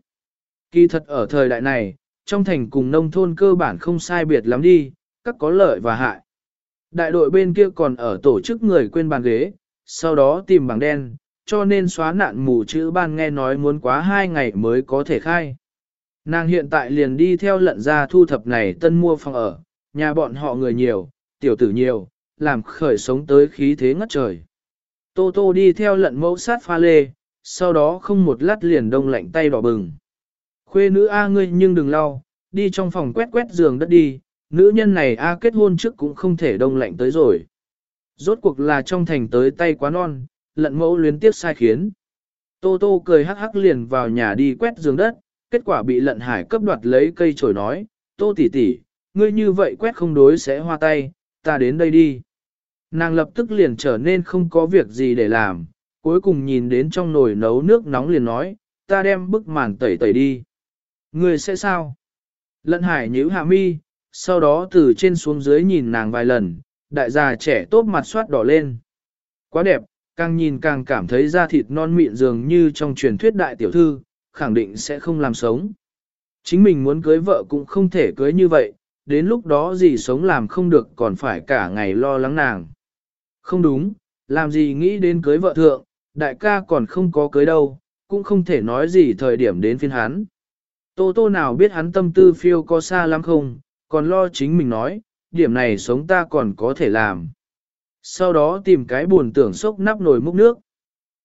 Kỳ thật ở thời đại này, trong thành cùng nông thôn cơ bản không sai biệt lắm đi, các có lợi và hại. Đại đội bên kia còn ở tổ chức người quên bàn ghế, sau đó tìm bảng đen, cho nên xóa nạn mù chữ ban nghe nói muốn quá hai ngày mới có thể khai. Nàng hiện tại liền đi theo lận ra thu thập này tân mua phòng ở, nhà bọn họ người nhiều, tiểu tử nhiều, làm khởi sống tới khí thế ngất trời. Tô tô đi theo lận mẫu sát pha lê, sau đó không một lát liền đông lạnh tay đỏ bừng. Khuê nữ A ngươi nhưng đừng lau, đi trong phòng quét quét giường đất đi, nữ nhân này A kết hôn trước cũng không thể đông lạnh tới rồi. Rốt cuộc là trong thành tới tay quá non, lận mẫu luyến tiếp sai khiến. Tô tô cười hắc hắc liền vào nhà đi quét giường đất, kết quả bị lận hải cấp đoạt lấy cây chổi nói, tô tỷ tỷ, ngươi như vậy quét không đối sẽ hoa tay, ta đến đây đi. Nàng lập tức liền trở nên không có việc gì để làm, cuối cùng nhìn đến trong nồi nấu nước nóng liền nói, ta đem bức màn tẩy tẩy đi. Người sẽ sao? Lận hải nhíu hạ mi, sau đó từ trên xuống dưới nhìn nàng vài lần, đại già trẻ tốt mặt soát đỏ lên. Quá đẹp, càng nhìn càng cảm thấy da thịt non mịn dường như trong truyền thuyết đại tiểu thư, khẳng định sẽ không làm sống. Chính mình muốn cưới vợ cũng không thể cưới như vậy, đến lúc đó gì sống làm không được còn phải cả ngày lo lắng nàng. Không đúng, làm gì nghĩ đến cưới vợ thượng, đại ca còn không có cưới đâu, cũng không thể nói gì thời điểm đến phiên hắn. Tô tô nào biết hắn tâm tư phiêu có xa lắm không, còn lo chính mình nói, điểm này sống ta còn có thể làm. Sau đó tìm cái buồn tưởng sốc nắp nồi múc nước.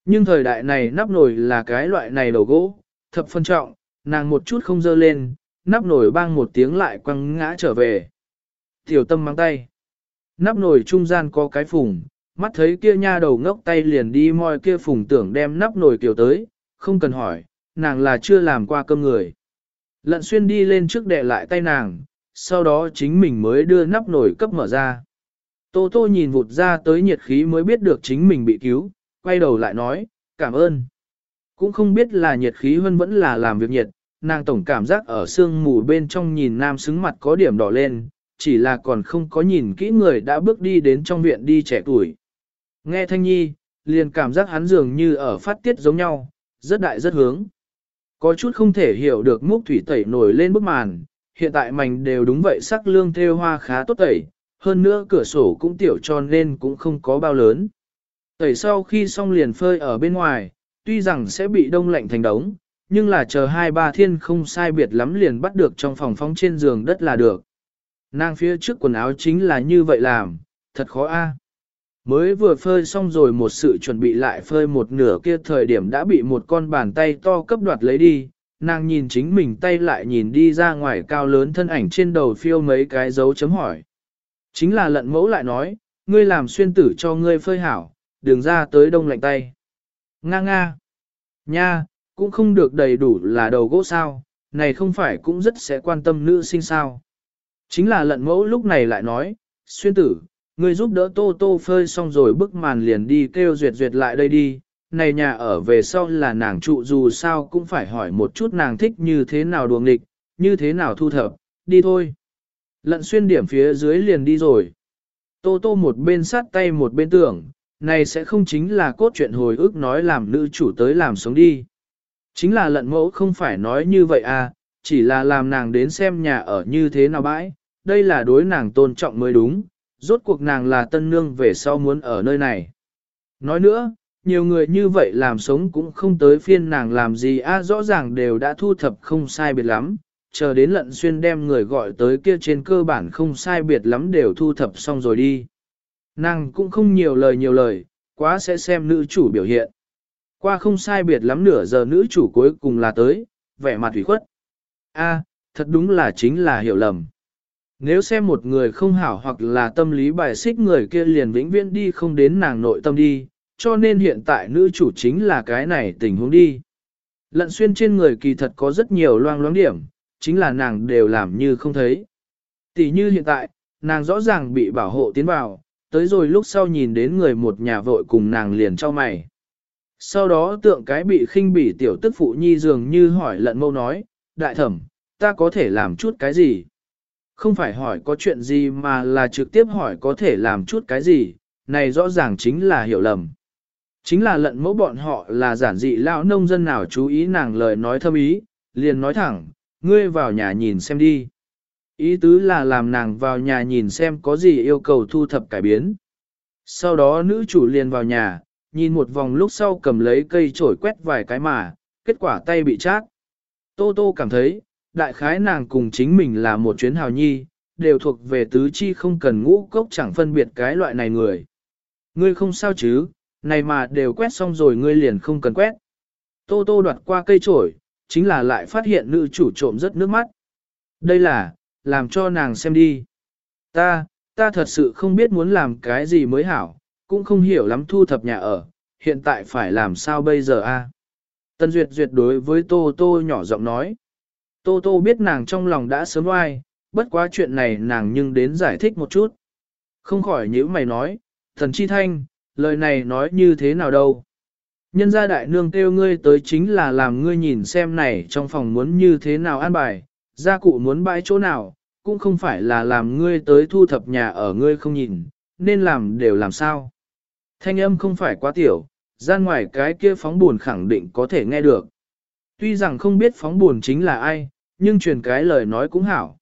Nhưng thời đại này nắp nồi là cái loại này đầu gỗ, thập phân trọng, nàng một chút không dơ lên, nắp nồi bang một tiếng lại quăng ngã trở về. Tiểu tâm mang tay. Nắp nồi trung gian có cái phùng, mắt thấy kia nha đầu ngốc tay liền đi moi kia phùng tưởng đem nắp nồi kiểu tới, không cần hỏi, nàng là chưa làm qua cơm người. Lận xuyên đi lên trước đè lại tay nàng, sau đó chính mình mới đưa nắp nồi cấp mở ra. Tô tô nhìn vụt ra tới nhiệt khí mới biết được chính mình bị cứu, quay đầu lại nói, cảm ơn. Cũng không biết là nhiệt khí hơn vẫn là làm việc nhiệt, nàng tổng cảm giác ở sương mù bên trong nhìn nam xứng mặt có điểm đỏ lên, chỉ là còn không có nhìn kỹ người đã bước đi đến trong viện đi trẻ tuổi. Nghe thanh nhi, liền cảm giác hắn dường như ở phát tiết giống nhau, rất đại rất hướng. Có chút không thể hiểu được múc thủy tẩy nổi lên bức màn, hiện tại mảnh đều đúng vậy sắc lương theo hoa khá tốt tẩy, hơn nữa cửa sổ cũng tiểu tròn nên cũng không có bao lớn. Tẩy sau khi xong liền phơi ở bên ngoài, tuy rằng sẽ bị đông lạnh thành đống, nhưng là chờ hai ba thiên không sai biệt lắm liền bắt được trong phòng phóng trên giường đất là được. Nàng phía trước quần áo chính là như vậy làm, thật khó a. Mới vừa phơi xong rồi một sự chuẩn bị lại phơi một nửa kia thời điểm đã bị một con bàn tay to cấp đoạt lấy đi, nàng nhìn chính mình tay lại nhìn đi ra ngoài cao lớn thân ảnh trên đầu phiêu mấy cái dấu chấm hỏi. Chính là lận mẫu lại nói, ngươi làm xuyên tử cho ngươi phơi hảo, đường ra tới đông lạnh tay. Nga nga. Nha, cũng không được đầy đủ là đầu gỗ sao, này không phải cũng rất sẽ quan tâm nữ sinh sao. Chính là lận mẫu lúc này lại nói, xuyên tử, ngươi giúp đỡ tô tô phơi xong rồi bức màn liền đi kêu duyệt duyệt lại đây đi, này nhà ở về sau là nàng trụ dù sao cũng phải hỏi một chút nàng thích như thế nào đuồng nghịch, như thế nào thu thập, đi thôi. Lận xuyên điểm phía dưới liền đi rồi. Tô tô một bên sát tay một bên tưởng, này sẽ không chính là cốt truyện hồi ức nói làm nữ chủ tới làm sống đi. Chính là lận mẫu không phải nói như vậy à, chỉ là làm nàng đến xem nhà ở như thế nào bãi, đây là đối nàng tôn trọng mới đúng, rốt cuộc nàng là tân nương về sau muốn ở nơi này. Nói nữa, nhiều người như vậy làm sống cũng không tới phiên nàng làm gì a rõ ràng đều đã thu thập không sai biệt lắm, chờ đến lận xuyên đem người gọi tới kia trên cơ bản không sai biệt lắm đều thu thập xong rồi đi. Nàng cũng không nhiều lời nhiều lời, quá sẽ xem nữ chủ biểu hiện. Qua không sai biệt lắm nửa giờ nữ chủ cuối cùng là tới, vẻ mặt ủy khuất. A, thật đúng là chính là hiểu lầm. Nếu xem một người không hảo hoặc là tâm lý bài xích người kia liền vĩnh viễn đi không đến nàng nội tâm đi, cho nên hiện tại nữ chủ chính là cái này tình huống đi. Lận xuyên trên người kỳ thật có rất nhiều loang loáng điểm, chính là nàng đều làm như không thấy. Tỷ như hiện tại, nàng rõ ràng bị bảo hộ tiến vào, tới rồi lúc sau nhìn đến người một nhà vội cùng nàng liền cho mày. Sau đó tượng cái bị khinh bỉ tiểu tức phụ nhi dường như hỏi lận mâu nói, đại thẩm, ta có thể làm chút cái gì? Không phải hỏi có chuyện gì mà là trực tiếp hỏi có thể làm chút cái gì, này rõ ràng chính là hiểu lầm. Chính là lận mẫu bọn họ là giản dị lão nông dân nào chú ý nàng lời nói thâm ý, liền nói thẳng, ngươi vào nhà nhìn xem đi. Ý tứ là làm nàng vào nhà nhìn xem có gì yêu cầu thu thập cải biến. Sau đó nữ chủ liền vào nhà, nhìn một vòng lúc sau cầm lấy cây chổi quét vài cái mà, kết quả tay bị chát. Tô Tô cảm thấy, đại khái nàng cùng chính mình là một chuyến hào nhi, đều thuộc về tứ chi không cần ngũ cốc chẳng phân biệt cái loại này người. Ngươi không sao chứ, này mà đều quét xong rồi ngươi liền không cần quét. Tô Tô đoạt qua cây chổi, chính là lại phát hiện nữ chủ trộm rất nước mắt. Đây là, làm cho nàng xem đi. Ta, ta thật sự không biết muốn làm cái gì mới hảo, cũng không hiểu lắm thu thập nhà ở, hiện tại phải làm sao bây giờ a? Tân Duyệt Duyệt đối với Tô Tô nhỏ giọng nói. Tô Tô biết nàng trong lòng đã sớm oai, bất quá chuyện này nàng nhưng đến giải thích một chút. Không khỏi nhữ mày nói, thần chi thanh, lời này nói như thế nào đâu. Nhân gia đại nương kêu ngươi tới chính là làm ngươi nhìn xem này trong phòng muốn như thế nào an bài, gia cụ muốn bãi chỗ nào, cũng không phải là làm ngươi tới thu thập nhà ở ngươi không nhìn, nên làm đều làm sao. Thanh âm không phải quá tiểu, gian ngoài cái kia phóng buồn khẳng định có thể nghe được. Tuy rằng không biết phóng buồn chính là ai, nhưng truyền cái lời nói cũng hảo.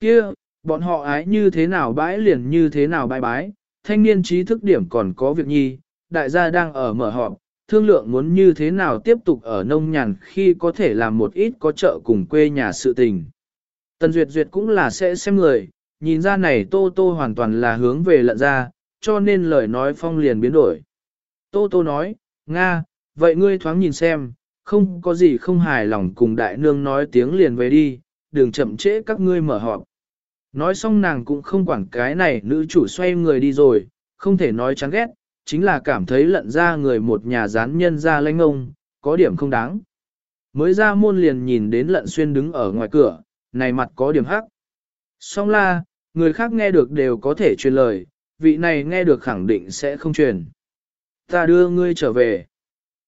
Kia, bọn họ ái như thế nào bãi liền như thế nào bãi bái, thanh niên trí thức điểm còn có việc nhi, đại gia đang ở mở họp, thương lượng muốn như thế nào tiếp tục ở nông nhàn khi có thể làm một ít có trợ cùng quê nhà sự tình. Tần Duyệt Duyệt cũng là sẽ xem người, nhìn ra này Tô Tô hoàn toàn là hướng về lận ra, cho nên lời nói phong liền biến đổi. Tô Tô nói, Nga, vậy ngươi thoáng nhìn xem, không có gì không hài lòng cùng đại nương nói tiếng liền về đi, đừng chậm trễ các ngươi mở họp. Nói xong nàng cũng không quản cái này nữ chủ xoay người đi rồi, không thể nói chán ghét, chính là cảm thấy lận ra người một nhà gián nhân ra lanh ông, có điểm không đáng. Mới ra môn liền nhìn đến lận xuyên đứng ở ngoài cửa, này mặt có điểm hắc. Song la, người khác nghe được đều có thể truyền lời, vị này nghe được khẳng định sẽ không truyền. Ta đưa ngươi trở về.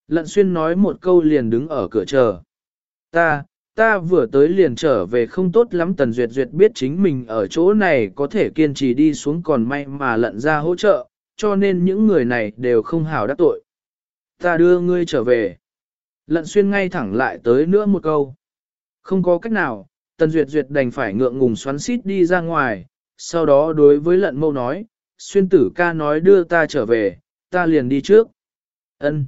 Lận xuyên nói một câu liền đứng ở cửa chờ. Ta, ta vừa tới liền trở về không tốt lắm Tần Duyệt Duyệt biết chính mình ở chỗ này có thể kiên trì đi xuống còn may mà lận ra hỗ trợ, cho nên những người này đều không hào đắc tội. Ta đưa ngươi trở về. Lận xuyên ngay thẳng lại tới nữa một câu. Không có cách nào, Tần Duyệt Duyệt đành phải ngượng ngùng xoắn xít đi ra ngoài, sau đó đối với lận mâu nói, xuyên tử ca nói đưa ta trở về, ta liền đi trước. ân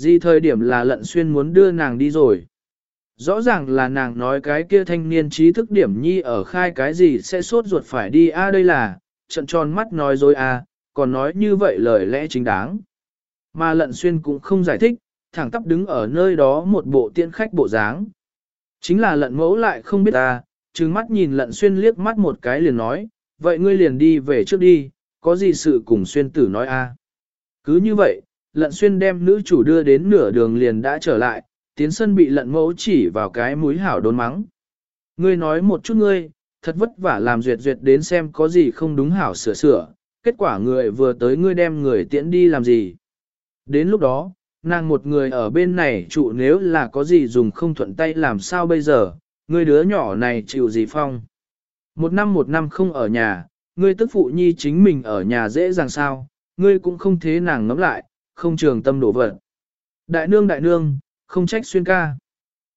gì thời điểm là lận xuyên muốn đưa nàng đi rồi. Rõ ràng là nàng nói cái kia thanh niên trí thức điểm nhi ở khai cái gì sẽ sốt ruột phải đi a đây là, trận tròn mắt nói dối a còn nói như vậy lời lẽ chính đáng. Mà lận xuyên cũng không giải thích, thẳng tắp đứng ở nơi đó một bộ tiện khách bộ dáng. Chính là lận mẫu lại không biết ta, trừng mắt nhìn lận xuyên liếc mắt một cái liền nói, vậy ngươi liền đi về trước đi, có gì sự cùng xuyên tử nói a Cứ như vậy, lận xuyên đem nữ chủ đưa đến nửa đường liền đã trở lại, tiến sân bị lận mẫu chỉ vào cái mũi hảo đốn mắng. Ngươi nói một chút ngươi, thật vất vả làm duyệt duyệt đến xem có gì không đúng hảo sửa sửa, kết quả người vừa tới ngươi đem người tiễn đi làm gì. Đến lúc đó, nàng một người ở bên này trụ nếu là có gì dùng không thuận tay làm sao bây giờ, ngươi đứa nhỏ này chịu gì phong. Một năm một năm không ở nhà, ngươi tức phụ nhi chính mình ở nhà dễ dàng sao, ngươi cũng không thế nàng ngắm lại, không trường tâm đổ vật. Đại nương đại nương, không trách xuyên ca.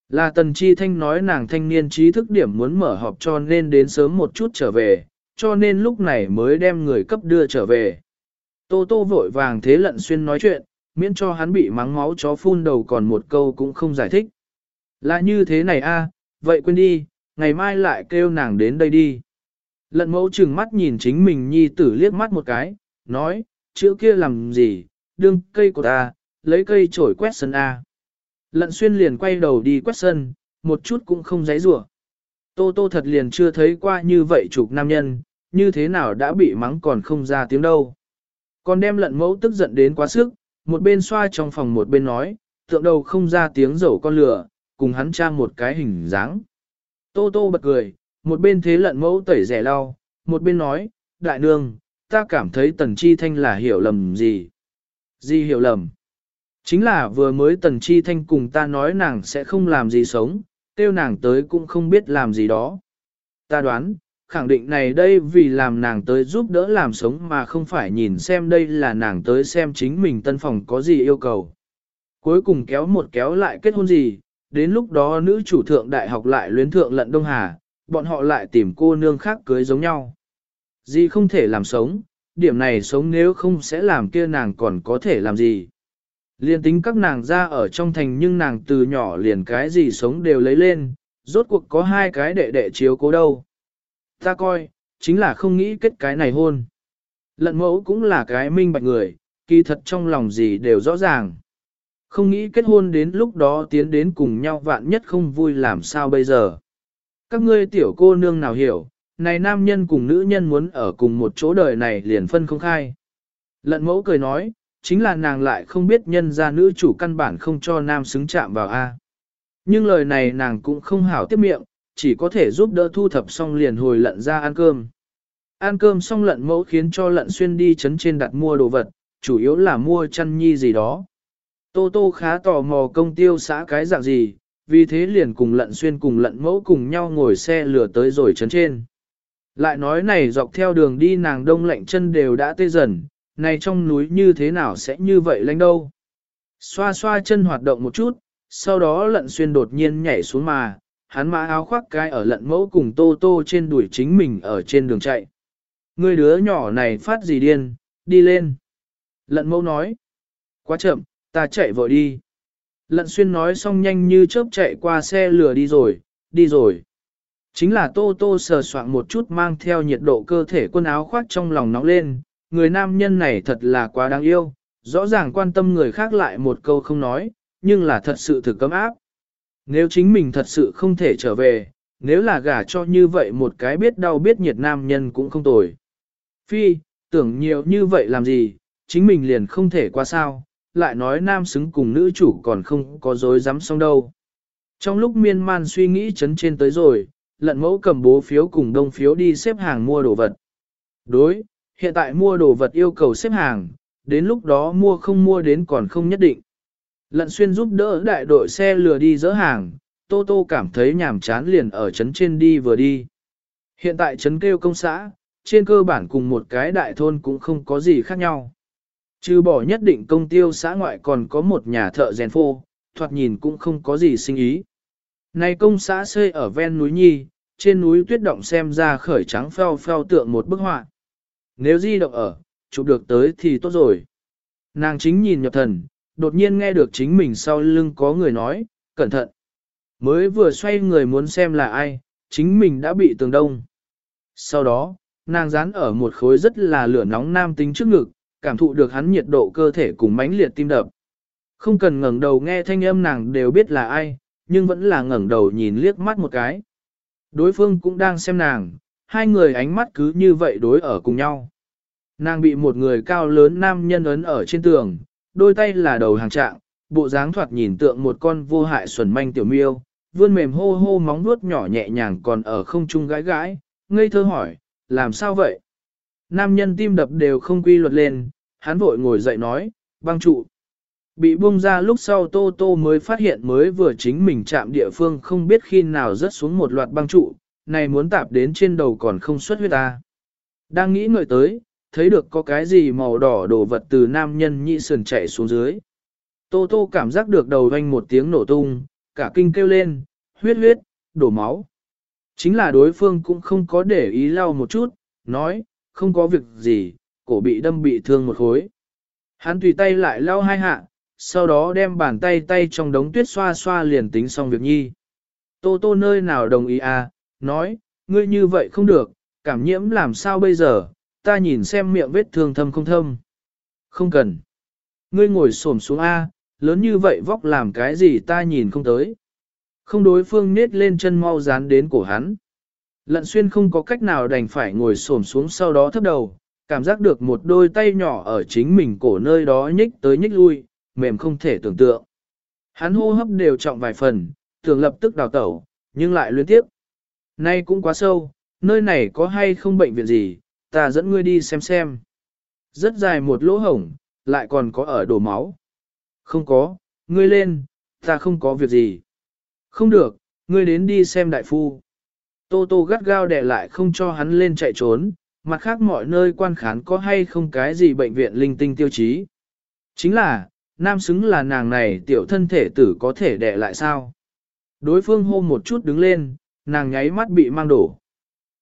Là tần chi thanh nói nàng thanh niên trí thức điểm muốn mở họp cho nên đến sớm một chút trở về, cho nên lúc này mới đem người cấp đưa trở về. Tô tô vội vàng thế lận xuyên nói chuyện, miễn cho hắn bị mắng máu chó phun đầu còn một câu cũng không giải thích. Là như thế này a, vậy quên đi, ngày mai lại kêu nàng đến đây đi. Lận mẫu chừng mắt nhìn chính mình nhi tử liếc mắt một cái, nói, chữ kia làm gì, đương cây của ta, lấy cây trổi quét sân A. Lận xuyên liền quay đầu đi quét sân, một chút cũng không giấy rủa. Tô tô thật liền chưa thấy qua như vậy chục nam nhân, như thế nào đã bị mắng còn không ra tiếng đâu. Còn đem lận mẫu tức giận đến quá sức, một bên xoa trong phòng một bên nói, tượng đầu không ra tiếng dẫu con lửa, cùng hắn trang một cái hình dáng. Tô tô bật cười, một bên thế lận mẫu tẩy rẻ lau, một bên nói, đại nương, ta cảm thấy tần chi thanh là hiểu lầm gì. Di hiểu lầm? Chính là vừa mới tần chi thanh cùng ta nói nàng sẽ không làm gì sống, tiêu nàng tới cũng không biết làm gì đó. Ta đoán, khẳng định này đây vì làm nàng tới giúp đỡ làm sống mà không phải nhìn xem đây là nàng tới xem chính mình tân phòng có gì yêu cầu. Cuối cùng kéo một kéo lại kết hôn gì, đến lúc đó nữ chủ thượng đại học lại luyến thượng lận Đông Hà, bọn họ lại tìm cô nương khác cưới giống nhau. di không thể làm sống, điểm này sống nếu không sẽ làm kia nàng còn có thể làm gì. Liên tính các nàng ra ở trong thành nhưng nàng từ nhỏ liền cái gì sống đều lấy lên, rốt cuộc có hai cái đệ đệ chiếu cố đâu. Ta coi, chính là không nghĩ kết cái này hôn. Lận mẫu cũng là cái minh bạch người, kỳ thật trong lòng gì đều rõ ràng. Không nghĩ kết hôn đến lúc đó tiến đến cùng nhau vạn nhất không vui làm sao bây giờ. Các ngươi tiểu cô nương nào hiểu, này nam nhân cùng nữ nhân muốn ở cùng một chỗ đời này liền phân không khai. Lận mẫu cười nói, chính là nàng lại không biết nhân ra nữ chủ căn bản không cho nam xứng chạm vào A. Nhưng lời này nàng cũng không hảo tiếp miệng, chỉ có thể giúp đỡ thu thập xong liền hồi lận ra ăn cơm. Ăn cơm xong lận mẫu khiến cho lận xuyên đi chấn trên đặt mua đồ vật, chủ yếu là mua chăn nhi gì đó. Tô tô khá tò mò công tiêu xã cái dạng gì, vì thế liền cùng lận xuyên cùng lận mẫu cùng nhau ngồi xe lửa tới rồi chấn trên. Lại nói này dọc theo đường đi nàng đông lạnh chân đều đã tê dần, này trong núi như thế nào sẽ như vậy lạnh đâu. Xoa xoa chân hoạt động một chút, sau đó lận xuyên đột nhiên nhảy xuống mà, hắn mã áo khoác cái ở lận mẫu cùng tô tô trên đuổi chính mình ở trên đường chạy. Người đứa nhỏ này phát gì điên, đi lên. Lận mẫu nói, quá chậm, ta chạy vội đi. Lận xuyên nói xong nhanh như chớp chạy qua xe lửa đi rồi, đi rồi. Chính là tô tô sờ soạn một chút mang theo nhiệt độ cơ thể quần áo khoác trong lòng nóng lên, người nam nhân này thật là quá đáng yêu, rõ ràng quan tâm người khác lại một câu không nói, nhưng là thật sự thực cấm áp. Nếu chính mình thật sự không thể trở về, nếu là gả cho như vậy một cái biết đau biết nhiệt nam nhân cũng không tồi. Phi, tưởng nhiều như vậy làm gì, chính mình liền không thể qua sao, lại nói nam xứng cùng nữ chủ còn không có dối dám xong đâu. Trong lúc miên man suy nghĩ chấn trên tới rồi, lận mẫu cầm bố phiếu cùng đông phiếu đi xếp hàng mua đồ vật. Đối, hiện tại mua đồ vật yêu cầu xếp hàng, đến lúc đó mua không mua đến còn không nhất định. Lận xuyên giúp đỡ đại đội xe lừa đi dỡ hàng, Tô Tô cảm thấy nhàm chán liền ở trấn trên đi vừa đi. Hiện tại trấn kêu công xã, trên cơ bản cùng một cái đại thôn cũng không có gì khác nhau. Trừ bỏ nhất định công tiêu xã ngoại còn có một nhà thợ rèn phô, thoạt nhìn cũng không có gì sinh ý. Này công xã xây ở ven núi Nhi, trên núi tuyết động xem ra khởi trắng pheo pheo tượng một bức họa. Nếu di động ở, chụp được tới thì tốt rồi. Nàng chính nhìn nhập thần, đột nhiên nghe được chính mình sau lưng có người nói, cẩn thận. Mới vừa xoay người muốn xem là ai, chính mình đã bị tường đông. Sau đó, nàng dán ở một khối rất là lửa nóng nam tính trước ngực, cảm thụ được hắn nhiệt độ cơ thể cùng mãnh liệt tim đập. Không cần ngẩng đầu nghe thanh âm nàng đều biết là ai, nhưng vẫn là ngẩng đầu nhìn liếc mắt một cái. Đối phương cũng đang xem nàng, hai người ánh mắt cứ như vậy đối ở cùng nhau. Nàng bị một người cao lớn nam nhân ấn ở trên tường, đôi tay là đầu hàng trạng, bộ dáng thoạt nhìn tượng một con vô hại xuẩn manh tiểu miêu, vươn mềm hô hô móng vuốt nhỏ nhẹ nhàng còn ở không trung gãi gãi, ngây thơ hỏi, làm sao vậy? Nam nhân tim đập đều không quy luật lên, hắn vội ngồi dậy nói, băng trụ. Bị buông ra lúc sau Tô Tô mới phát hiện mới vừa chính mình chạm địa phương không biết khi nào rớt xuống một loạt băng trụ, này muốn tạp đến trên đầu còn không xuất huyết ta. Đang nghĩ ngợi tới, thấy được có cái gì màu đỏ đổ vật từ nam nhân nhị sườn chạy xuống dưới. Tô Tô cảm giác được đầu vanh một tiếng nổ tung, cả kinh kêu lên, huyết huyết, đổ máu. Chính là đối phương cũng không có để ý lau một chút, nói, không có việc gì, cổ bị đâm bị thương một khối. Hắn tùy tay lại lau hai hạ, sau đó đem bàn tay tay trong đống tuyết xoa xoa liền tính xong việc nhi. Tô tô nơi nào đồng ý à, nói, ngươi như vậy không được, cảm nhiễm làm sao bây giờ, ta nhìn xem miệng vết thương thâm không thâm. Không cần. Ngươi ngồi xổm xuống A, lớn như vậy vóc làm cái gì ta nhìn không tới. Không đối phương nết lên chân mau dán đến cổ hắn. Lận xuyên không có cách nào đành phải ngồi xổm xuống sau đó thấp đầu, cảm giác được một đôi tay nhỏ ở chính mình cổ nơi đó nhích tới nhích lui, mềm không thể tưởng tượng. Hắn hô hấp đều trọng vài phần, tưởng lập tức đào tẩu, nhưng lại luyến tiếp. Nay cũng quá sâu, nơi này có hay không bệnh viện gì, ta dẫn ngươi đi xem xem. Rất dài một lỗ hổng, lại còn có ở đổ máu. Không có, ngươi lên, ta không có việc gì. Không được, ngươi đến đi xem đại phu. Tô tô gắt gao đè lại không cho hắn lên chạy trốn, mặt khác mọi nơi quan khán có hay không cái gì bệnh viện linh tinh tiêu chí. Chính là, nam xứng là nàng này tiểu thân thể tử có thể đẻ lại sao. Đối phương hô một chút đứng lên, nàng nháy mắt bị mang đổ.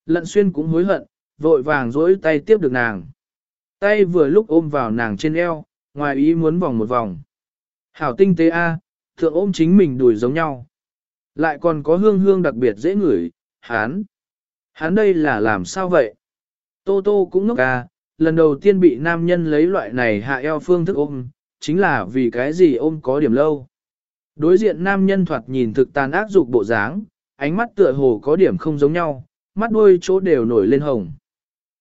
Lận xuyên cũng hối hận, vội vàng dỗi tay tiếp được nàng. Tay vừa lúc ôm vào nàng trên eo, ngoài ý muốn vòng một vòng. Hảo tinh tế A, thượng ôm chính mình đùi giống nhau. Lại còn có hương hương đặc biệt dễ ngửi, hán. Hán đây là làm sao vậy? Tô tô cũng ngốc à, lần đầu tiên bị nam nhân lấy loại này hạ eo phương thức ôm, chính là vì cái gì ôm có điểm lâu. Đối diện nam nhân thoạt nhìn thực tàn ác dục bộ dáng, ánh mắt tựa hồ có điểm không giống nhau, mắt đuôi chỗ đều nổi lên hồng.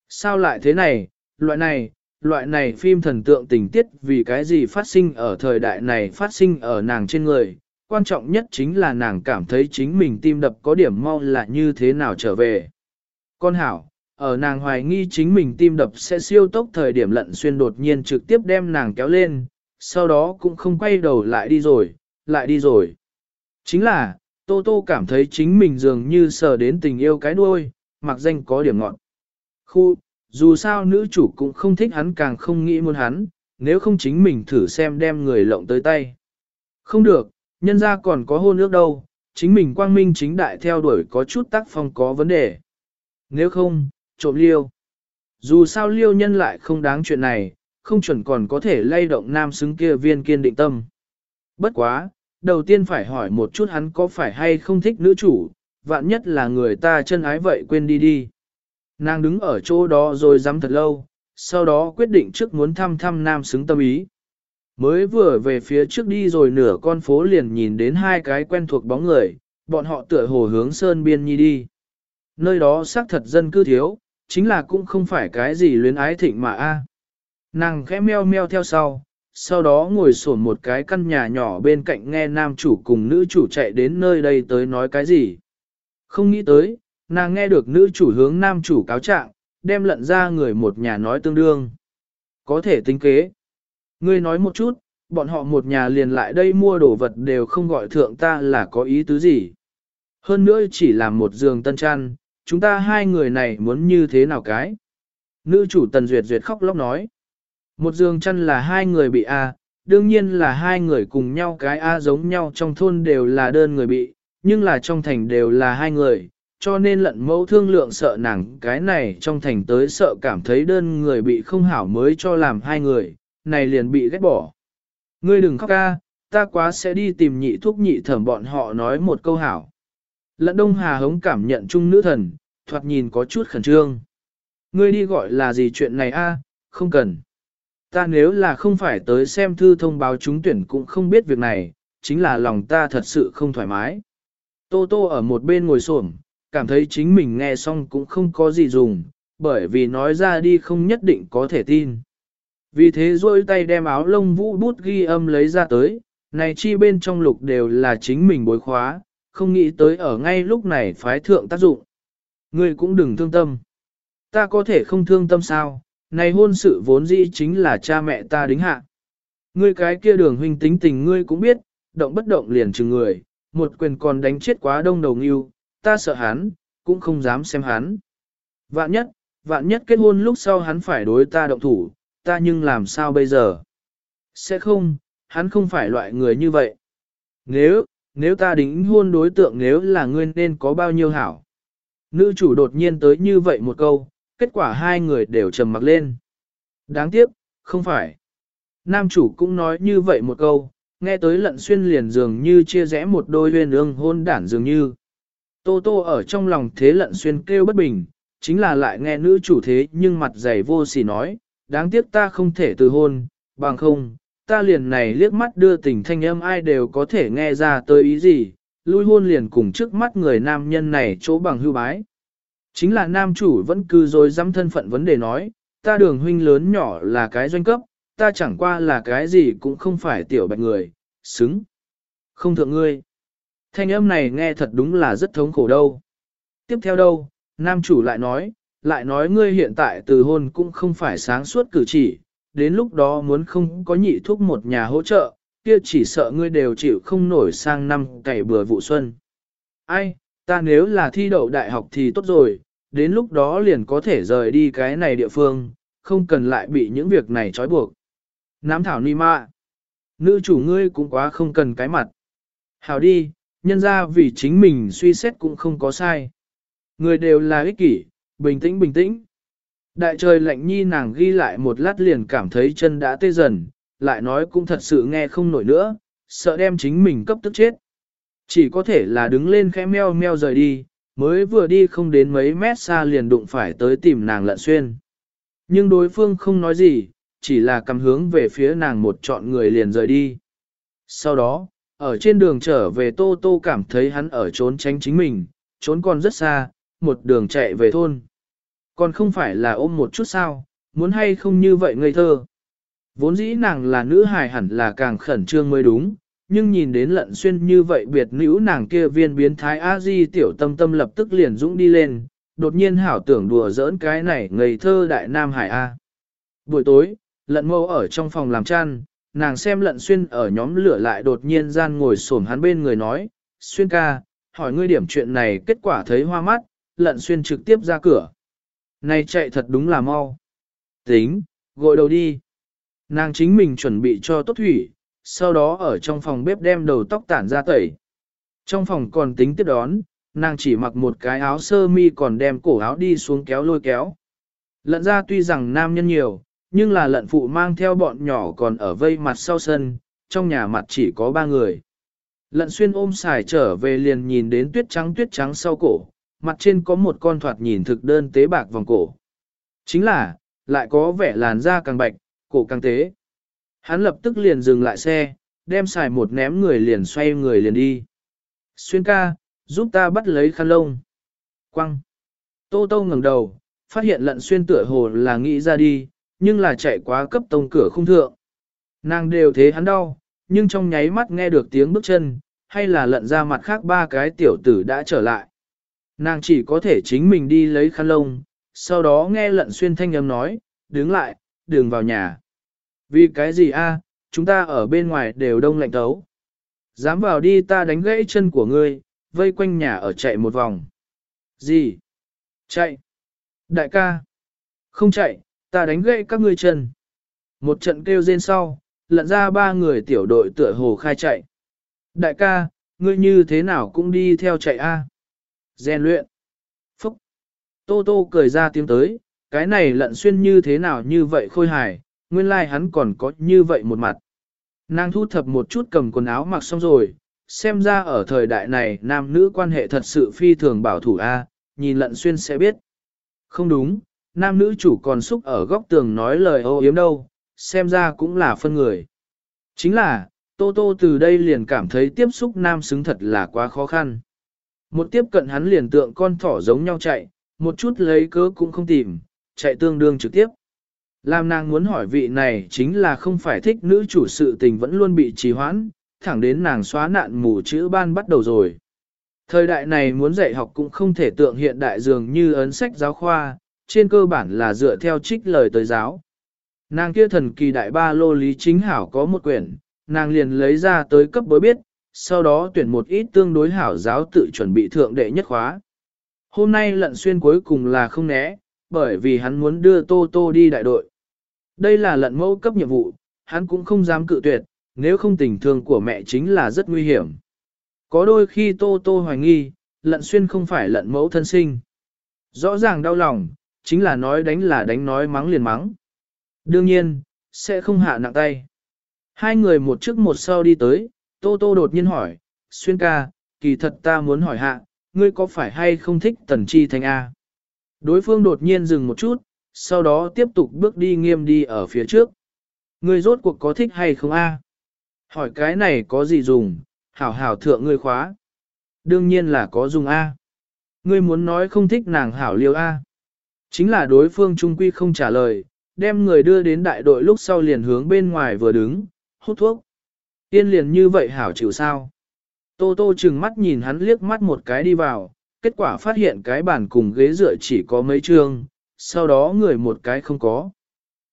Sao lại thế này, loại này, loại này phim thần tượng tình tiết vì cái gì phát sinh ở thời đại này phát sinh ở nàng trên người, quan trọng nhất chính là nàng cảm thấy chính mình tim đập có điểm mau là như thế nào trở về. Con hảo, ở nàng hoài nghi chính mình tim đập sẽ siêu tốc thời điểm lận xuyên đột nhiên trực tiếp đem nàng kéo lên, sau đó cũng không quay đầu lại đi rồi, lại đi rồi. Chính là, Tô Tô cảm thấy chính mình dường như sờ đến tình yêu cái đuôi, mặc danh có điểm ngọn. Khu, dù sao nữ chủ cũng không thích hắn càng không nghĩ muốn hắn, nếu không chính mình thử xem đem người lộng tới tay. Không được, nhân ra còn có hôn ước đâu, chính mình quang minh chính đại theo đuổi có chút tác phong có vấn đề. Nếu không, trộm liêu. Dù sao liêu nhân lại không đáng chuyện này, không chuẩn còn có thể lay động nam xứng kia viên kiên định tâm. Bất quá, đầu tiên phải hỏi một chút hắn có phải hay không thích nữ chủ, vạn nhất là người ta chân ái vậy quên đi đi. Nàng đứng ở chỗ đó rồi dám thật lâu, sau đó quyết định trước muốn thăm thăm nam xứng tâm ý. Mới vừa về phía trước đi rồi nửa con phố liền nhìn đến hai cái quen thuộc bóng người, bọn họ tựa hồ hướng sơn biên nhi đi. Nơi đó xác thật dân cư thiếu, chính là cũng không phải cái gì luyến ái thịnh mà a. Nàng khẽ meo meo theo sau, sau đó ngồi sổn một cái căn nhà nhỏ bên cạnh nghe nam chủ cùng nữ chủ chạy đến nơi đây tới nói cái gì. Không nghĩ tới, nàng nghe được nữ chủ hướng nam chủ cáo trạng, đem lận ra người một nhà nói tương đương. Có thể tính kế. Ngươi nói một chút, bọn họ một nhà liền lại đây mua đồ vật đều không gọi thượng ta là có ý tứ gì. Hơn nữa chỉ là một giường tân trăn, chúng ta hai người này muốn như thế nào cái. Nữ chủ tần duyệt duyệt khóc lóc nói. Một giường chăn là hai người bị a, đương nhiên là hai người cùng nhau cái A giống nhau trong thôn đều là đơn người bị, nhưng là trong thành đều là hai người, cho nên lận mẫu thương lượng sợ nàng cái này trong thành tới sợ cảm thấy đơn người bị không hảo mới cho làm hai người, này liền bị ghét bỏ. Ngươi đừng khóc ca, ta quá sẽ đi tìm nhị thúc nhị thẩm bọn họ nói một câu hảo. Lận đông hà hống cảm nhận chung nữ thần, thoạt nhìn có chút khẩn trương. Ngươi đi gọi là gì chuyện này a? không cần. Ta nếu là không phải tới xem thư thông báo trúng tuyển cũng không biết việc này, chính là lòng ta thật sự không thoải mái. Tô Tô ở một bên ngồi xổm, cảm thấy chính mình nghe xong cũng không có gì dùng, bởi vì nói ra đi không nhất định có thể tin. Vì thế rôi tay đem áo lông vũ bút ghi âm lấy ra tới, này chi bên trong lục đều là chính mình bối khóa, không nghĩ tới ở ngay lúc này phái thượng tác dụng. Ngươi cũng đừng thương tâm. Ta có thể không thương tâm sao, này hôn sự vốn dĩ chính là cha mẹ ta đính hạ. Ngươi cái kia đường huynh tính tình ngươi cũng biết, động bất động liền chừng người, một quyền còn đánh chết quá đông đầu nghiêu, ta sợ hắn, cũng không dám xem hắn. Vạn nhất, vạn nhất kết hôn lúc sau hắn phải đối ta động thủ, ta nhưng làm sao bây giờ? Sẽ không, hắn không phải loại người như vậy. Nếu, nếu ta đính hôn đối tượng nếu là ngươi nên có bao nhiêu hảo. Nữ chủ đột nhiên tới như vậy một câu, kết quả hai người đều trầm mặc lên. Đáng tiếc, không phải. Nam chủ cũng nói như vậy một câu, nghe tới lận xuyên liền dường như chia rẽ một đôi huyền ương hôn đản dường như. Tô tô ở trong lòng thế lận xuyên kêu bất bình, chính là lại nghe nữ chủ thế nhưng mặt dày vô sỉ nói, đáng tiếc ta không thể từ hôn, bằng không, ta liền này liếc mắt đưa tình thanh âm ai đều có thể nghe ra tới ý gì, lui hôn liền cùng trước mắt người nam nhân này chỗ bằng hưu bái. Chính là nam chủ vẫn cứ rồi dám thân phận vấn đề nói, ta đường huynh lớn nhỏ là cái doanh cấp, ta chẳng qua là cái gì cũng không phải tiểu bạch người, xứng. Không thượng ngươi. Thanh âm này nghe thật đúng là rất thống khổ đâu. Tiếp theo đâu, nam chủ lại nói, lại nói ngươi hiện tại từ hôn cũng không phải sáng suốt cử chỉ, đến lúc đó muốn không có nhị thuốc một nhà hỗ trợ, kia chỉ sợ ngươi đều chịu không nổi sang năm cày bừa vụ xuân. Ai, ta nếu là thi đậu đại học thì tốt rồi, đến lúc đó liền có thể rời đi cái này địa phương, không cần lại bị những việc này trói buộc. Nám thảo ni mạ. Nữ chủ ngươi cũng quá không cần cái mặt. Hảo đi, nhân ra vì chính mình suy xét cũng không có sai. Người đều là ích kỷ, bình tĩnh bình tĩnh. Đại trời lạnh nhi nàng ghi lại một lát liền cảm thấy chân đã tê dần, lại nói cũng thật sự nghe không nổi nữa, sợ đem chính mình cấp tức chết. Chỉ có thể là đứng lên khẽ meo meo rời đi, mới vừa đi không đến mấy mét xa liền đụng phải tới tìm nàng lận xuyên. Nhưng đối phương không nói gì, chỉ là cầm hướng về phía nàng một chọn người liền rời đi. Sau đó, ở trên đường trở về Tô Tô cảm thấy hắn ở trốn tránh chính mình, trốn còn rất xa, một đường chạy về thôn. Còn không phải là ôm một chút sao, muốn hay không như vậy ngây thơ. Vốn dĩ nàng là nữ hài hẳn là càng khẩn trương mới đúng, nhưng nhìn đến lận xuyên như vậy biệt nữ nàng kia viên biến thái a di tiểu tâm tâm lập tức liền dũng đi lên, đột nhiên hảo tưởng đùa giỡn cái này ngây thơ đại nam hải a. Buổi tối, lận mâu ở trong phòng làm chăn, nàng xem lận xuyên ở nhóm lửa lại đột nhiên gian ngồi xổm hắn bên người nói, xuyên ca, hỏi ngươi điểm chuyện này kết quả thấy hoa mắt, lận xuyên trực tiếp ra cửa. Này chạy thật đúng là mau. Tính, gội đầu đi. Nàng chính mình chuẩn bị cho tốt thủy, sau đó ở trong phòng bếp đem đầu tóc tản ra tẩy. Trong phòng còn tính tiếp đón, nàng chỉ mặc một cái áo sơ mi còn đem cổ áo đi xuống kéo lôi kéo. Lận ra tuy rằng nam nhân nhiều, nhưng là lận phụ mang theo bọn nhỏ còn ở vây mặt sau sân, trong nhà mặt chỉ có ba người. Lận xuyên ôm xài trở về liền nhìn đến tuyết trắng tuyết trắng sau cổ, mặt trên có một con thoạt nhìn thực đơn tế bạc vòng cổ. Chính là, lại có vẻ làn da càng bạch, cổ càng tế. Hắn lập tức liền dừng lại xe, đem xài một ném người liền xoay người liền đi. Xuyên ca, giúp ta bắt lấy khăn lông. Quăng. Tô tô ngẩng đầu, phát hiện lận xuyên tựa hồ là nghĩ ra đi, nhưng là chạy quá cấp tông cửa không thượng. Nàng đều thế hắn đau, nhưng trong nháy mắt nghe được tiếng bước chân, hay là lận ra mặt khác ba cái tiểu tử đã trở lại. Nàng chỉ có thể chính mình đi lấy khăn lông, sau đó nghe lận xuyên thanh âm nói, đứng lại, đường vào nhà. Vì cái gì a? chúng ta ở bên ngoài đều đông lạnh tấu. Dám vào đi ta đánh gãy chân của ngươi, vây quanh nhà ở chạy một vòng. Gì? Chạy. Đại ca. Không chạy, ta đánh gãy các ngươi chân. Một trận kêu rên sau, lận ra ba người tiểu đội tựa hồ khai chạy. Đại ca, ngươi như thế nào cũng đi theo chạy a? À? luyện. Phúc. Tô tô cười ra tiếng tới, cái này lận xuyên như thế nào như vậy khôi hài, nguyên lai like hắn còn có như vậy một mặt. Nàng thu thập một chút cầm quần áo mặc xong rồi, xem ra ở thời đại này nam nữ quan hệ thật sự phi thường bảo thủ A, nhìn lận xuyên sẽ biết. Không đúng, nam nữ chủ còn xúc ở góc tường nói lời ô yếm đâu, xem ra cũng là phân người. Chính là, Tô Tô từ đây liền cảm thấy tiếp xúc nam xứng thật là quá khó khăn. Một tiếp cận hắn liền tượng con thỏ giống nhau chạy, một chút lấy cớ cũng không tìm, chạy tương đương trực tiếp. Làm nàng muốn hỏi vị này chính là không phải thích nữ chủ sự tình vẫn luôn bị trì hoãn, thẳng đến nàng xóa nạn mù chữ ban bắt đầu rồi. Thời đại này muốn dạy học cũng không thể tượng hiện đại dường như ấn sách giáo khoa, trên cơ bản là dựa theo trích lời tới giáo. Nàng kia thần kỳ đại ba lô lý chính hảo có một quyển, nàng liền lấy ra tới cấp bối biết, sau đó tuyển một ít tương đối hảo giáo tự chuẩn bị thượng đệ nhất khóa. Hôm nay lận xuyên cuối cùng là không né, bởi vì hắn muốn đưa Tô Tô đi đại đội. Đây là lận mẫu cấp nhiệm vụ, hắn cũng không dám cự tuyệt, nếu không tình thương của mẹ chính là rất nguy hiểm. Có đôi khi Tô Tô hoài nghi, lận xuyên không phải lận mẫu thân sinh. Rõ ràng đau lòng, chính là nói đánh là đánh nói mắng liền mắng. Đương nhiên, sẽ không hạ nặng tay. Hai người một trước một sau đi tới, Tô Tô đột nhiên hỏi, xuyên ca, kỳ thật ta muốn hỏi hạ, ngươi có phải hay không thích tần chi thành A? Đối phương đột nhiên dừng một chút, sau đó tiếp tục bước đi nghiêm đi ở phía trước. Ngươi rốt cuộc có thích hay không A? Hỏi cái này có gì dùng, hảo hảo thượng ngươi khóa. Đương nhiên là có dùng A. Ngươi muốn nói không thích nàng hảo liêu A. Chính là đối phương trung quy không trả lời, đem người đưa đến đại đội lúc sau liền hướng bên ngoài vừa đứng, hút thuốc. Tiên liền như vậy hảo chịu sao. Tô tô chừng mắt nhìn hắn liếc mắt một cái đi vào, kết quả phát hiện cái bàn cùng ghế dựa chỉ có mấy chương, sau đó người một cái không có.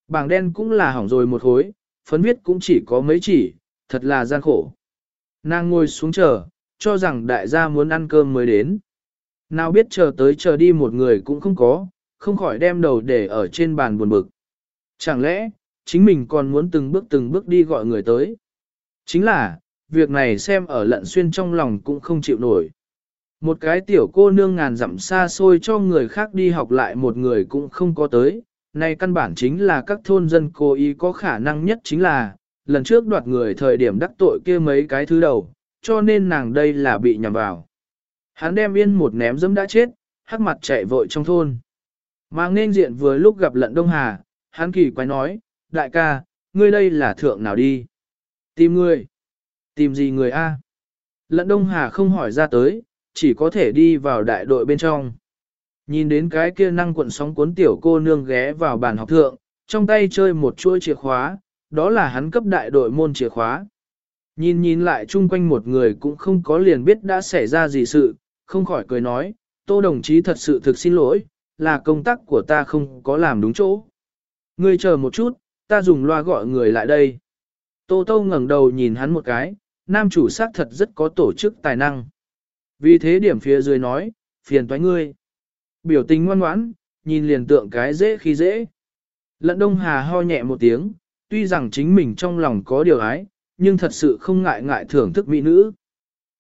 Bảng đen cũng là hỏng rồi một hối, phấn viết cũng chỉ có mấy chỉ, thật là gian khổ. Nàng ngồi xuống chờ, cho rằng đại gia muốn ăn cơm mới đến. Nào biết chờ tới chờ đi một người cũng không có, không khỏi đem đầu để ở trên bàn buồn bực. Chẳng lẽ, chính mình còn muốn từng bước từng bước đi gọi người tới. Chính là, việc này xem ở lận xuyên trong lòng cũng không chịu nổi. Một cái tiểu cô nương ngàn dặm xa xôi cho người khác đi học lại một người cũng không có tới. Này căn bản chính là các thôn dân cố ý có khả năng nhất chính là, lần trước đoạt người thời điểm đắc tội kia mấy cái thứ đầu, cho nên nàng đây là bị nhầm vào. Hắn đem yên một ném dẫm đã chết, hắc mặt chạy vội trong thôn. Mang nên diện vừa lúc gặp lận Đông Hà, hắn kỳ quái nói, đại ca, ngươi đây là thượng nào đi? Tìm ngươi. Tìm gì người a? Lận Đông Hà không hỏi ra tới, chỉ có thể đi vào đại đội bên trong. Nhìn đến cái kia năng cuộn sóng cuốn tiểu cô nương ghé vào bàn học thượng, trong tay chơi một chuỗi chìa khóa, đó là hắn cấp đại đội môn chìa khóa. Nhìn nhìn lại chung quanh một người cũng không có liền biết đã xảy ra gì sự, không khỏi cười nói, tô đồng chí thật sự thực xin lỗi, là công tác của ta không có làm đúng chỗ. Ngươi chờ một chút, ta dùng loa gọi người lại đây. Tô Tô ngẩng đầu nhìn hắn một cái, nam chủ xác thật rất có tổ chức tài năng. Vì thế điểm phía dưới nói, phiền toái ngươi. Biểu tình ngoan ngoãn, nhìn liền tượng cái dễ khi dễ. Lận Đông Hà ho nhẹ một tiếng, tuy rằng chính mình trong lòng có điều ái, nhưng thật sự không ngại ngại thưởng thức mỹ nữ.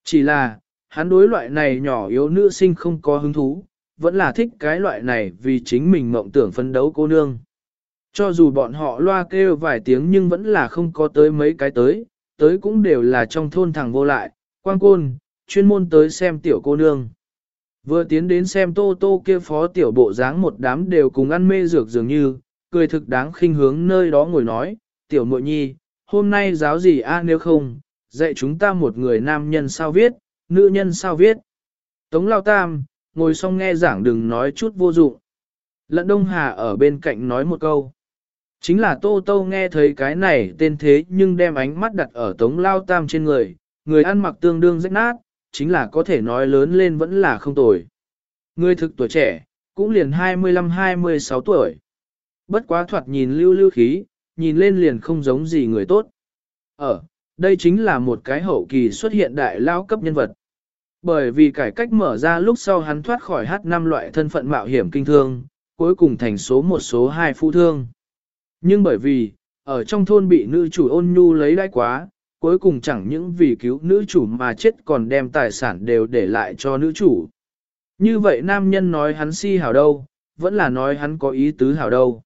Chỉ là, hắn đối loại này nhỏ yếu nữ sinh không có hứng thú, vẫn là thích cái loại này vì chính mình mộng tưởng phấn đấu cô nương. Cho dù bọn họ loa kêu vài tiếng nhưng vẫn là không có tới mấy cái tới, tới cũng đều là trong thôn thằng vô lại, quan côn, chuyên môn tới xem tiểu cô nương. Vừa tiến đến xem tô tô kia phó tiểu bộ dáng một đám đều cùng ăn mê dược dường như, cười thực đáng khinh hướng nơi đó ngồi nói, tiểu muội nhi, hôm nay giáo gì a nếu không, dạy chúng ta một người nam nhân sao viết, nữ nhân sao viết. Tống lao tam, ngồi xong nghe giảng đừng nói chút vô dụng. Lận Đông Hà ở bên cạnh nói một câu. Chính là Tô Tô nghe thấy cái này tên thế nhưng đem ánh mắt đặt ở tống lao tam trên người, người ăn mặc tương đương rách nát, chính là có thể nói lớn lên vẫn là không tồi. Người thực tuổi trẻ, cũng liền 25-26 tuổi. Bất quá thoạt nhìn lưu lưu khí, nhìn lên liền không giống gì người tốt. Ở, đây chính là một cái hậu kỳ xuất hiện đại lao cấp nhân vật. Bởi vì cải cách mở ra lúc sau hắn thoát khỏi hát năm loại thân phận mạo hiểm kinh thương, cuối cùng thành số một số hai phụ thương. Nhưng bởi vì, ở trong thôn bị nữ chủ ôn nhu lấy đai quá, cuối cùng chẳng những vì cứu nữ chủ mà chết còn đem tài sản đều để lại cho nữ chủ. Như vậy nam nhân nói hắn si hảo đâu, vẫn là nói hắn có ý tứ hảo đâu.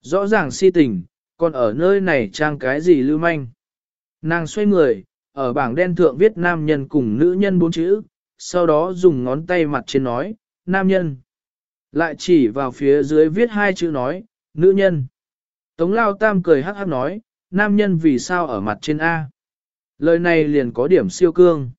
Rõ ràng si tình, còn ở nơi này trang cái gì lưu manh. Nàng xoay người, ở bảng đen thượng viết nam nhân cùng nữ nhân bốn chữ, sau đó dùng ngón tay mặt trên nói, nam nhân. Lại chỉ vào phía dưới viết hai chữ nói, nữ nhân. Tống lao tam cười hắc hắc nói, nam nhân vì sao ở mặt trên A. Lời này liền có điểm siêu cương.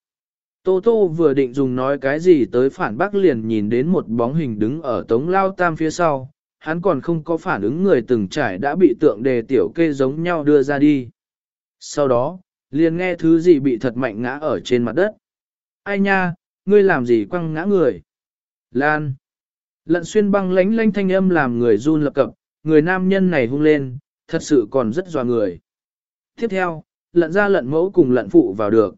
Tô Tô vừa định dùng nói cái gì tới phản bác liền nhìn đến một bóng hình đứng ở tống lao tam phía sau, hắn còn không có phản ứng người từng trải đã bị tượng đề tiểu kê giống nhau đưa ra đi. Sau đó, liền nghe thứ gì bị thật mạnh ngã ở trên mặt đất. Ai nha, ngươi làm gì quăng ngã người? Lan. Lận xuyên băng lánh lánh thanh âm làm người run lập cập, người nam nhân này hung lên, thật sự còn rất dò người. Tiếp theo, lận ra lận mẫu cùng lận phụ vào được.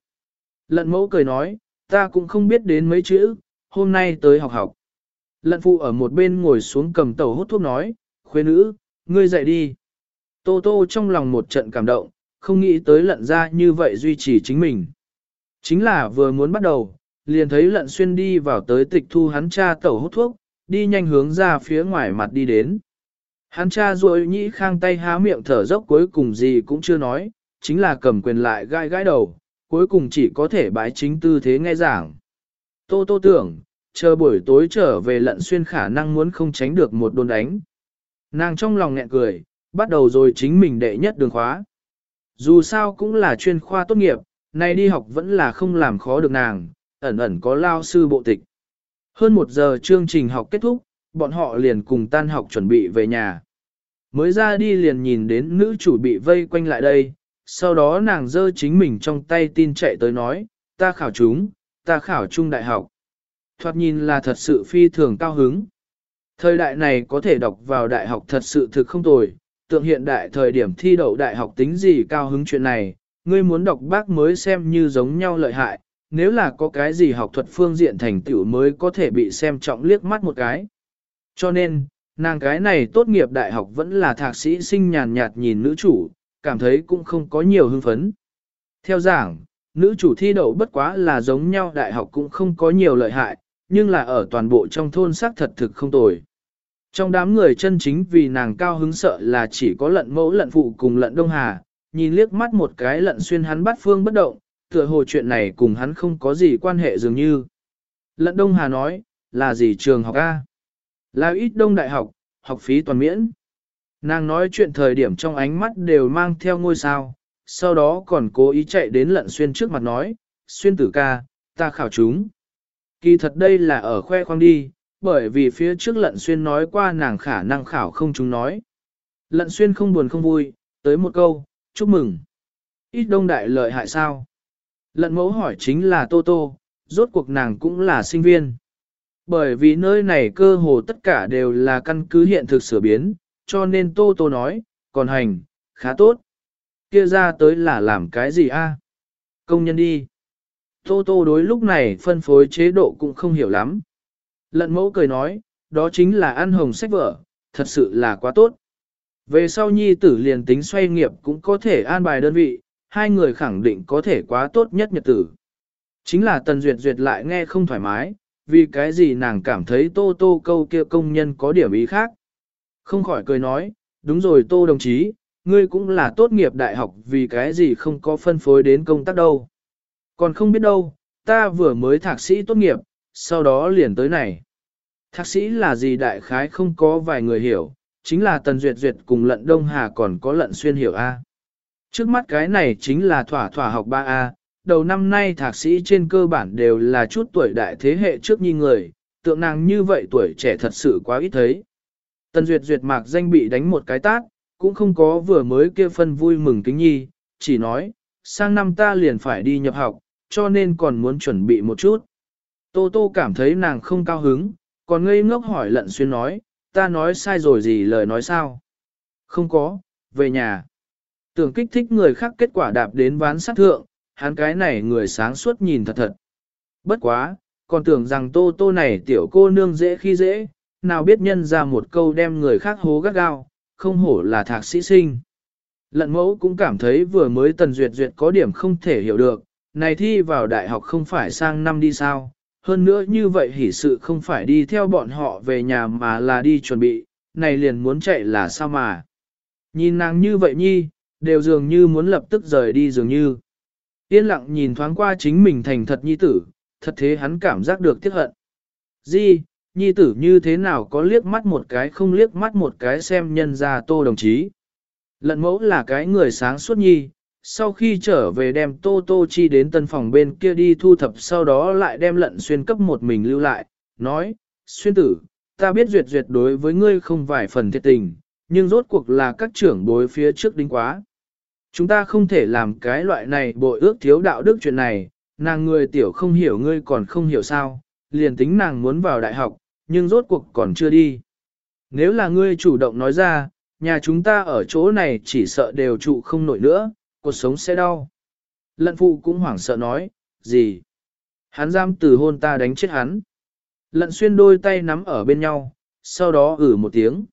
Lận mẫu cười nói, ta cũng không biết đến mấy chữ, hôm nay tới học học. Lận phụ ở một bên ngồi xuống cầm tàu hút thuốc nói, khuê nữ, ngươi dậy đi. Tô tô trong lòng một trận cảm động, không nghĩ tới lận ra như vậy duy trì chính mình. Chính là vừa muốn bắt đầu, liền thấy lận xuyên đi vào tới tịch thu hắn cha tẩu hút thuốc, đi nhanh hướng ra phía ngoài mặt đi đến. Hắn cha rồi nhĩ khang tay há miệng thở dốc cuối cùng gì cũng chưa nói, chính là cầm quyền lại gai gai đầu, cuối cùng chỉ có thể bái chính tư thế nghe giảng. Tô tô tưởng, chờ buổi tối trở về lận xuyên khả năng muốn không tránh được một đồn đánh. Nàng trong lòng nghẹn cười, bắt đầu rồi chính mình đệ nhất đường khóa. Dù sao cũng là chuyên khoa tốt nghiệp, nay đi học vẫn là không làm khó được nàng, ẩn ẩn có lao sư bộ tịch. Hơn một giờ chương trình học kết thúc, bọn họ liền cùng tan học chuẩn bị về nhà. Mới ra đi liền nhìn đến nữ chủ bị vây quanh lại đây, sau đó nàng giơ chính mình trong tay tin chạy tới nói, ta khảo chúng, ta khảo trung đại học. Thoạt nhìn là thật sự phi thường cao hứng. Thời đại này có thể đọc vào đại học thật sự thực không tồi, tượng hiện đại thời điểm thi đậu đại học tính gì cao hứng chuyện này, ngươi muốn đọc bác mới xem như giống nhau lợi hại, nếu là có cái gì học thuật phương diện thành tựu mới có thể bị xem trọng liếc mắt một cái. Cho nên, nàng cái này tốt nghiệp đại học vẫn là thạc sĩ sinh nhàn nhạt nhìn nữ chủ, cảm thấy cũng không có nhiều hưng phấn. Theo giảng, nữ chủ thi đậu bất quá là giống nhau đại học cũng không có nhiều lợi hại, nhưng là ở toàn bộ trong thôn xác thật thực không tồi. Trong đám người chân chính vì nàng cao hứng sợ là chỉ có lận mẫu lận phụ cùng lận đông hà, nhìn liếc mắt một cái lận xuyên hắn bắt phương bất động, tựa hồ chuyện này cùng hắn không có gì quan hệ dường như. Lận đông hà nói, là gì trường học A? Là ít đông đại học, học phí toàn miễn. Nàng nói chuyện thời điểm trong ánh mắt đều mang theo ngôi sao, sau đó còn cố ý chạy đến lận xuyên trước mặt nói, xuyên tử ca, ta khảo chúng. Kỳ thật đây là ở khoe khoang đi, bởi vì phía trước lận xuyên nói qua nàng khả năng khảo không chúng nói. Lận xuyên không buồn không vui, tới một câu, chúc mừng. Ít đông đại lợi hại sao? Lận mẫu hỏi chính là Tô Tô, rốt cuộc nàng cũng là sinh viên. Bởi vì nơi này cơ hồ tất cả đều là căn cứ hiện thực sửa biến, cho nên Tô Tô nói, còn hành, khá tốt. Kia ra tới là làm cái gì a? Công nhân đi. Tô Tô đối lúc này phân phối chế độ cũng không hiểu lắm. Lận mẫu cười nói, đó chính là ăn hồng sách vở, thật sự là quá tốt. Về sau nhi tử liền tính xoay nghiệp cũng có thể an bài đơn vị, hai người khẳng định có thể quá tốt nhất nhật tử. Chính là Tần Duyệt Duyệt lại nghe không thoải mái, vì cái gì nàng cảm thấy tô tô câu kia công nhân có điểm ý khác. Không khỏi cười nói, đúng rồi tô đồng chí, ngươi cũng là tốt nghiệp đại học vì cái gì không có phân phối đến công tác đâu. Còn không biết đâu, ta vừa mới thạc sĩ tốt nghiệp, sau đó liền tới này. Thạc sĩ là gì đại khái không có vài người hiểu, chính là Tần Duyệt Duyệt cùng lận Đông Hà còn có lận xuyên hiểu A. Trước mắt cái này chính là thỏa thỏa học 3A, đầu năm nay thạc sĩ trên cơ bản đều là chút tuổi đại thế hệ trước nhi người, tượng nàng như vậy tuổi trẻ thật sự quá ít thấy. Tần Duyệt Duyệt mạc danh bị đánh một cái tát, cũng không có vừa mới kia phân vui mừng kính nhi, chỉ nói, sang năm ta liền phải đi nhập học, cho nên còn muốn chuẩn bị một chút. Tô Tô cảm thấy nàng không cao hứng, còn ngây ngốc hỏi lận xuyên nói, ta nói sai rồi gì lời nói sao? Không có, về nhà. Tưởng kích thích người khác kết quả đạp đến ván sát thượng, hắn cái này người sáng suốt nhìn thật thật. Bất quá, còn tưởng rằng tô tô này tiểu cô nương dễ khi dễ, nào biết nhân ra một câu đem người khác hố gắt gao, không hổ là thạc sĩ sinh. Lận mẫu cũng cảm thấy vừa mới tần duyệt duyệt có điểm không thể hiểu được, này thi vào đại học không phải sang năm đi sao, hơn nữa như vậy hỉ sự không phải đi theo bọn họ về nhà mà là đi chuẩn bị, này liền muốn chạy là sao mà. Nhìn nàng như vậy nhi, đều dường như muốn lập tức rời đi dường như. Yên lặng nhìn thoáng qua chính mình thành thật nhi tử, thật thế hắn cảm giác được tiếc hận. Di, nhi tử như thế nào có liếc mắt một cái không liếc mắt một cái xem nhân ra tô đồng chí. Lận mẫu là cái người sáng suốt nhi, sau khi trở về đem tô tô chi đến tân phòng bên kia đi thu thập sau đó lại đem lận xuyên cấp một mình lưu lại, nói, xuyên tử, ta biết duyệt duyệt đối với ngươi không vài phần thiệt tình, nhưng rốt cuộc là các trưởng bối phía trước đính quá. Chúng ta không thể làm cái loại này bội ước thiếu đạo đức chuyện này, nàng người tiểu không hiểu ngươi còn không hiểu sao, liền tính nàng muốn vào đại học, nhưng rốt cuộc còn chưa đi. Nếu là ngươi chủ động nói ra, nhà chúng ta ở chỗ này chỉ sợ đều trụ không nổi nữa, cuộc sống sẽ đau. Lận phụ cũng hoảng sợ nói, gì? Hắn giam từ hôn ta đánh chết hắn. Lận xuyên đôi tay nắm ở bên nhau, sau đó ử một tiếng.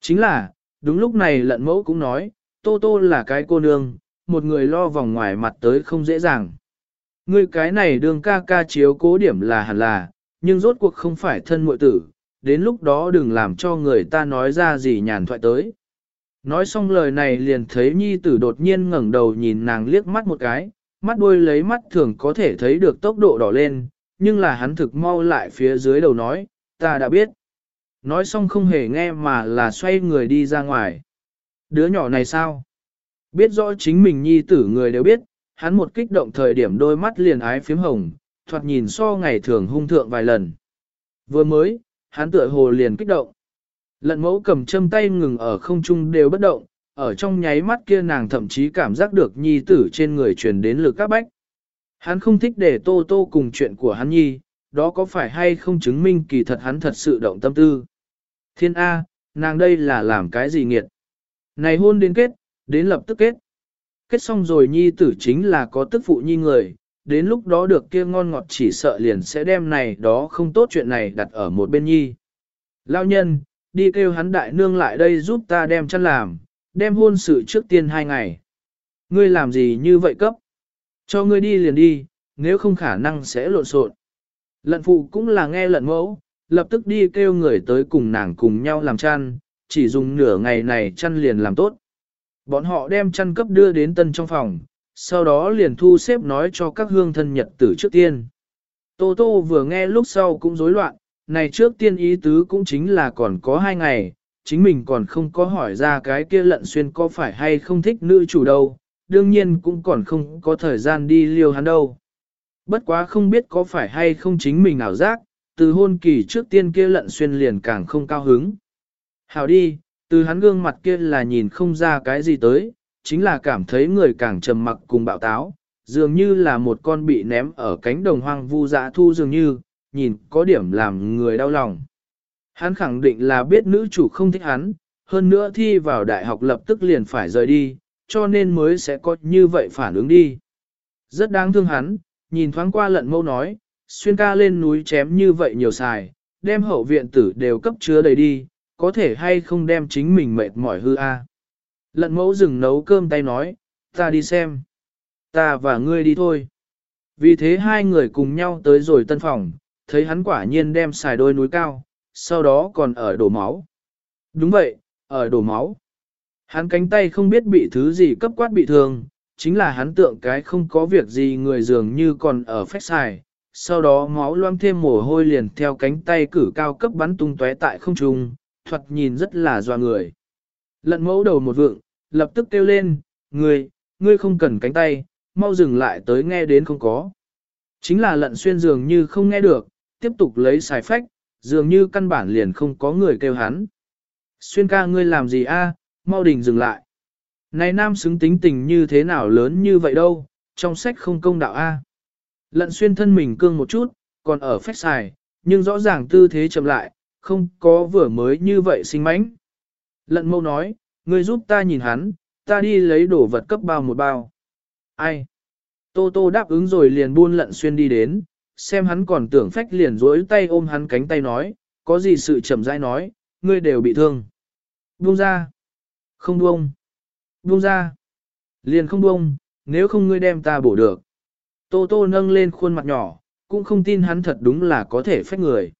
Chính là, đúng lúc này lận mẫu cũng nói, Tô Tô là cái cô nương, một người lo vòng ngoài mặt tới không dễ dàng. Ngươi cái này đường ca ca chiếu cố điểm là hẳn là, nhưng rốt cuộc không phải thân muội tử, đến lúc đó đừng làm cho người ta nói ra gì nhàn thoại tới. Nói xong lời này liền thấy nhi tử đột nhiên ngẩng đầu nhìn nàng liếc mắt một cái, mắt đuôi lấy mắt thường có thể thấy được tốc độ đỏ lên, nhưng là hắn thực mau lại phía dưới đầu nói, ta đã biết. Nói xong không hề nghe mà là xoay người đi ra ngoài. Đứa nhỏ này sao? Biết rõ chính mình nhi tử người đều biết, hắn một kích động thời điểm đôi mắt liền ái phím hồng, thoạt nhìn so ngày thường hung thượng vài lần. Vừa mới, hắn tựa hồ liền kích động. Lận mẫu cầm châm tay ngừng ở không trung đều bất động, ở trong nháy mắt kia nàng thậm chí cảm giác được nhi tử trên người truyền đến lực các bách. Hắn không thích để tô tô cùng chuyện của hắn nhi, đó có phải hay không chứng minh kỳ thật hắn thật sự động tâm tư. Thiên A, nàng đây là làm cái gì nghiệt? Này hôn đến kết, đến lập tức kết. Kết xong rồi nhi tử chính là có tức phụ nhi người, đến lúc đó được kia ngon ngọt chỉ sợ liền sẽ đem này đó không tốt chuyện này đặt ở một bên nhi. Lao nhân, đi kêu hắn đại nương lại đây giúp ta đem chăn làm, đem hôn sự trước tiên hai ngày. Ngươi làm gì như vậy cấp? Cho ngươi đi liền đi, nếu không khả năng sẽ lộn xộn. Lận phụ cũng là nghe lận mẫu, lập tức đi kêu người tới cùng nàng cùng nhau làm chăn, chỉ dùng nửa ngày này chăn liền làm tốt. Bọn họ đem chăn cấp đưa đến tân trong phòng, sau đó liền thu xếp nói cho các hương thân nhật tử trước tiên. Tô Tô vừa nghe lúc sau cũng rối loạn, này trước tiên ý tứ cũng chính là còn có hai ngày, chính mình còn không có hỏi ra cái kia lận xuyên có phải hay không thích nữ chủ đâu, đương nhiên cũng còn không có thời gian đi liêu hắn đâu. Bất quá không biết có phải hay không chính mình ảo giác, từ hôn kỳ trước tiên kia lận xuyên liền càng không cao hứng. Hảo đi, từ hắn gương mặt kia là nhìn không ra cái gì tới, chính là cảm thấy người càng trầm mặc cùng bạo táo, dường như là một con bị ném ở cánh đồng hoang vu dã thu dường như, nhìn có điểm làm người đau lòng. Hắn khẳng định là biết nữ chủ không thích hắn, hơn nữa thi vào đại học lập tức liền phải rời đi, cho nên mới sẽ có như vậy phản ứng đi. Rất đáng thương hắn, nhìn thoáng qua lận mâu nói, xuyên ca lên núi chém như vậy nhiều xài, đem hậu viện tử đều cấp chứa đầy đi, có thể hay không đem chính mình mệt mỏi hư a. Lận mẫu dừng nấu cơm tay nói, ta đi xem. Ta và ngươi đi thôi. Vì thế hai người cùng nhau tới rồi tân phòng, thấy hắn quả nhiên đem xài đôi núi cao, sau đó còn ở đổ máu. Đúng vậy, ở đổ máu. Hắn cánh tay không biết bị thứ gì cấp quát bị thương, chính là hắn tượng cái không có việc gì người dường như còn ở phách xài. Sau đó máu loang thêm mồ hôi liền theo cánh tay cử cao cấp bắn tung tóe tại không trung, thuật nhìn rất là doa người. Lận mẫu đầu một vượng, lập tức kêu lên, ngươi, ngươi không cần cánh tay, mau dừng lại tới nghe đến không có. Chính là lận xuyên dường như không nghe được, tiếp tục lấy xài phách, dường như căn bản liền không có người kêu hắn. Xuyên ca ngươi làm gì a? mau đình dừng lại. Này nam xứng tính tình như thế nào lớn như vậy đâu, trong sách không công đạo a. Lận xuyên thân mình cương một chút, còn ở phách xài, nhưng rõ ràng tư thế chậm lại, không có vừa mới như vậy sinh mánh. Lận mâu nói, ngươi giúp ta nhìn hắn, ta đi lấy đồ vật cấp bao một bao. Ai? Tô tô đáp ứng rồi liền buôn lận xuyên đi đến, xem hắn còn tưởng phách liền rối tay ôm hắn cánh tay nói, có gì sự chậm rãi nói, ngươi đều bị thương. Buông ra. Không buông. Buông ra. Liền không buông, nếu không ngươi đem ta bổ được. Tô Tô nâng lên khuôn mặt nhỏ, cũng không tin hắn thật đúng là có thể phách người.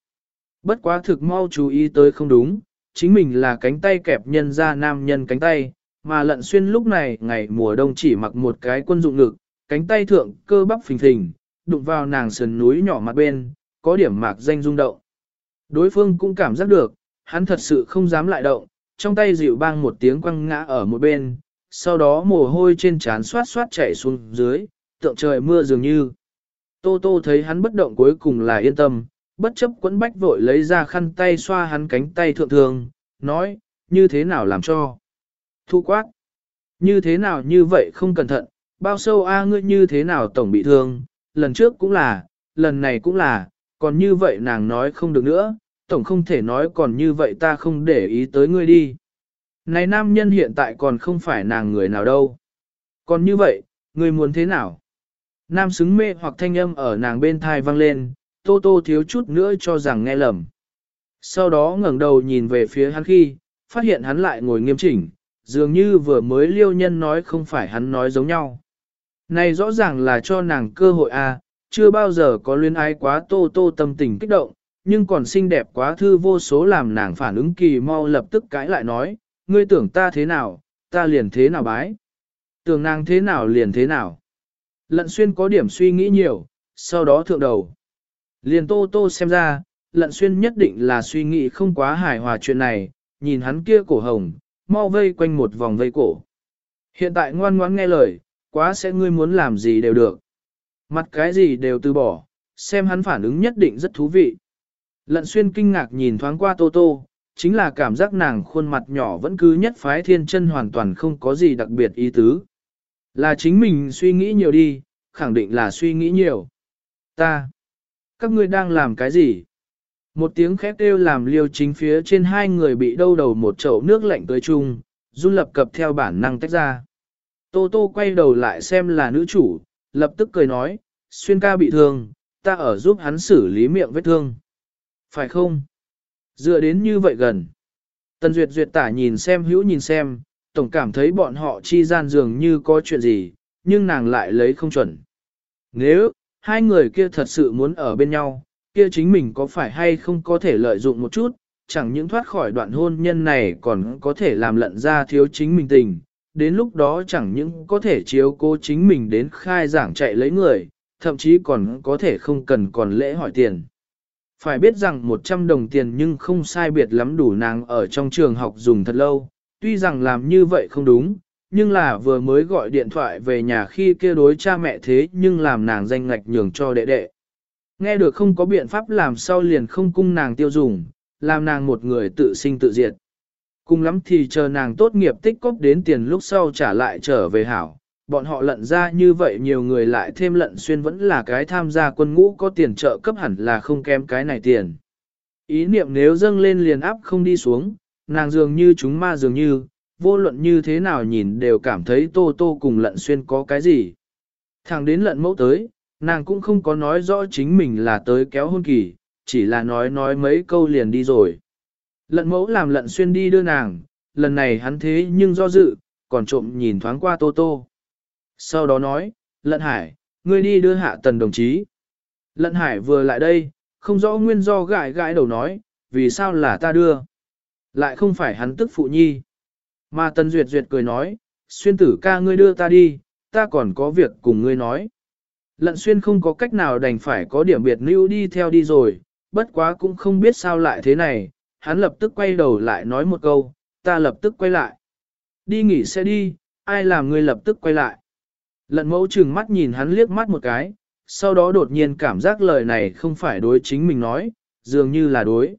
Bất quá thực mau chú ý tới không đúng, chính mình là cánh tay kẹp nhân ra nam nhân cánh tay, mà lận xuyên lúc này ngày mùa đông chỉ mặc một cái quân dụng ngực, cánh tay thượng cơ bắp phình phình, đụng vào nàng sườn núi nhỏ mặt bên, có điểm mạc danh rung động. Đối phương cũng cảm giác được, hắn thật sự không dám lại động, trong tay dịu bang một tiếng quăng ngã ở một bên, sau đó mồ hôi trên trán xoát xoát chảy xuống dưới, tượng trời mưa dường như. Tô Tô thấy hắn bất động cuối cùng là yên tâm, bất chấp quẫn bách vội lấy ra khăn tay xoa hắn cánh tay thượng thường, nói, như thế nào làm cho. Thu quát, như thế nào như vậy không cẩn thận, bao sâu a ngươi như thế nào tổng bị thương, lần trước cũng là, lần này cũng là, còn như vậy nàng nói không được nữa, tổng không thể nói còn như vậy ta không để ý tới ngươi đi. Này nam nhân hiện tại còn không phải nàng người nào đâu. Còn như vậy, ngươi muốn thế nào? Nam xứng mê hoặc thanh âm ở nàng bên thai vang lên, tô tô thiếu chút nữa cho rằng nghe lầm. Sau đó ngẩng đầu nhìn về phía hắn khi, phát hiện hắn lại ngồi nghiêm chỉnh, dường như vừa mới liêu nhân nói không phải hắn nói giống nhau. Này rõ ràng là cho nàng cơ hội à, chưa bao giờ có luyến ái quá tô tô tâm tình kích động, nhưng còn xinh đẹp quá thư vô số làm nàng phản ứng kỳ mau lập tức cãi lại nói, ngươi tưởng ta thế nào, ta liền thế nào bái. Tưởng nàng thế nào liền thế nào. Lận xuyên có điểm suy nghĩ nhiều, sau đó thượng đầu. Liền tô tô xem ra, lận xuyên nhất định là suy nghĩ không quá hài hòa chuyện này, nhìn hắn kia cổ hồng, mau vây quanh một vòng vây cổ. Hiện tại ngoan ngoãn nghe lời, quá sẽ ngươi muốn làm gì đều được. Mặt cái gì đều từ bỏ, xem hắn phản ứng nhất định rất thú vị. Lận xuyên kinh ngạc nhìn thoáng qua Tô Tô, chính là cảm giác nàng khuôn mặt nhỏ vẫn cứ nhất phái thiên chân hoàn toàn không có gì đặc biệt ý tứ. Là chính mình suy nghĩ nhiều đi, khẳng định là suy nghĩ nhiều. Ta, các ngươi đang làm cái gì? Một tiếng khét kêu làm liêu chính phía trên hai người bị đâu đầu một chậu nước lạnh tới chung, run lập cập theo bản năng tách ra. Tô tô quay đầu lại xem là nữ chủ, lập tức cười nói, xuyên ca bị thương, ta ở giúp hắn xử lý miệng vết thương. Phải không? Dựa đến như vậy gần. Tần Duyệt Duyệt tả nhìn xem hữu nhìn xem, tổng cảm thấy bọn họ chi gian dường như có chuyện gì, nhưng nàng lại lấy không chuẩn. Nếu, hai người kia thật sự muốn ở bên nhau, kia chính mình có phải hay không có thể lợi dụng một chút, chẳng những thoát khỏi đoạn hôn nhân này còn có thể làm lận ra thiếu chính mình tình, đến lúc đó chẳng những có thể chiếu cố chính mình đến khai giảng chạy lấy người, thậm chí còn có thể không cần còn lễ hỏi tiền. Phải biết rằng 100 đồng tiền nhưng không sai biệt lắm đủ nàng ở trong trường học dùng thật lâu, tuy rằng làm như vậy không đúng, nhưng là vừa mới gọi điện thoại về nhà khi kia đối cha mẹ thế nhưng làm nàng danh ngạch nhường cho đệ đệ. Nghe được không có biện pháp làm sao liền không cung nàng tiêu dùng, làm nàng một người tự sinh tự diệt. Cùng lắm thì chờ nàng tốt nghiệp tích cóp đến tiền lúc sau trả lại trở về hảo. Bọn họ lận ra như vậy nhiều người lại thêm lận xuyên vẫn là cái tham gia quân ngũ có tiền trợ cấp hẳn là không kém cái này tiền. Ý niệm nếu dâng lên liền áp không đi xuống, nàng dường như chúng ma dường như, vô luận như thế nào nhìn đều cảm thấy tô tô cùng lận xuyên có cái gì. Thằng đến lận mẫu tới, nàng cũng không có nói rõ chính mình là tới kéo hôn kỳ, chỉ là nói nói mấy câu liền đi rồi. Lận mẫu làm lận xuyên đi đưa nàng, lần này hắn thế nhưng do dự, còn trộm nhìn thoáng qua Tô Tô. Sau đó nói, lận hải, ngươi đi đưa hạ tần đồng chí. Lận hải vừa lại đây, không rõ nguyên do gãi gãi đầu nói, vì sao là ta đưa. Lại không phải hắn tức phụ nhi. Mà tần duyệt duyệt cười nói, xuyên tử ca ngươi đưa ta đi, ta còn có việc cùng ngươi nói. Lận xuyên không có cách nào đành phải có điểm biệt lưu đi theo đi rồi, bất quá cũng không biết sao lại thế này, hắn lập tức quay đầu lại nói một câu, ta lập tức quay lại. Đi nghỉ xe đi, ai làm ngươi lập tức quay lại. Lận mẫu chừng mắt nhìn hắn liếc mắt một cái, sau đó đột nhiên cảm giác lời này không phải đối chính mình nói, dường như là đối.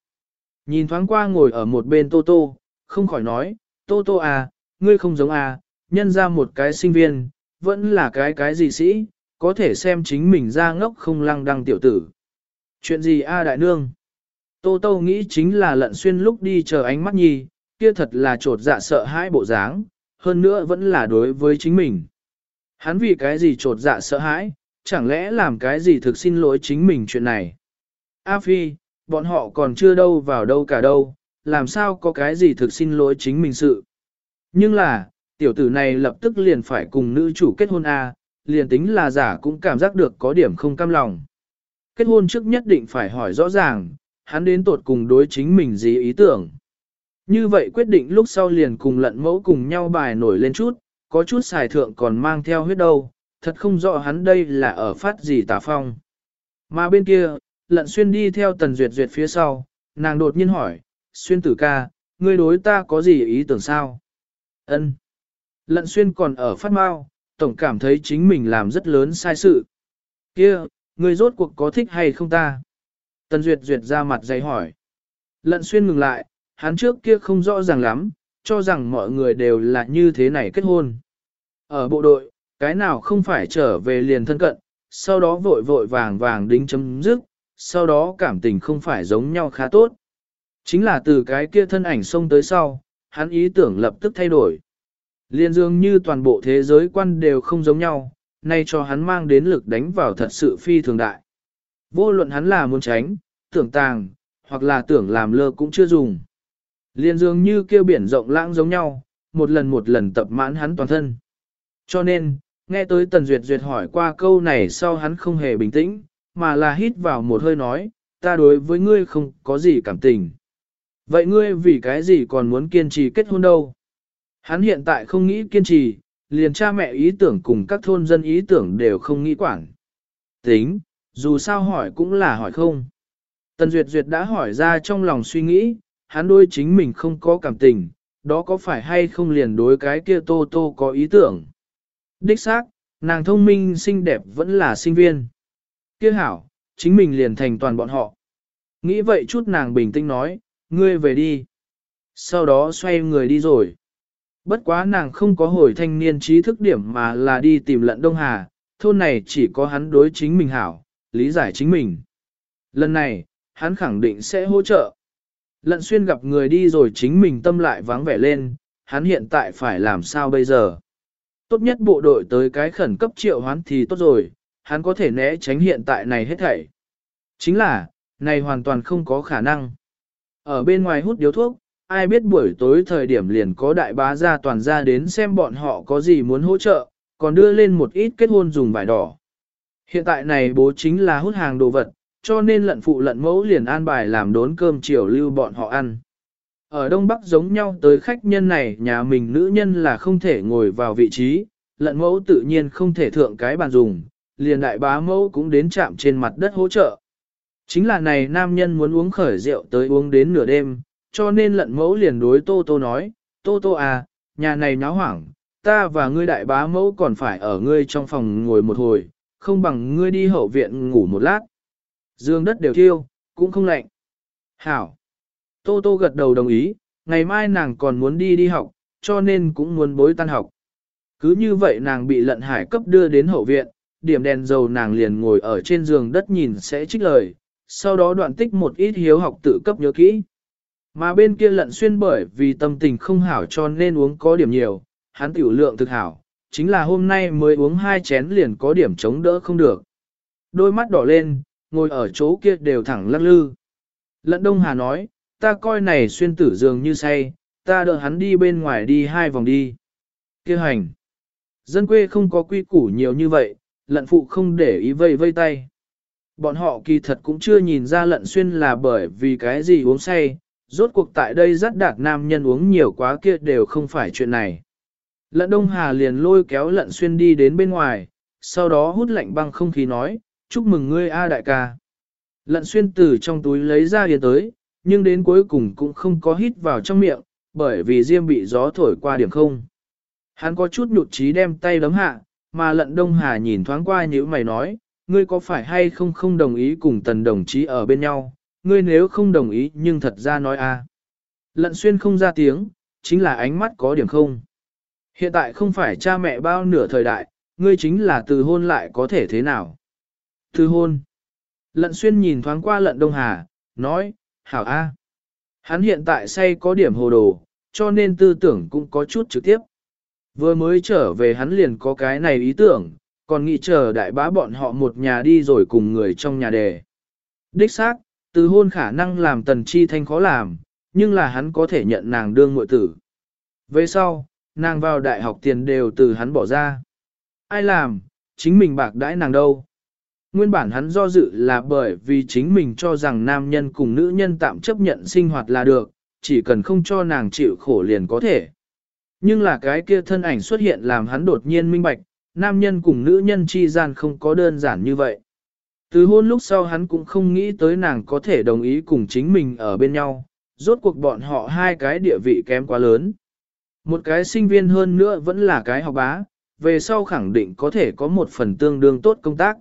Nhìn thoáng qua ngồi ở một bên Tô Tô, không khỏi nói, Tô Tô à, ngươi không giống à, nhân ra một cái sinh viên, vẫn là cái cái gì sĩ, có thể xem chính mình ra ngốc không lăng đăng tiểu tử. Chuyện gì a đại nương? Tô Tô nghĩ chính là lận xuyên lúc đi chờ ánh mắt nhi, kia thật là trột dạ sợ hãi bộ dáng, hơn nữa vẫn là đối với chính mình. Hắn vì cái gì trột dạ sợ hãi, chẳng lẽ làm cái gì thực xin lỗi chính mình chuyện này. A Phi, bọn họ còn chưa đâu vào đâu cả đâu, làm sao có cái gì thực xin lỗi chính mình sự. Nhưng là, tiểu tử này lập tức liền phải cùng nữ chủ kết hôn A, liền tính là giả cũng cảm giác được có điểm không cam lòng. Kết hôn trước nhất định phải hỏi rõ ràng, hắn đến tột cùng đối chính mình gì ý tưởng. Như vậy quyết định lúc sau liền cùng lận mẫu cùng nhau bài nổi lên chút, có chút xài thượng còn mang theo huyết đâu, thật không rõ hắn đây là ở phát gì tà phong. Mà bên kia, lận xuyên đi theo tần duyệt duyệt phía sau, nàng đột nhiên hỏi, xuyên tử ca, ngươi đối ta có gì ý tưởng sao? Ân. Lận xuyên còn ở phát mau, tổng cảm thấy chính mình làm rất lớn sai sự. Kia, ngươi rốt cuộc có thích hay không ta? Tần duyệt duyệt ra mặt dày hỏi. Lận xuyên ngừng lại, hắn trước kia không rõ ràng lắm, cho rằng mọi người đều là như thế này kết hôn. Ở bộ đội, cái nào không phải trở về liền thân cận, sau đó vội vội vàng vàng đính chấm dứt, sau đó cảm tình không phải giống nhau khá tốt. Chính là từ cái kia thân ảnh xông tới sau, hắn ý tưởng lập tức thay đổi. Liên dương như toàn bộ thế giới quan đều không giống nhau, nay cho hắn mang đến lực đánh vào thật sự phi thường đại. Vô luận hắn là muốn tránh, tưởng tàng, hoặc là tưởng làm lơ cũng chưa dùng. Liên dương như kêu biển rộng lãng giống nhau, một lần một lần tập mãn hắn toàn thân. Cho nên, nghe tới Tần Duyệt Duyệt hỏi qua câu này sau hắn không hề bình tĩnh, mà là hít vào một hơi nói, ta đối với ngươi không có gì cảm tình. Vậy ngươi vì cái gì còn muốn kiên trì kết hôn đâu? Hắn hiện tại không nghĩ kiên trì, liền cha mẹ ý tưởng cùng các thôn dân ý tưởng đều không nghĩ quản. Tính, dù sao hỏi cũng là hỏi không. Tần Duyệt Duyệt đã hỏi ra trong lòng suy nghĩ, hắn đôi chính mình không có cảm tình, đó có phải hay không liền đối cái kia Tô Tô có ý tưởng. Đích xác, nàng thông minh xinh đẹp vẫn là sinh viên. Kia hảo, chính mình liền thành toàn bọn họ. Nghĩ vậy chút nàng bình tĩnh nói, ngươi về đi. Sau đó xoay người đi rồi. Bất quá nàng không có hồi thanh niên trí thức điểm mà là đi tìm lận Đông Hà, thôn này chỉ có hắn đối chính mình hảo, lý giải chính mình. Lần này, hắn khẳng định sẽ hỗ trợ. Lận xuyên gặp người đi rồi chính mình tâm lại vắng vẻ lên, hắn hiện tại phải làm sao bây giờ? Tốt nhất bộ đội tới cái khẩn cấp triệu hoán thì tốt rồi, hắn có thể né tránh hiện tại này hết thảy. Chính là, này hoàn toàn không có khả năng. Ở bên ngoài hút điếu thuốc, ai biết buổi tối thời điểm liền có đại bá gia toàn ra đến xem bọn họ có gì muốn hỗ trợ, còn đưa lên một ít kết hôn dùng vải đỏ. Hiện tại này bố chính là hút hàng đồ vật, cho nên lận phụ lận mẫu liền an bài làm đốn cơm chiều lưu bọn họ ăn. Ở Đông Bắc giống nhau tới khách nhân này nhà mình nữ nhân là không thể ngồi vào vị trí, lận mẫu tự nhiên không thể thượng cái bàn dùng, liền đại bá mẫu cũng đến chạm trên mặt đất hỗ trợ. Chính là này nam nhân muốn uống khởi rượu tới uống đến nửa đêm, cho nên lận mẫu liền đối Tô Tô nói, Tô Tô à, nhà này náo hoảng, ta và ngươi đại bá mẫu còn phải ở ngươi trong phòng ngồi một hồi, không bằng ngươi đi hậu viện ngủ một lát. Dương đất đều thiêu, cũng không lạnh. Hảo. Tô Tô gật đầu đồng ý, ngày mai nàng còn muốn đi đi học, cho nên cũng muốn bối tan học. Cứ như vậy nàng bị lận hải cấp đưa đến hậu viện, điểm đèn dầu nàng liền ngồi ở trên giường đất nhìn sẽ trích lời, sau đó đoạn tích một ít hiếu học tự cấp nhớ kỹ. Mà bên kia lận xuyên bởi vì tâm tình không hảo cho nên uống có điểm nhiều, hắn tiểu lượng thực hảo, chính là hôm nay mới uống hai chén liền có điểm chống đỡ không được. Đôi mắt đỏ lên, ngồi ở chỗ kia đều thẳng lắc lư. Lận Đông Hà nói, ta coi này xuyên tử dường như say, ta đợi hắn đi bên ngoài đi hai vòng đi. Kêu hành. Dân quê không có quy củ nhiều như vậy, lận phụ không để ý vây vây tay. Bọn họ kỳ thật cũng chưa nhìn ra lận xuyên là bởi vì cái gì uống say, rốt cuộc tại đây rất đạt nam nhân uống nhiều quá kia đều không phải chuyện này. Lận Đông Hà liền lôi kéo lận xuyên đi đến bên ngoài, sau đó hút lạnh băng không khí nói, chúc mừng ngươi A đại ca. Lận xuyên từ trong túi lấy ra yến tới, nhưng đến cuối cùng cũng không có hít vào trong miệng, bởi vì diêm bị gió thổi qua điểm không. Hắn có chút nhụt chí đem tay đấm hạ, mà lận Đông Hà nhìn thoáng qua như mày nói, ngươi có phải hay không không đồng ý cùng tần đồng chí ở bên nhau, ngươi nếu không đồng ý nhưng thật ra nói a. Lận xuyên không ra tiếng, chính là ánh mắt có điểm không. Hiện tại không phải cha mẹ bao nửa thời đại, ngươi chính là từ hôn lại có thể thế nào. Từ hôn. Lận xuyên nhìn thoáng qua lận Đông Hà, nói, hảo a. Hắn hiện tại say có điểm hồ đồ, cho nên tư tưởng cũng có chút trực tiếp. Vừa mới trở về hắn liền có cái này ý tưởng, còn nghĩ chờ đại bá bọn họ một nhà đi rồi cùng người trong nhà đề. Đích xác, từ hôn khả năng làm tần chi thanh khó làm, nhưng là hắn có thể nhận nàng đương muội tử. Về sau, nàng vào đại học tiền đều từ hắn bỏ ra. Ai làm, chính mình bạc đãi nàng đâu. Nguyên bản hắn do dự là bởi vì chính mình cho rằng nam nhân cùng nữ nhân tạm chấp nhận sinh hoạt là được, chỉ cần không cho nàng chịu khổ liền có thể. Nhưng là cái kia thân ảnh xuất hiện làm hắn đột nhiên minh bạch, nam nhân cùng nữ nhân chi gian không có đơn giản như vậy. Từ hôn lúc sau hắn cũng không nghĩ tới nàng có thể đồng ý cùng chính mình ở bên nhau, rốt cuộc bọn họ hai cái địa vị kém quá lớn. Một cái sinh viên hơn nữa vẫn là cái học bá, về sau khẳng định có thể có một phần tương đương tốt công tác.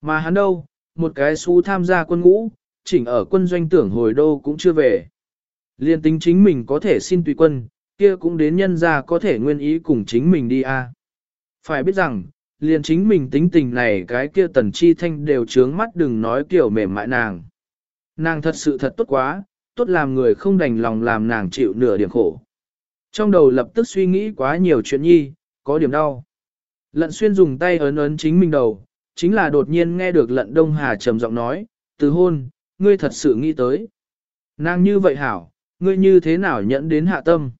Mà hắn đâu, một cái xú tham gia quân ngũ, chỉnh ở quân doanh tưởng hồi đô cũng chưa về. Liên tính chính mình có thể xin tùy quân, kia cũng đến nhân ra có thể nguyên ý cùng chính mình đi a. Phải biết rằng, liền chính mình tính tình này cái kia tần chi thanh đều trướng mắt đừng nói kiểu mềm mại nàng. Nàng thật sự thật tốt quá, tốt làm người không đành lòng làm nàng chịu nửa điểm khổ. Trong đầu lập tức suy nghĩ quá nhiều chuyện nhi, có điểm đau. Lận xuyên dùng tay ấn ấn chính mình đầu, chính là đột nhiên nghe được lận đông hà trầm giọng nói, từ hôn, ngươi thật sự nghĩ tới. Nàng như vậy hảo, ngươi như thế nào nhẫn đến hạ tâm.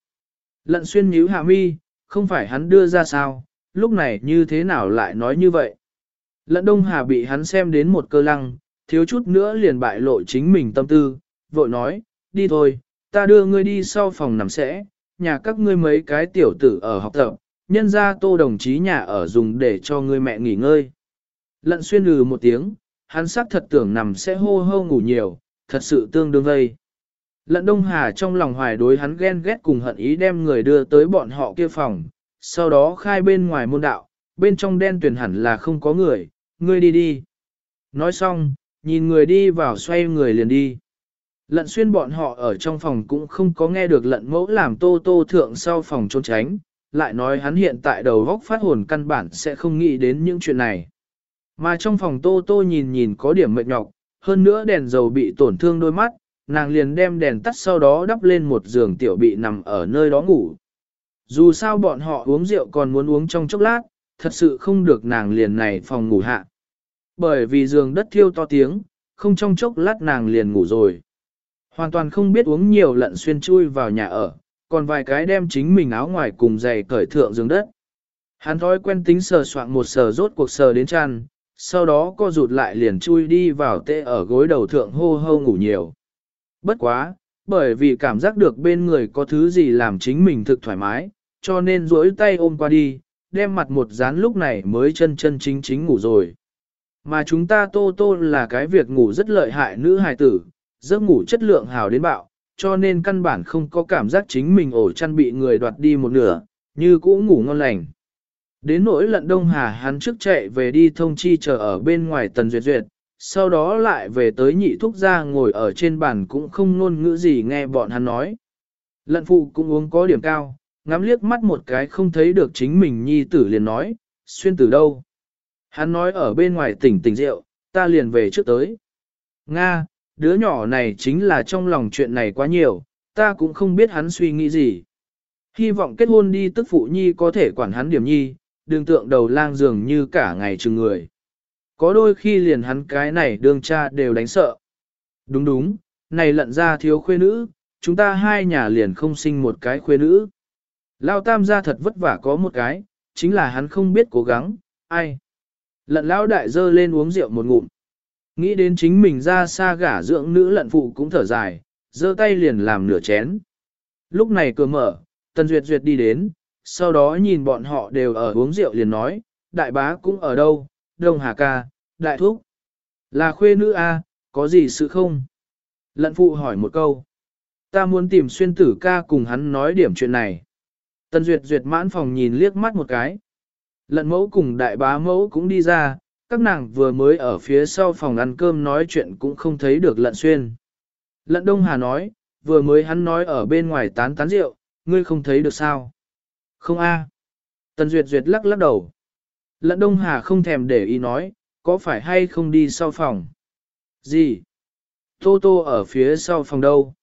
Lận xuyên nhíu hạ mi, không phải hắn đưa ra sao, lúc này như thế nào lại nói như vậy. Lận đông hà bị hắn xem đến một cơ lăng, thiếu chút nữa liền bại lộ chính mình tâm tư, vội nói, đi thôi, ta đưa ngươi đi sau phòng nằm sẽ, nhà các ngươi mấy cái tiểu tử ở học tập, nhân ra tô đồng chí nhà ở dùng để cho ngươi mẹ nghỉ ngơi. Lận xuyên lừ một tiếng, hắn xác thật tưởng nằm sẽ hô hô ngủ nhiều, thật sự tương đương vây. Lận Đông Hà trong lòng hoài đối hắn ghen ghét cùng hận ý đem người đưa tới bọn họ kia phòng, sau đó khai bên ngoài môn đạo, bên trong đen tuyển hẳn là không có người, ngươi đi đi. Nói xong, nhìn người đi vào xoay người liền đi. Lận xuyên bọn họ ở trong phòng cũng không có nghe được lận mẫu làm tô tô thượng sau phòng trốn tránh, lại nói hắn hiện tại đầu góc phát hồn căn bản sẽ không nghĩ đến những chuyện này. Mà trong phòng tô tô nhìn nhìn có điểm mệt nhọc, hơn nữa đèn dầu bị tổn thương đôi mắt, nàng liền đem đèn tắt sau đó đắp lên một giường tiểu bị nằm ở nơi đó ngủ. Dù sao bọn họ uống rượu còn muốn uống trong chốc lát, thật sự không được nàng liền này phòng ngủ hạ. Bởi vì giường đất thiêu to tiếng, không trong chốc lát nàng liền ngủ rồi. Hoàn toàn không biết uống nhiều lận xuyên chui vào nhà ở, còn vài cái đem chính mình áo ngoài cùng giày cởi thượng giường đất. Hắn thói quen tính sờ soạn một sờ rốt cuộc sờ đến chăn, sau đó co rụt lại liền chui đi vào tê ở gối đầu thượng hô hô ngủ nhiều. Bất quá, bởi vì cảm giác được bên người có thứ gì làm chính mình thực thoải mái, cho nên duỗi tay ôm qua đi, đem mặt một dán lúc này mới chân chân chính chính ngủ rồi. Mà chúng ta tô tô là cái việc ngủ rất lợi hại nữ hài tử, giấc ngủ chất lượng hào đến bạo, cho nên căn bản không có cảm giác chính mình ổ chăn bị người đoạt đi một nửa, như cũ ngủ ngon lành. Đến nỗi lận đông hà hắn trước chạy về đi thông chi chờ ở bên ngoài tần duyệt duyệt, sau đó lại về tới nhị thúc ra ngồi ở trên bàn cũng không ngôn ngữ gì nghe bọn hắn nói. Lận phụ cũng uống có điểm cao, ngắm liếc mắt một cái không thấy được chính mình nhi tử liền nói, xuyên từ đâu. Hắn nói ở bên ngoài tỉnh tỉnh rượu, ta liền về trước tới. Nga, đứa nhỏ này chính là trong lòng chuyện này quá nhiều, ta cũng không biết hắn suy nghĩ gì. Hy vọng kết hôn đi tức phụ nhi có thể quản hắn điểm nhi, đường tượng đầu lang dường như cả ngày chừng người. Có đôi khi liền hắn cái này đương cha đều đánh sợ. Đúng đúng, này lận ra thiếu khuê nữ, chúng ta hai nhà liền không sinh một cái khuê nữ. Lao tam gia thật vất vả có một cái, chính là hắn không biết cố gắng, ai. Lận lão đại dơ lên uống rượu một ngụm. Nghĩ đến chính mình ra xa gả dưỡng nữ lận phụ cũng thở dài, dơ tay liền làm nửa chén. Lúc này cửa mở, Tần Duyệt Duyệt đi đến, sau đó nhìn bọn họ đều ở uống rượu liền nói, đại bá cũng ở đâu, đông hà ca, đại thúc. Là khuê nữ A, có gì sự không? Lận phụ hỏi một câu. Ta muốn tìm xuyên tử ca cùng hắn nói điểm chuyện này. Tần Duyệt Duyệt mãn phòng nhìn liếc mắt một cái. Lận mẫu cùng đại bá mẫu cũng đi ra, các nàng vừa mới ở phía sau phòng ăn cơm nói chuyện cũng không thấy được lận xuyên. Lận Đông Hà nói, vừa mới hắn nói ở bên ngoài tán tán rượu, ngươi không thấy được sao? Không a. Tần Duyệt Duyệt lắc lắc đầu. Lận Đông Hà không thèm để ý nói, có phải hay không đi sau phòng? Gì? Tô Tô ở phía sau phòng đâu?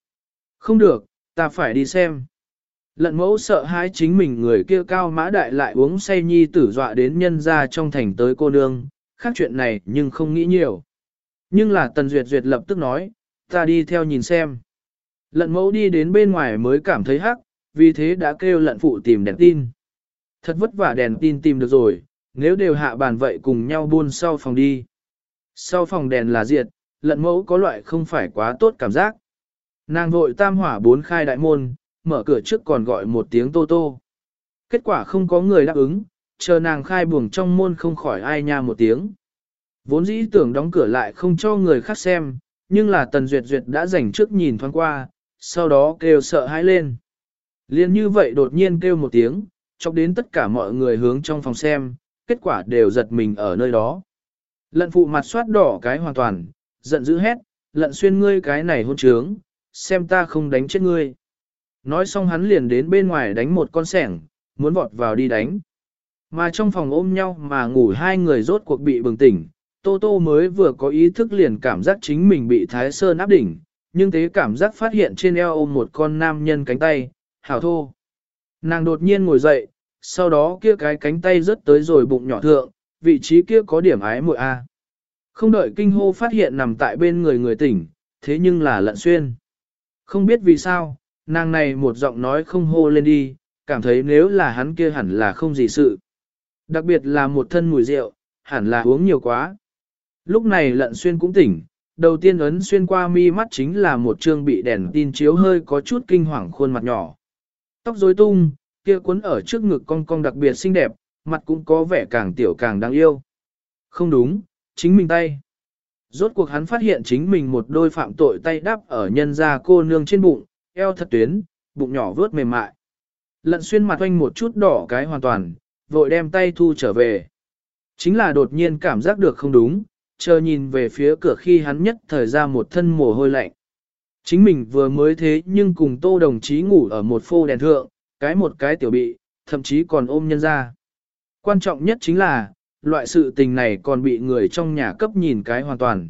Không được, ta phải đi xem. Lận mẫu sợ hãi chính mình người kia cao mã đại lại uống say nhi tử dọa đến nhân ra trong thành tới cô nương, khác chuyện này nhưng không nghĩ nhiều. Nhưng là Tần Duyệt Duyệt lập tức nói, ta đi theo nhìn xem. Lận mẫu đi đến bên ngoài mới cảm thấy hắc, vì thế đã kêu lận phụ tìm đèn tin. Thật vất vả đèn tin tìm được rồi, nếu đều hạ bàn vậy cùng nhau buôn sau phòng đi. Sau phòng đèn là diệt, lận mẫu có loại không phải quá tốt cảm giác. Nàng vội tam hỏa bốn khai đại môn, mở cửa trước còn gọi một tiếng tô tô. Kết quả không có người đáp ứng, chờ nàng khai buồng trong môn không khỏi ai nha một tiếng. Vốn dĩ tưởng đóng cửa lại không cho người khác xem, nhưng là Tần Duyệt Duyệt đã dành trước nhìn thoáng qua, sau đó kêu sợ hãi lên. Liên như vậy đột nhiên kêu một tiếng, chọc đến tất cả mọi người hướng trong phòng xem, kết quả đều giật mình ở nơi đó. Lận phụ mặt soát đỏ cái hoàn toàn, giận dữ hét, lận xuyên ngươi cái này hôn trướng, xem ta không đánh chết ngươi. Nói xong hắn liền đến bên ngoài đánh một con sẻng, muốn vọt vào đi đánh. Mà trong phòng ôm nhau mà ngủ hai người rốt cuộc bị bừng tỉnh, Tô Tô mới vừa có ý thức liền cảm giác chính mình bị Thái Sơn áp đỉnh, nhưng thế cảm giác phát hiện trên eo ôm một con nam nhân cánh tay, hảo thô. Nàng đột nhiên ngồi dậy, sau đó kia cái cánh tay rớt tới rồi bụng nhỏ thượng, vị trí kia có điểm ái muội A. Không đợi kinh hô phát hiện nằm tại bên người người tỉnh, thế nhưng là lận xuyên. Không biết vì sao, nàng này một giọng nói không hô lên đi, cảm thấy nếu là hắn kia hẳn là không gì sự. Đặc biệt là một thân mùi rượu, hẳn là uống nhiều quá. Lúc này lận xuyên cũng tỉnh, đầu tiên ấn xuyên qua mi mắt chính là một trương bị đèn tin chiếu hơi có chút kinh hoàng khuôn mặt nhỏ. Tóc rối tung, kia cuốn ở trước ngực cong cong đặc biệt xinh đẹp, mặt cũng có vẻ càng tiểu càng đáng yêu. Không đúng, chính mình tay. Rốt cuộc hắn phát hiện chính mình một đôi phạm tội tay đắp ở nhân gia cô nương trên bụng, eo thật tuyến, bụng nhỏ vớt mềm mại. Lận xuyên mặt oanh một chút đỏ cái hoàn toàn, vội đem tay thu trở về. Chính là đột nhiên cảm giác được không đúng, chờ nhìn về phía cửa khi hắn nhất thời ra một thân mồ hôi lạnh. Chính mình vừa mới thế nhưng cùng tô đồng chí ngủ ở một phô đèn thượng, cái một cái tiểu bị, thậm chí còn ôm nhân ra. Quan trọng nhất chính là, loại sự tình này còn bị người trong nhà cấp nhìn cái hoàn toàn.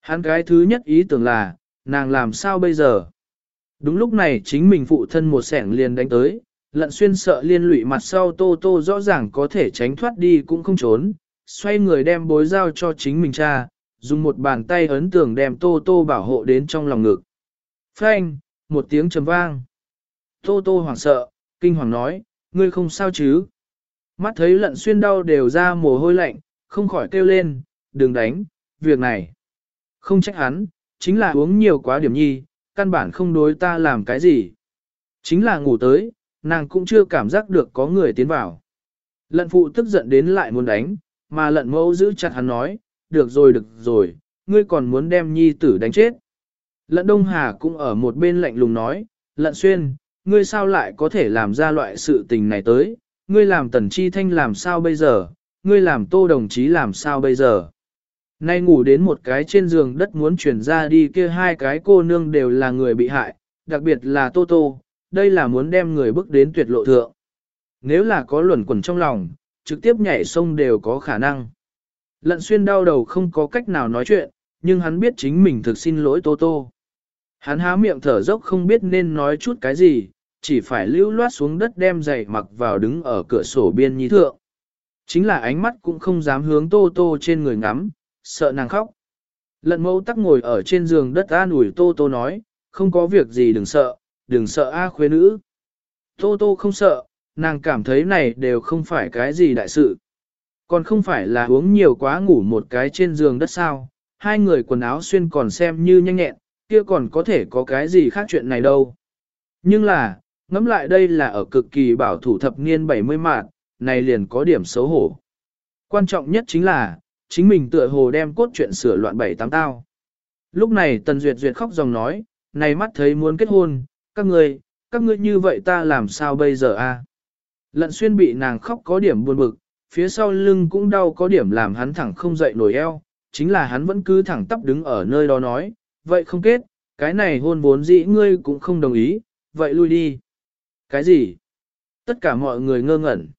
Hắn cái thứ nhất ý tưởng là, nàng làm sao bây giờ? Đúng lúc này chính mình phụ thân một sẻng liền đánh tới, lận xuyên sợ liên lụy mặt sau tô tô rõ ràng có thể tránh thoát đi cũng không trốn, xoay người đem bối giao cho chính mình cha, dùng một bàn tay ấn tường đem tô tô bảo hộ đến trong lòng ngực. Phanh, một tiếng trầm vang. Tô tô hoảng sợ, kinh hoàng nói, ngươi không sao chứ? Mắt thấy lận xuyên đau đều ra mồ hôi lạnh, không khỏi kêu lên, đừng đánh, việc này. Không trách hắn, chính là uống nhiều quá điểm nhi, căn bản không đối ta làm cái gì. Chính là ngủ tới, nàng cũng chưa cảm giác được có người tiến vào. Lận phụ tức giận đến lại muốn đánh, mà lận mẫu giữ chặt hắn nói, được rồi được rồi, ngươi còn muốn đem nhi tử đánh chết. Lận Đông Hà cũng ở một bên lạnh lùng nói, lận xuyên, ngươi sao lại có thể làm ra loại sự tình này tới, ngươi làm tần chi thanh làm sao bây giờ, ngươi làm tô đồng chí làm sao bây giờ. Nay ngủ đến một cái trên giường đất muốn chuyển ra đi kia hai cái cô nương đều là người bị hại, đặc biệt là tô tô, đây là muốn đem người bước đến tuyệt lộ thượng. Nếu là có luẩn quẩn trong lòng, trực tiếp nhảy sông đều có khả năng. Lận xuyên đau đầu không có cách nào nói chuyện, nhưng hắn biết chính mình thực xin lỗi Tô Tô. Hắn há miệng thở dốc không biết nên nói chút cái gì, chỉ phải lưu loát xuống đất đem giày mặc vào đứng ở cửa sổ biên nhi thượng. Chính là ánh mắt cũng không dám hướng Tô Tô trên người ngắm, sợ nàng khóc. Lận mẫu tắc ngồi ở trên giường đất an ủi Tô Tô nói, không có việc gì đừng sợ, đừng sợ A khuê nữ. Tô Tô không sợ, nàng cảm thấy này đều không phải cái gì đại sự. Còn không phải là uống nhiều quá ngủ một cái trên giường đất sao, hai người quần áo xuyên còn xem như nhanh nhẹn, kia còn có thể có cái gì khác chuyện này đâu. Nhưng là, ngẫm lại đây là ở cực kỳ bảo thủ thập niên 70 mạt này liền có điểm xấu hổ. Quan trọng nhất chính là, chính mình tựa hồ đem cốt chuyện sửa loạn bảy tám tao. Lúc này Tần Duyệt Duyệt khóc dòng nói, này mắt thấy muốn kết hôn, các ngươi, các ngươi như vậy ta làm sao bây giờ a? Lận xuyên bị nàng khóc có điểm buồn bực, phía sau lưng cũng đau có điểm làm hắn thẳng không dậy nổi eo, chính là hắn vẫn cứ thẳng tắp đứng ở nơi đó nói, vậy không kết, cái này hôn vốn dĩ ngươi cũng không đồng ý, vậy lui đi. Cái gì? Tất cả mọi người ngơ ngẩn.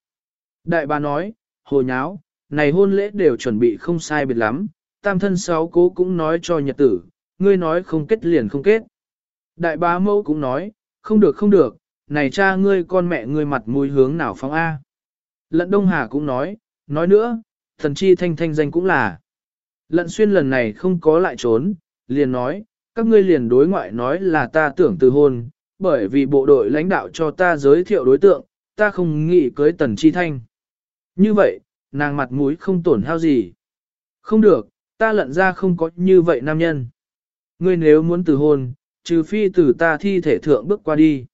Đại bà nói, hồ nháo, này hôn lễ đều chuẩn bị không sai biệt lắm, tam thân sáu cố cũng nói cho nhật tử, ngươi nói không kết liền không kết. Đại bá mẫu cũng nói, không được không được, này cha ngươi con mẹ ngươi mặt mũi hướng nào phóng A. Lận Đông Hà cũng nói, nói nữa, thần chi thanh thanh danh cũng là. Lận xuyên lần này không có lại trốn, liền nói, các ngươi liền đối ngoại nói là ta tưởng từ hôn, bởi vì bộ đội lãnh đạo cho ta giới thiệu đối tượng, ta không nghĩ cưới tần chi thanh. Như vậy, nàng mặt mũi không tổn hao gì. Không được, ta lận ra không có như vậy nam nhân. Ngươi nếu muốn từ hôn, trừ phi từ ta thi thể thượng bước qua đi.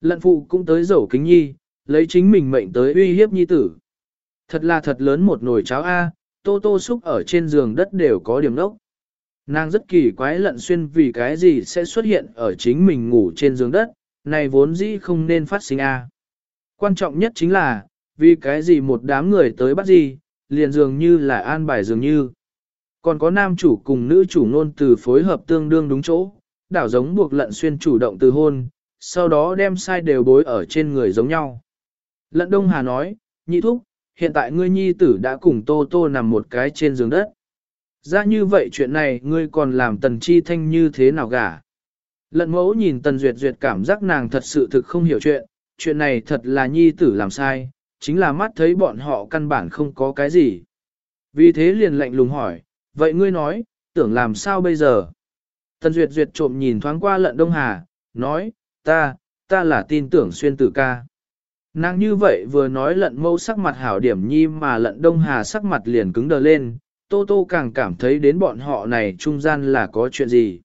Lận phụ cũng tới dẫu kính nhi, lấy chính mình mệnh tới uy hiếp nhi tử. Thật là thật lớn một nồi cháo A, tô tô xúc ở trên giường đất đều có điểm đốc. Nàng rất kỳ quái lận xuyên vì cái gì sẽ xuất hiện ở chính mình ngủ trên giường đất, này vốn dĩ không nên phát sinh A. Quan trọng nhất chính là, vì cái gì một đám người tới bắt gì, liền dường như là an bài dường như. Còn có nam chủ cùng nữ chủ nôn từ phối hợp tương đương đúng chỗ, đảo giống buộc lận xuyên chủ động từ hôn, sau đó đem sai đều bối ở trên người giống nhau. Lận Đông Hà nói, nhị thúc, hiện tại ngươi nhi tử đã cùng Tô Tô nằm một cái trên giường đất. Ra như vậy chuyện này ngươi còn làm tần chi thanh như thế nào gả? Lận mẫu nhìn tần duyệt duyệt cảm giác nàng thật sự thực không hiểu chuyện, chuyện này thật là nhi tử làm sai, chính là mắt thấy bọn họ căn bản không có cái gì. Vì thế liền lạnh lùng hỏi, vậy ngươi nói, tưởng làm sao bây giờ? Tần duyệt duyệt trộm nhìn thoáng qua lận đông hà, nói, ta, ta là tin tưởng xuyên tử ca. Nàng như vậy vừa nói lận mâu sắc mặt hảo điểm nhi mà lận đông hà sắc mặt liền cứng đờ lên, Tô Tô càng cảm thấy đến bọn họ này trung gian là có chuyện gì.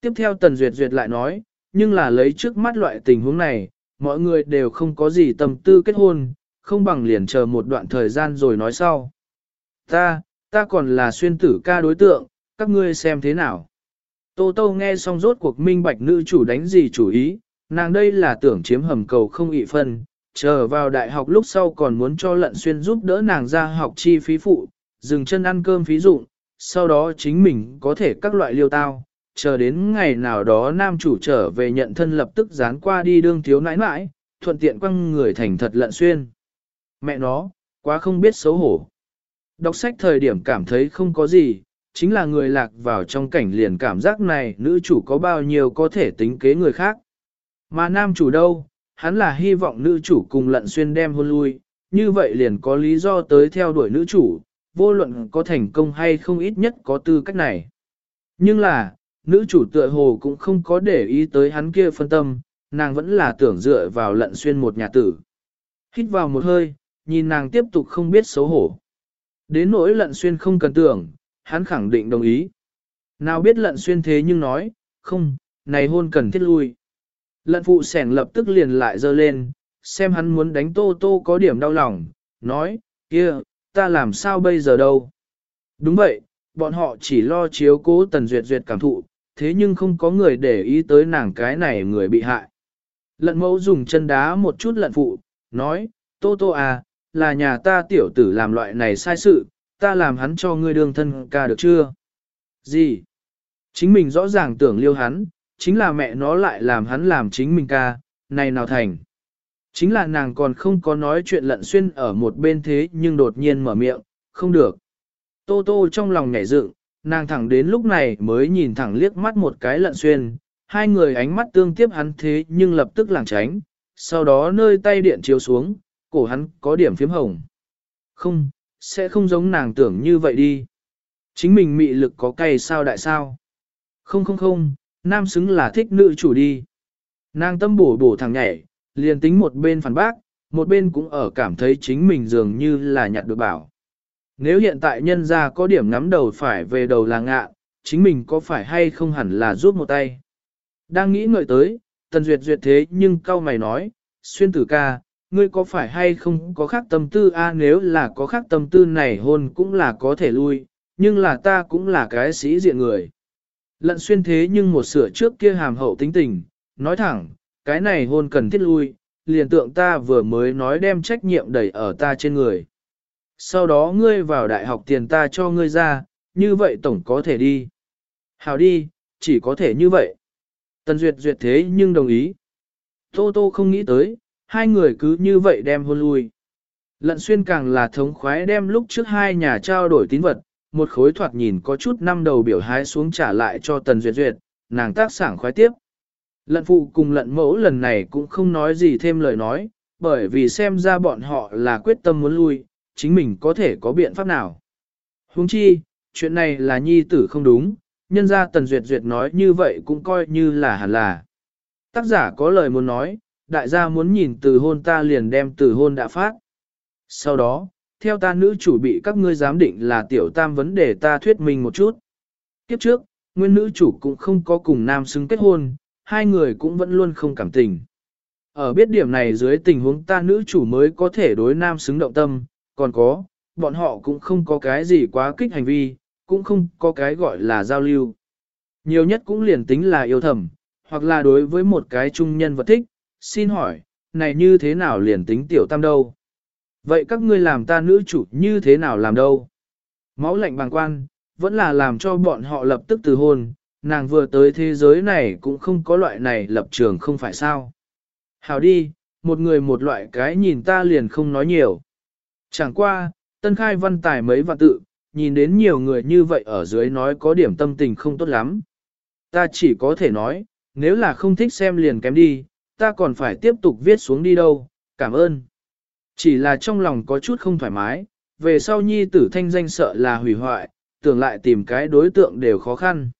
Tiếp theo Tần Duyệt Duyệt lại nói, nhưng là lấy trước mắt loại tình huống này, mọi người đều không có gì tâm tư kết hôn, không bằng liền chờ một đoạn thời gian rồi nói sau. Ta, ta còn là xuyên tử ca đối tượng, các ngươi xem thế nào. Tô Tô nghe xong rốt cuộc minh bạch nữ chủ đánh gì chủ ý, nàng đây là tưởng chiếm hầm cầu không ị phân, chờ vào đại học lúc sau còn muốn cho lận xuyên giúp đỡ nàng ra học chi phí phụ, dừng chân ăn cơm phí dụng, sau đó chính mình có thể các loại liêu tao, chờ đến ngày nào đó nam chủ trở về nhận thân lập tức dán qua đi đương thiếu nãi nãi, thuận tiện quăng người thành thật lận xuyên. Mẹ nó, quá không biết xấu hổ. Đọc sách thời điểm cảm thấy không có gì, chính là người lạc vào trong cảnh liền cảm giác này nữ chủ có bao nhiêu có thể tính kế người khác. Mà nam chủ đâu, hắn là hy vọng nữ chủ cùng lận xuyên đem hôn lui, như vậy liền có lý do tới theo đuổi nữ chủ, vô luận có thành công hay không ít nhất có tư cách này. Nhưng là, nữ chủ tựa hồ cũng không có để ý tới hắn kia phân tâm, nàng vẫn là tưởng dựa vào lận xuyên một nhà tử. Hít vào một hơi, nhìn nàng tiếp tục không biết xấu hổ. Đến nỗi lận xuyên không cần tưởng, hắn khẳng định đồng ý. Nào biết lận xuyên thế nhưng nói, không, này hôn cần thiết lui. Lận phụ sẻng lập tức liền lại dơ lên, xem hắn muốn đánh tô tô có điểm đau lòng, nói, kia, ta làm sao bây giờ đâu. Đúng vậy, bọn họ chỉ lo chiếu cố tần duyệt duyệt cảm thụ, thế nhưng không có người để ý tới nàng cái này người bị hại. Lận mẫu dùng chân đá một chút lận phụ, nói, tô tô à, là nhà ta tiểu tử làm loại này sai sự, ta làm hắn cho ngươi đương thân ca được chưa? Gì? Chính mình rõ ràng tưởng liêu hắn, chính là mẹ nó lại làm hắn làm chính mình ca, này nào thành. Chính là nàng còn không có nói chuyện lận xuyên ở một bên thế nhưng đột nhiên mở miệng, không được. Tô tô trong lòng nhảy dựng, nàng thẳng đến lúc này mới nhìn thẳng liếc mắt một cái lận xuyên, hai người ánh mắt tương tiếp hắn thế nhưng lập tức làng tránh, sau đó nơi tay điện chiếu xuống, cổ hắn có điểm phiếm hồng. Không, sẽ không giống nàng tưởng như vậy đi. Chính mình mị lực có cay sao đại sao? Không không không, nam xứng là thích nữ chủ đi. Nàng tâm bổ bổ thằng nhảy, liền tính một bên phản bác, một bên cũng ở cảm thấy chính mình dường như là nhặt được bảo. Nếu hiện tại nhân gia có điểm nắm đầu phải về đầu là ngạ, chính mình có phải hay không hẳn là giúp một tay. Đang nghĩ ngợi tới, tần duyệt duyệt thế nhưng cao mày nói, xuyên tử ca, ngươi có phải hay không có khác tâm tư a nếu là có khác tâm tư này hôn cũng là có thể lui, nhưng là ta cũng là cái sĩ diện người. Lận xuyên thế nhưng một sửa trước kia hàm hậu tính tình, nói thẳng, cái này hôn cần thiết lui, liền tượng ta vừa mới nói đem trách nhiệm đẩy ở ta trên người. Sau đó ngươi vào đại học tiền ta cho ngươi ra, như vậy tổng có thể đi. Hào đi, chỉ có thể như vậy. Tần Duyệt duyệt thế nhưng đồng ý. Tô Tô không nghĩ tới, hai người cứ như vậy đem hôn lui. Lận xuyên càng là thống khoái đem lúc trước hai nhà trao đổi tín vật, một khối thoạt nhìn có chút năm đầu biểu hái xuống trả lại cho Tần Duyệt Duyệt, nàng tác sảng khoái tiếp. Lận phụ cùng lận mẫu lần này cũng không nói gì thêm lời nói, bởi vì xem ra bọn họ là quyết tâm muốn lui, chính mình có thể có biện pháp nào. Huống chi, chuyện này là nhi tử không đúng, nhân ra Tần Duyệt Duyệt nói như vậy cũng coi như là hẳn là. Tác giả có lời muốn nói, đại gia muốn nhìn từ hôn ta liền đem từ hôn đã phát. Sau đó, theo ta nữ chủ bị các ngươi giám định là tiểu tam vấn đề ta thuyết minh một chút. Kiếp trước, nguyên nữ chủ cũng không có cùng nam xứng kết hôn, hai người cũng vẫn luôn không cảm tình. Ở biết điểm này dưới tình huống ta nữ chủ mới có thể đối nam xứng động tâm, còn có, bọn họ cũng không có cái gì quá kích hành vi, cũng không có cái gọi là giao lưu. Nhiều nhất cũng liền tính là yêu thầm, hoặc là đối với một cái trung nhân vật thích, xin hỏi, này như thế nào liền tính tiểu tam đâu? Vậy các ngươi làm ta nữ chủ như thế nào làm đâu? Máu lạnh bàng quan, vẫn là làm cho bọn họ lập tức từ hôn, nàng vừa tới thế giới này cũng không có loại này lập trường không phải sao. Hào đi, một người một loại cái nhìn ta liền không nói nhiều. Chẳng qua, tân khai văn tài mấy vạn tự, nhìn đến nhiều người như vậy ở dưới nói có điểm tâm tình không tốt lắm. Ta chỉ có thể nói, nếu là không thích xem liền kém đi, ta còn phải tiếp tục viết xuống đi đâu, cảm ơn. Chỉ là trong lòng có chút không thoải mái, về sau nhi tử thanh danh sợ là hủy hoại, tưởng lại tìm cái đối tượng đều khó khăn.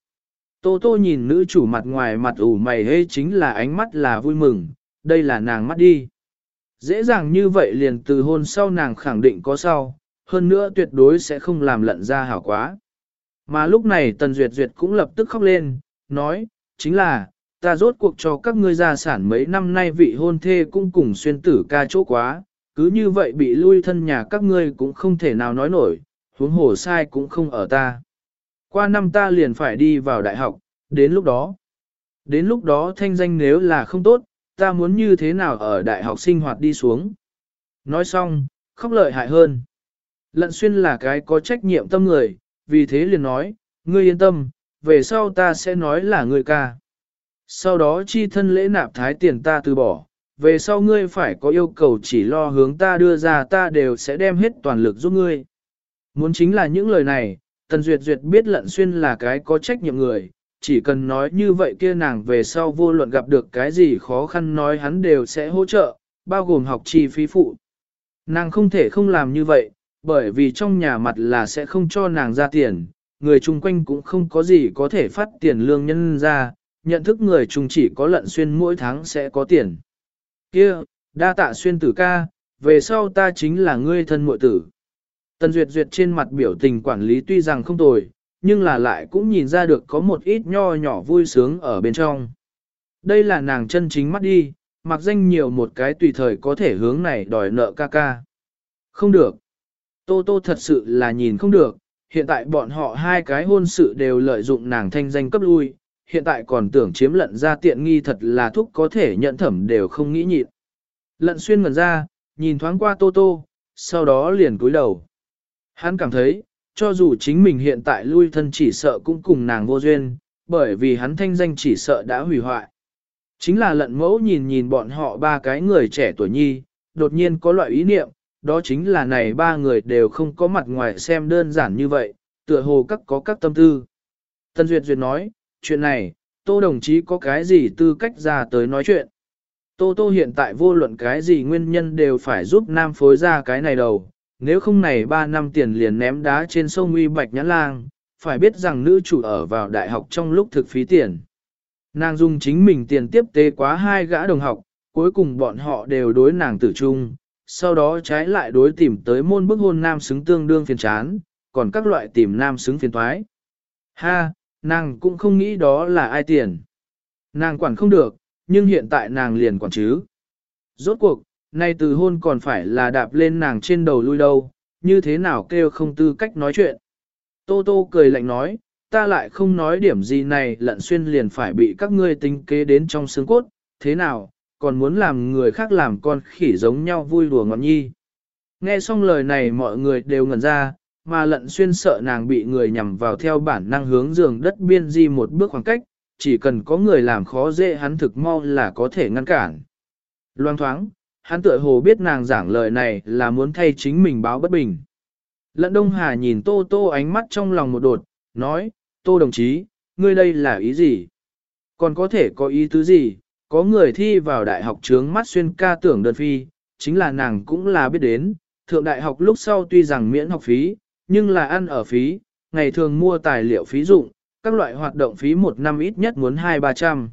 Tô tô nhìn nữ chủ mặt ngoài mặt ủ mày hê chính là ánh mắt là vui mừng, đây là nàng mắt đi. Dễ dàng như vậy liền từ hôn sau nàng khẳng định có sau, hơn nữa tuyệt đối sẽ không làm lận ra hảo quá. Mà lúc này Tần Duyệt Duyệt cũng lập tức khóc lên, nói, chính là, ta rốt cuộc cho các ngươi gia sản mấy năm nay vị hôn thê cũng cùng xuyên tử ca chỗ quá, cứ như vậy bị lui thân nhà các ngươi cũng không thể nào nói nổi, huống hồ sai cũng không ở ta. Qua năm ta liền phải đi vào đại học, đến lúc đó. Đến lúc đó thanh danh nếu là không tốt, ta muốn như thế nào ở đại học sinh hoạt đi xuống. Nói xong, khóc lợi hại hơn. Lận xuyên là cái có trách nhiệm tâm người, vì thế liền nói, ngươi yên tâm, về sau ta sẽ nói là ngươi ca. Sau đó chi thân lễ nạp thái tiền ta từ bỏ, về sau ngươi phải có yêu cầu chỉ lo hướng ta đưa ra ta đều sẽ đem hết toàn lực giúp ngươi. Muốn chính là những lời này, Tần Duyệt Duyệt biết lận xuyên là cái có trách nhiệm người, chỉ cần nói như vậy kia nàng về sau vô luận gặp được cái gì khó khăn nói hắn đều sẽ hỗ trợ, bao gồm học chi phí phụ. Nàng không thể không làm như vậy, bởi vì trong nhà mặt là sẽ không cho nàng ra tiền, người chung quanh cũng không có gì có thể phát tiền lương nhân ra, nhận thức người chung chỉ có lận xuyên mỗi tháng sẽ có tiền. Kia, đa tạ xuyên tử ca, về sau ta chính là ngươi thân muội tử. Tần Duyệt Duyệt trên mặt biểu tình quản lý tuy rằng không tồi, nhưng là lại cũng nhìn ra được có một ít nho nhỏ vui sướng ở bên trong. Đây là nàng chân chính mắt đi, mặc danh nhiều một cái tùy thời có thể hướng này đòi nợ ca ca. Không được. Tô Tô thật sự là nhìn không được, hiện tại bọn họ hai cái hôn sự đều lợi dụng nàng thanh danh cấp lui, hiện tại còn tưởng chiếm lận ra tiện nghi thật là thúc có thể nhận thẩm đều không nghĩ nhịn. Lận xuyên ngần ra, nhìn thoáng qua Tô Tô, sau đó liền cúi đầu. Hắn cảm thấy, cho dù chính mình hiện tại lui thân chỉ sợ cũng cùng nàng vô duyên, bởi vì hắn thanh danh chỉ sợ đã hủy hoại. Chính là lận mẫu nhìn nhìn bọn họ ba cái người trẻ tuổi nhi, đột nhiên có loại ý niệm, đó chính là này ba người đều không có mặt ngoài xem đơn giản như vậy, tựa hồ các có các tâm tư. Tân Duyệt Duyệt nói, chuyện này, tô đồng chí có cái gì tư cách ra tới nói chuyện. Tô tô hiện tại vô luận cái gì nguyên nhân đều phải giúp nam phối ra cái này đầu, nếu không này 3 năm tiền liền ném đá trên sông uy bạch nhãn lang, phải biết rằng nữ chủ ở vào đại học trong lúc thực phí tiền. Nàng dùng chính mình tiền tiếp tế quá hai gã đồng học, cuối cùng bọn họ đều đối nàng tử trung, sau đó trái lại đối tìm tới môn bức hôn nam xứng tương đương phiền chán, còn các loại tìm nam xứng phiền thoái. Ha, nàng cũng không nghĩ đó là ai tiền. Nàng quản không được, nhưng hiện tại nàng liền quản chứ. Rốt cuộc, nay từ hôn còn phải là đạp lên nàng trên đầu lui đâu, như thế nào kêu không tư cách nói chuyện. Tô Tô cười lạnh nói, ta lại không nói điểm gì này lận xuyên liền phải bị các ngươi tính kế đến trong xương cốt, thế nào, còn muốn làm người khác làm con khỉ giống nhau vui đùa ngọt nhi. Nghe xong lời này mọi người đều ngẩn ra, mà lận xuyên sợ nàng bị người nhằm vào theo bản năng hướng giường đất biên di một bước khoảng cách, chỉ cần có người làm khó dễ hắn thực mau là có thể ngăn cản. Loan thoáng, hắn tựa hồ biết nàng giảng lời này là muốn thay chính mình báo bất bình. Lận Đông Hà nhìn Tô Tô ánh mắt trong lòng một đột, nói, Tô đồng chí, ngươi đây là ý gì? Còn có thể có ý tứ gì? Có người thi vào đại học trướng mắt xuyên ca tưởng đơn phi, chính là nàng cũng là biết đến, thượng đại học lúc sau tuy rằng miễn học phí, nhưng là ăn ở phí, ngày thường mua tài liệu phí dụng, các loại hoạt động phí một năm ít nhất muốn hai ba trăm.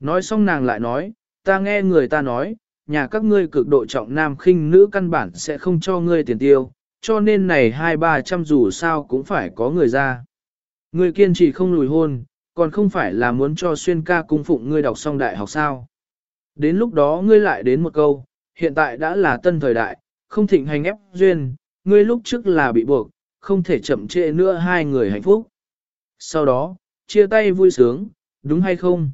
Nói xong nàng lại nói, ta nghe người ta nói, nhà các ngươi cực độ trọng nam khinh nữ căn bản sẽ không cho ngươi tiền tiêu, cho nên này hai ba trăm dù sao cũng phải có người ra. Ngươi kiên trì không lùi hôn, còn không phải là muốn cho xuyên ca cung phụng ngươi đọc xong đại học sao. Đến lúc đó ngươi lại đến một câu, hiện tại đã là tân thời đại, không thịnh hành ép duyên, ngươi lúc trước là bị buộc, không thể chậm trễ nữa hai người hạnh phúc. Sau đó, chia tay vui sướng, đúng hay không?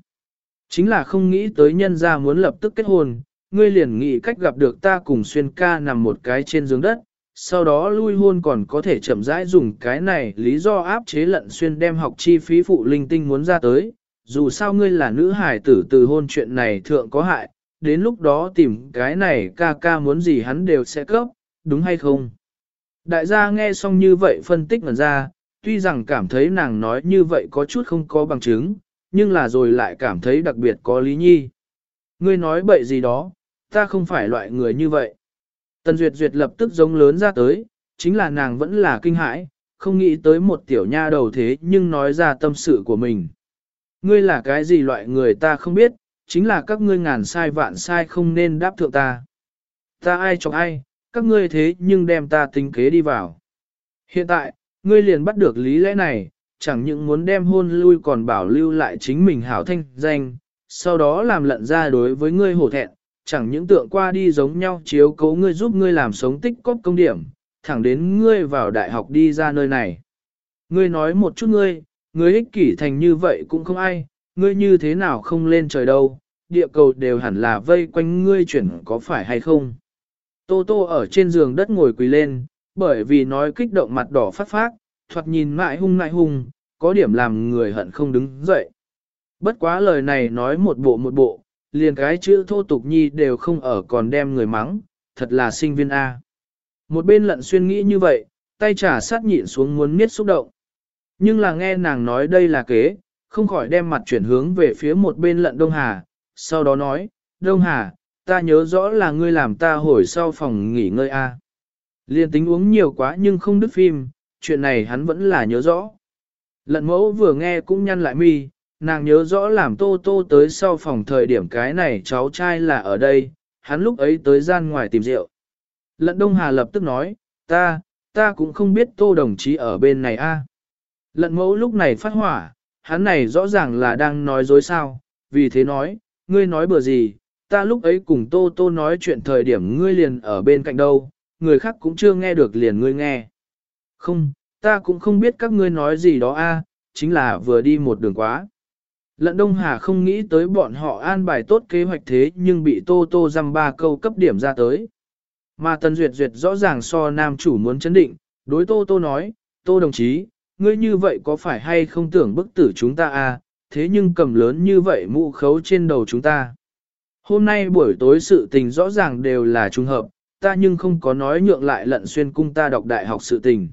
Chính là không nghĩ tới nhân gia muốn lập tức kết hôn, ngươi liền nghĩ cách gặp được ta cùng xuyên ca nằm một cái trên giường đất, sau đó lui hôn còn có thể chậm rãi dùng cái này lý do áp chế lận xuyên đem học chi phí phụ linh tinh muốn ra tới, dù sao ngươi là nữ hải tử từ hôn chuyện này thượng có hại, đến lúc đó tìm cái này ca ca muốn gì hắn đều sẽ cấp, đúng hay không? Đại gia nghe xong như vậy phân tích ngần ra, tuy rằng cảm thấy nàng nói như vậy có chút không có bằng chứng, nhưng là rồi lại cảm thấy đặc biệt có lý nhi. Ngươi nói bậy gì đó, ta không phải loại người như vậy. Tần Duyệt Duyệt lập tức giống lớn ra tới, chính là nàng vẫn là kinh hãi, không nghĩ tới một tiểu nha đầu thế nhưng nói ra tâm sự của mình. Ngươi là cái gì loại người ta không biết, chính là các ngươi ngàn sai vạn sai không nên đáp thượng ta. Ta ai chọc ai, các ngươi thế nhưng đem ta tính kế đi vào. Hiện tại, ngươi liền bắt được lý lẽ này, chẳng những muốn đem hôn lui còn bảo lưu lại chính mình hảo thanh danh, sau đó làm lận ra đối với ngươi hổ thẹn, chẳng những tượng qua đi giống nhau chiếu cố ngươi giúp ngươi làm sống tích cóp công điểm, thẳng đến ngươi vào đại học đi ra nơi này. Ngươi nói một chút ngươi, ngươi ích kỷ thành như vậy cũng không ai, ngươi như thế nào không lên trời đâu, địa cầu đều hẳn là vây quanh ngươi chuyển có phải hay không. Tô tô ở trên giường đất ngồi quỳ lên, bởi vì nói kích động mặt đỏ phát phát, thoạt nhìn mãi hung mãi hung, có điểm làm người hận không đứng dậy. Bất quá lời này nói một bộ một bộ, liền cái chữ thô tục nhi đều không ở còn đem người mắng, thật là sinh viên A. Một bên lận xuyên nghĩ như vậy, tay trả sát nhịn xuống muốn miết xúc động. Nhưng là nghe nàng nói đây là kế, không khỏi đem mặt chuyển hướng về phía một bên lận Đông Hà, sau đó nói, Đông Hà, ta nhớ rõ là ngươi làm ta hồi sau phòng nghỉ ngơi A. Liên tính uống nhiều quá nhưng không đứt phim, chuyện này hắn vẫn là nhớ rõ. Lận mẫu vừa nghe cũng nhăn lại mi, nàng nhớ rõ làm tô tô tới sau phòng thời điểm cái này cháu trai là ở đây, hắn lúc ấy tới gian ngoài tìm rượu. Lận Đông Hà lập tức nói, ta, ta cũng không biết tô đồng chí ở bên này a. Lận mẫu lúc này phát hỏa, hắn này rõ ràng là đang nói dối sao, vì thế nói, ngươi nói bừa gì, ta lúc ấy cùng tô tô nói chuyện thời điểm ngươi liền ở bên cạnh đâu, người khác cũng chưa nghe được liền ngươi nghe. Không, ta cũng không biết các ngươi nói gì đó a, chính là vừa đi một đường quá. Lận Đông Hà không nghĩ tới bọn họ an bài tốt kế hoạch thế nhưng bị Tô Tô dăm ba câu cấp điểm ra tới. Mà Tần Duyệt Duyệt rõ ràng so nam chủ muốn chấn định, đối Tô Tô nói, Tô đồng chí, ngươi như vậy có phải hay không tưởng bức tử chúng ta à, thế nhưng cầm lớn như vậy mũ khấu trên đầu chúng ta. Hôm nay buổi tối sự tình rõ ràng đều là trùng hợp, ta nhưng không có nói nhượng lại lận xuyên cung ta đọc đại học sự tình.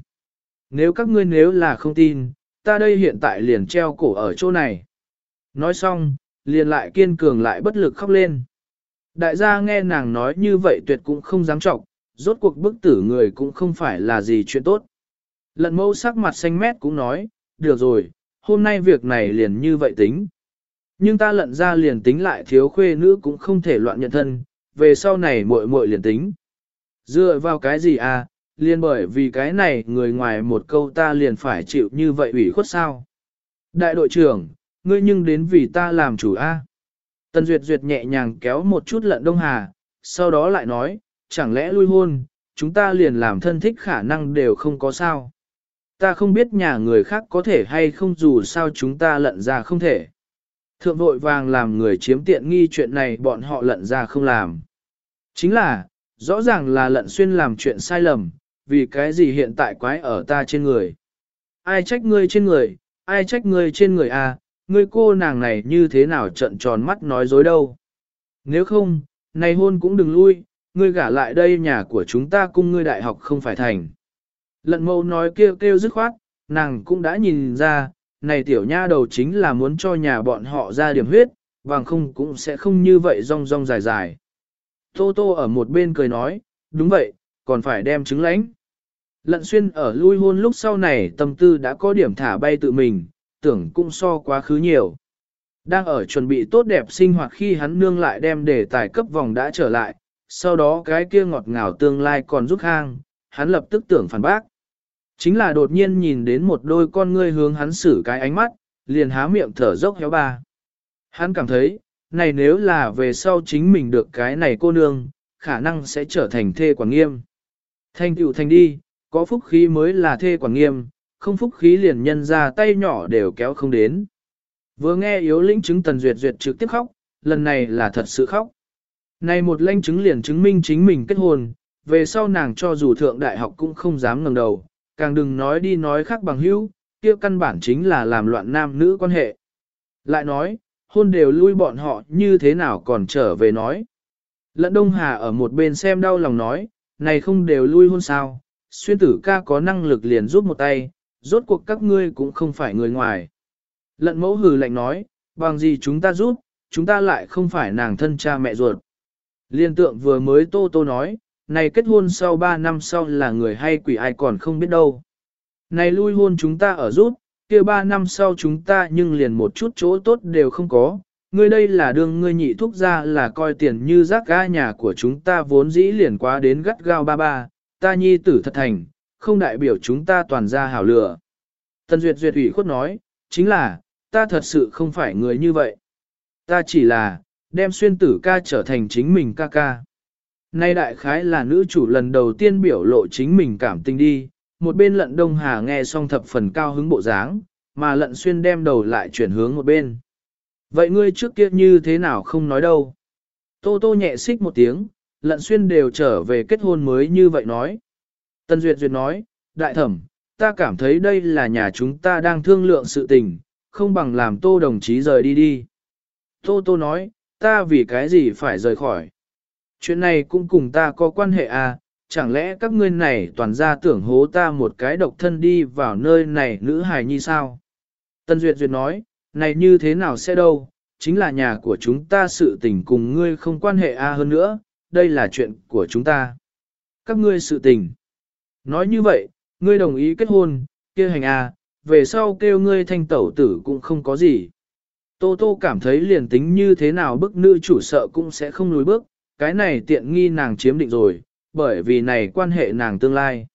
Nếu các ngươi nếu là không tin, ta đây hiện tại liền treo cổ ở chỗ này. Nói xong, liền lại kiên cường lại bất lực khóc lên. Đại gia nghe nàng nói như vậy tuyệt cũng không dám trọng, rốt cuộc bức tử người cũng không phải là gì chuyện tốt. Lận mẫu sắc mặt xanh mét cũng nói, được rồi, hôm nay việc này liền như vậy tính. Nhưng ta lận ra liền tính lại thiếu khuê nữ cũng không thể loạn nhận thân, về sau này muội muội liền tính. Dựa vào cái gì à, liền bởi vì cái này người ngoài một câu ta liền phải chịu như vậy ủy khuất sao. Đại đội trưởng, ngươi nhưng đến vì ta làm chủ a. Tần Duyệt Duyệt nhẹ nhàng kéo một chút lận Đông Hà, sau đó lại nói, chẳng lẽ lui hôn, chúng ta liền làm thân thích khả năng đều không có sao. Ta không biết nhà người khác có thể hay không dù sao chúng ta lận ra không thể. Thượng vội vàng làm người chiếm tiện nghi chuyện này bọn họ lận ra không làm. Chính là, rõ ràng là lận xuyên làm chuyện sai lầm, vì cái gì hiện tại quái ở ta trên người. Ai trách ngươi trên người, ai trách ngươi trên người à, ngươi cô nàng này như thế nào trận tròn mắt nói dối đâu. Nếu không, này hôn cũng đừng lui, ngươi gả lại đây nhà của chúng ta cung ngươi đại học không phải thành. Lận mâu nói kêu kêu dứt khoát, nàng cũng đã nhìn ra, này tiểu nha đầu chính là muốn cho nhà bọn họ ra điểm huyết, bằng không cũng sẽ không như vậy rong rong dài dài. Tô Tô ở một bên cười nói, đúng vậy, còn phải đem trứng lãnh. Lận xuyên ở lui hôn lúc sau này tâm tư đã có điểm thả bay tự mình, tưởng cũng so quá khứ nhiều. Đang ở chuẩn bị tốt đẹp sinh hoạt khi hắn nương lại đem đề tài cấp vòng đã trở lại, sau đó cái kia ngọt ngào tương lai còn rút hang, hắn lập tức tưởng phản bác. Chính là đột nhiên nhìn đến một đôi con ngươi hướng hắn xử cái ánh mắt, liền há miệng thở dốc héo ba. Hắn cảm thấy, này nếu là về sau chính mình được cái này cô nương, khả năng sẽ trở thành thê quản nghiêm. Thanh tựu thành đi, có phúc khí mới là thê quản nghiêm, không phúc khí liền nhân ra tay nhỏ đều kéo không đến. Vừa nghe yếu lĩnh chứng tần duyệt duyệt trực tiếp khóc, lần này là thật sự khóc. Này một lãnh chứng liền chứng minh chính mình kết hôn, về sau nàng cho dù thượng đại học cũng không dám ngẩng đầu, càng đừng nói đi nói khác bằng hữu, kia căn bản chính là làm loạn nam nữ quan hệ. Lại nói, hôn đều lui bọn họ như thế nào còn trở về nói. Lận Đông Hà ở một bên xem đau lòng nói, này không đều lui hôn sao, xuyên tử ca có năng lực liền giúp một tay, rốt cuộc các ngươi cũng không phải người ngoài. Lận mẫu hừ lạnh nói, bằng gì chúng ta giúp, chúng ta lại không phải nàng thân cha mẹ ruột. Liên tượng vừa mới tô tô nói, này kết hôn sau 3 năm sau là người hay quỷ ai còn không biết đâu. Này lui hôn chúng ta ở rút, kia 3 năm sau chúng ta nhưng liền một chút chỗ tốt đều không có. Ngươi đây là đương ngươi nhị thúc ra là coi tiền như rác ga nhà của chúng ta vốn dĩ liền quá đến gắt gao ba ba, ta nhi tử thật thành, không đại biểu chúng ta toàn ra hảo lửa. Tần Duyệt Duyệt ủy khuất nói, chính là, ta thật sự không phải người như vậy. Ta chỉ là, đem xuyên tử ca trở thành chính mình ca ca. Nay đại khái là nữ chủ lần đầu tiên biểu lộ chính mình cảm tình đi, một bên lận đông hà nghe xong thập phần cao hứng bộ dáng, mà lận xuyên đem đầu lại chuyển hướng một bên. Vậy ngươi trước kia như thế nào không nói đâu? Tô tô nhẹ xích một tiếng, lận xuyên đều trở về kết hôn mới như vậy nói. Tân Duyệt Duyệt nói, đại thẩm, ta cảm thấy đây là nhà chúng ta đang thương lượng sự tình, không bằng làm tô đồng chí rời đi đi. Tô tô nói, ta vì cái gì phải rời khỏi. Chuyện này cũng cùng ta có quan hệ à, chẳng lẽ các ngươi này toàn ra tưởng hố ta một cái độc thân đi vào nơi này nữ hài nhi sao? Tân Duyệt Duyệt nói, này như thế nào sẽ đâu, chính là nhà của chúng ta sự tình cùng ngươi không quan hệ a à hơn nữa, đây là chuyện của chúng ta. Các ngươi sự tình. Nói như vậy, ngươi đồng ý kết hôn, kia hành a, à, về sau kêu ngươi thanh tẩu tử cũng không có gì. Tô Tô cảm thấy liền tính như thế nào bức nữ chủ sợ cũng sẽ không lùi bước, cái này tiện nghi nàng chiếm định rồi, bởi vì này quan hệ nàng tương lai.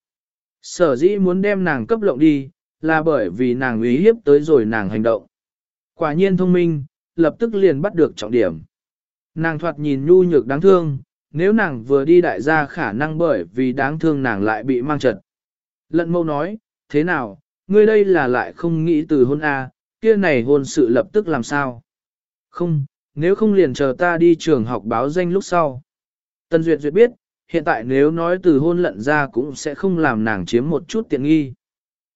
Sở dĩ muốn đem nàng cấp lộng đi, là bởi vì nàng ý hiếp tới rồi nàng hành động. Quả nhiên thông minh, lập tức liền bắt được trọng điểm. Nàng thoạt nhìn nhu nhược đáng thương, nếu nàng vừa đi đại gia khả năng bởi vì đáng thương nàng lại bị mang trật. Lận mâu nói, thế nào, ngươi đây là lại không nghĩ từ hôn A, kia này hôn sự lập tức làm sao? Không, nếu không liền chờ ta đi trường học báo danh lúc sau. Tân Duyệt Duyệt biết, hiện tại nếu nói từ hôn lận ra cũng sẽ không làm nàng chiếm một chút tiện nghi.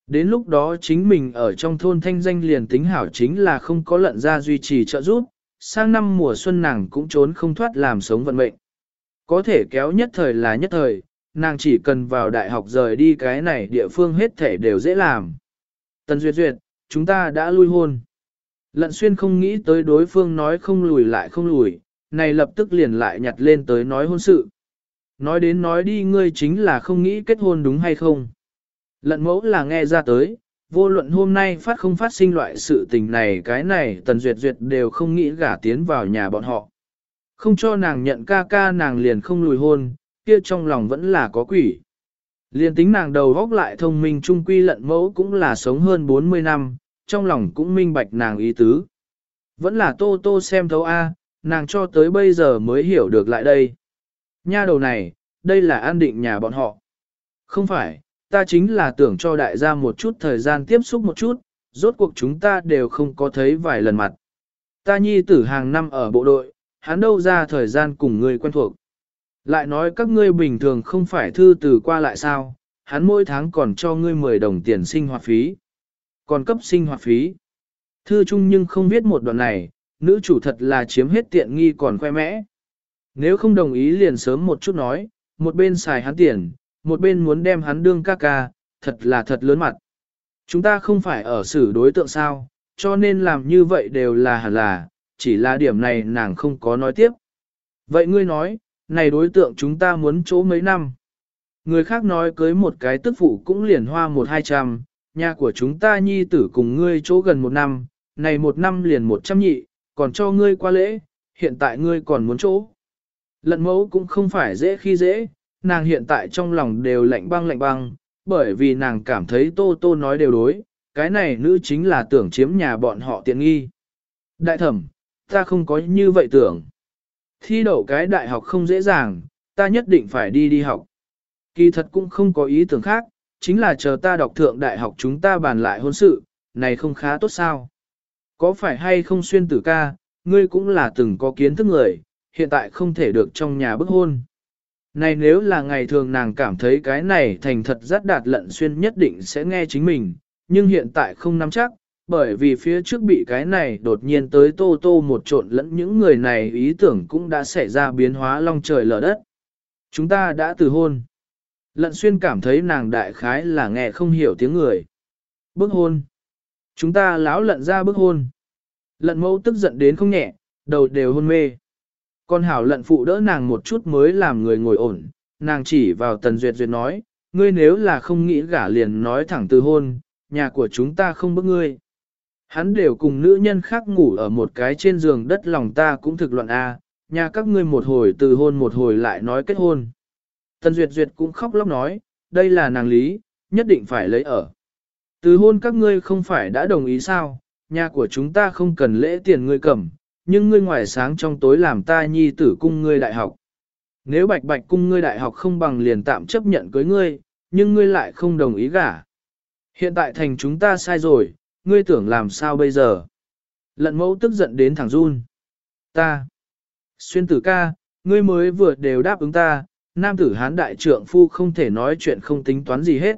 Đến lúc đó chính mình ở trong thôn thanh danh liền tính hảo chính là không có lận ra duy trì trợ giúp, sang năm mùa xuân nàng cũng trốn không thoát làm sống vận mệnh. Có thể kéo nhất thời là nhất thời, nàng chỉ cần vào đại học rời đi cái này địa phương hết thể đều dễ làm. Tần Duyệt Duyệt, chúng ta đã lui hôn. Lận xuyên không nghĩ tới đối phương nói không lùi lại không lùi, này lập tức liền lại nhặt lên tới nói hôn sự. Nói đến nói đi ngươi chính là không nghĩ kết hôn đúng hay không. Lận mẫu là nghe ra tới, vô luận hôm nay phát không phát sinh loại sự tình này cái này tần duyệt duyệt đều không nghĩ gả tiến vào nhà bọn họ. Không cho nàng nhận ca ca nàng liền không lùi hôn, kia trong lòng vẫn là có quỷ. Liền tính nàng đầu góc lại thông minh trung quy lận mẫu cũng là sống hơn 40 năm, trong lòng cũng minh bạch nàng ý tứ. Vẫn là tô tô xem thấu A, nàng cho tới bây giờ mới hiểu được lại đây. Nha đầu này, đây là an định nhà bọn họ. Không phải, ta chính là tưởng cho đại gia một chút thời gian tiếp xúc một chút, rốt cuộc chúng ta đều không có thấy vài lần mặt. Ta nhi tử hàng năm ở bộ đội, hắn đâu ra thời gian cùng người quen thuộc. Lại nói các ngươi bình thường không phải thư từ qua lại sao, hắn mỗi tháng còn cho ngươi 10 đồng tiền sinh hoạt phí. Còn cấp sinh hoạt phí. Thư chung nhưng không biết một đoạn này, nữ chủ thật là chiếm hết tiện nghi còn khoe mẽ. Nếu không đồng ý liền sớm một chút nói, một bên xài hắn tiền, một bên muốn đem hắn đương ca ca, thật là thật lớn mặt. Chúng ta không phải ở xử đối tượng sao, cho nên làm như vậy đều là hẳn là, chỉ là điểm này nàng không có nói tiếp. Vậy ngươi nói, này đối tượng chúng ta muốn chỗ mấy năm. Người khác nói cưới một cái tức phụ cũng liền hoa một hai trăm, nhà của chúng ta nhi tử cùng ngươi chỗ gần một năm, này một năm liền một trăm nhị, còn cho ngươi qua lễ, hiện tại ngươi còn muốn chỗ. Lận mẫu cũng không phải dễ khi dễ, nàng hiện tại trong lòng đều lạnh băng lạnh băng, bởi vì nàng cảm thấy tô tô nói đều đối, cái này nữ chính là tưởng chiếm nhà bọn họ tiện nghi. Đại thẩm, ta không có như vậy tưởng. Thi đậu cái đại học không dễ dàng, ta nhất định phải đi đi học. Kỳ thật cũng không có ý tưởng khác, chính là chờ ta đọc thượng đại học chúng ta bàn lại hôn sự, này không khá tốt sao. Có phải hay không xuyên tử ca, ngươi cũng là từng có kiến thức người, hiện tại không thể được trong nhà bức hôn. Này nếu là ngày thường nàng cảm thấy cái này thành thật rất đạt lận xuyên nhất định sẽ nghe chính mình, nhưng hiện tại không nắm chắc, bởi vì phía trước bị cái này đột nhiên tới tô tô một trộn lẫn những người này ý tưởng cũng đã xảy ra biến hóa long trời lở đất. Chúng ta đã từ hôn. Lận xuyên cảm thấy nàng đại khái là nghe không hiểu tiếng người. Bức hôn. Chúng ta lão lận ra bức hôn. Lận mẫu tức giận đến không nhẹ, đầu đều hôn mê. Con hảo lận phụ đỡ nàng một chút mới làm người ngồi ổn, nàng chỉ vào tần duyệt duyệt nói, ngươi nếu là không nghĩ gả liền nói thẳng từ hôn, nhà của chúng ta không bức ngươi. Hắn đều cùng nữ nhân khác ngủ ở một cái trên giường đất lòng ta cũng thực loạn A, nhà các ngươi một hồi từ hôn một hồi lại nói kết hôn. Tần Duyệt Duyệt cũng khóc lóc nói, đây là nàng lý, nhất định phải lấy ở. Từ hôn các ngươi không phải đã đồng ý sao, nhà của chúng ta không cần lễ tiền ngươi cầm, nhưng ngươi ngoài sáng trong tối làm ta nhi tử cung ngươi đại học. Nếu bạch bạch cung ngươi đại học không bằng liền tạm chấp nhận cưới ngươi, nhưng ngươi lại không đồng ý gả. Hiện tại thành chúng ta sai rồi, ngươi tưởng làm sao bây giờ? Lận mẫu tức giận đến thẳng run. Ta. Xuyên tử ca, ngươi mới vừa đều đáp ứng ta, nam tử hán đại trượng phu không thể nói chuyện không tính toán gì hết.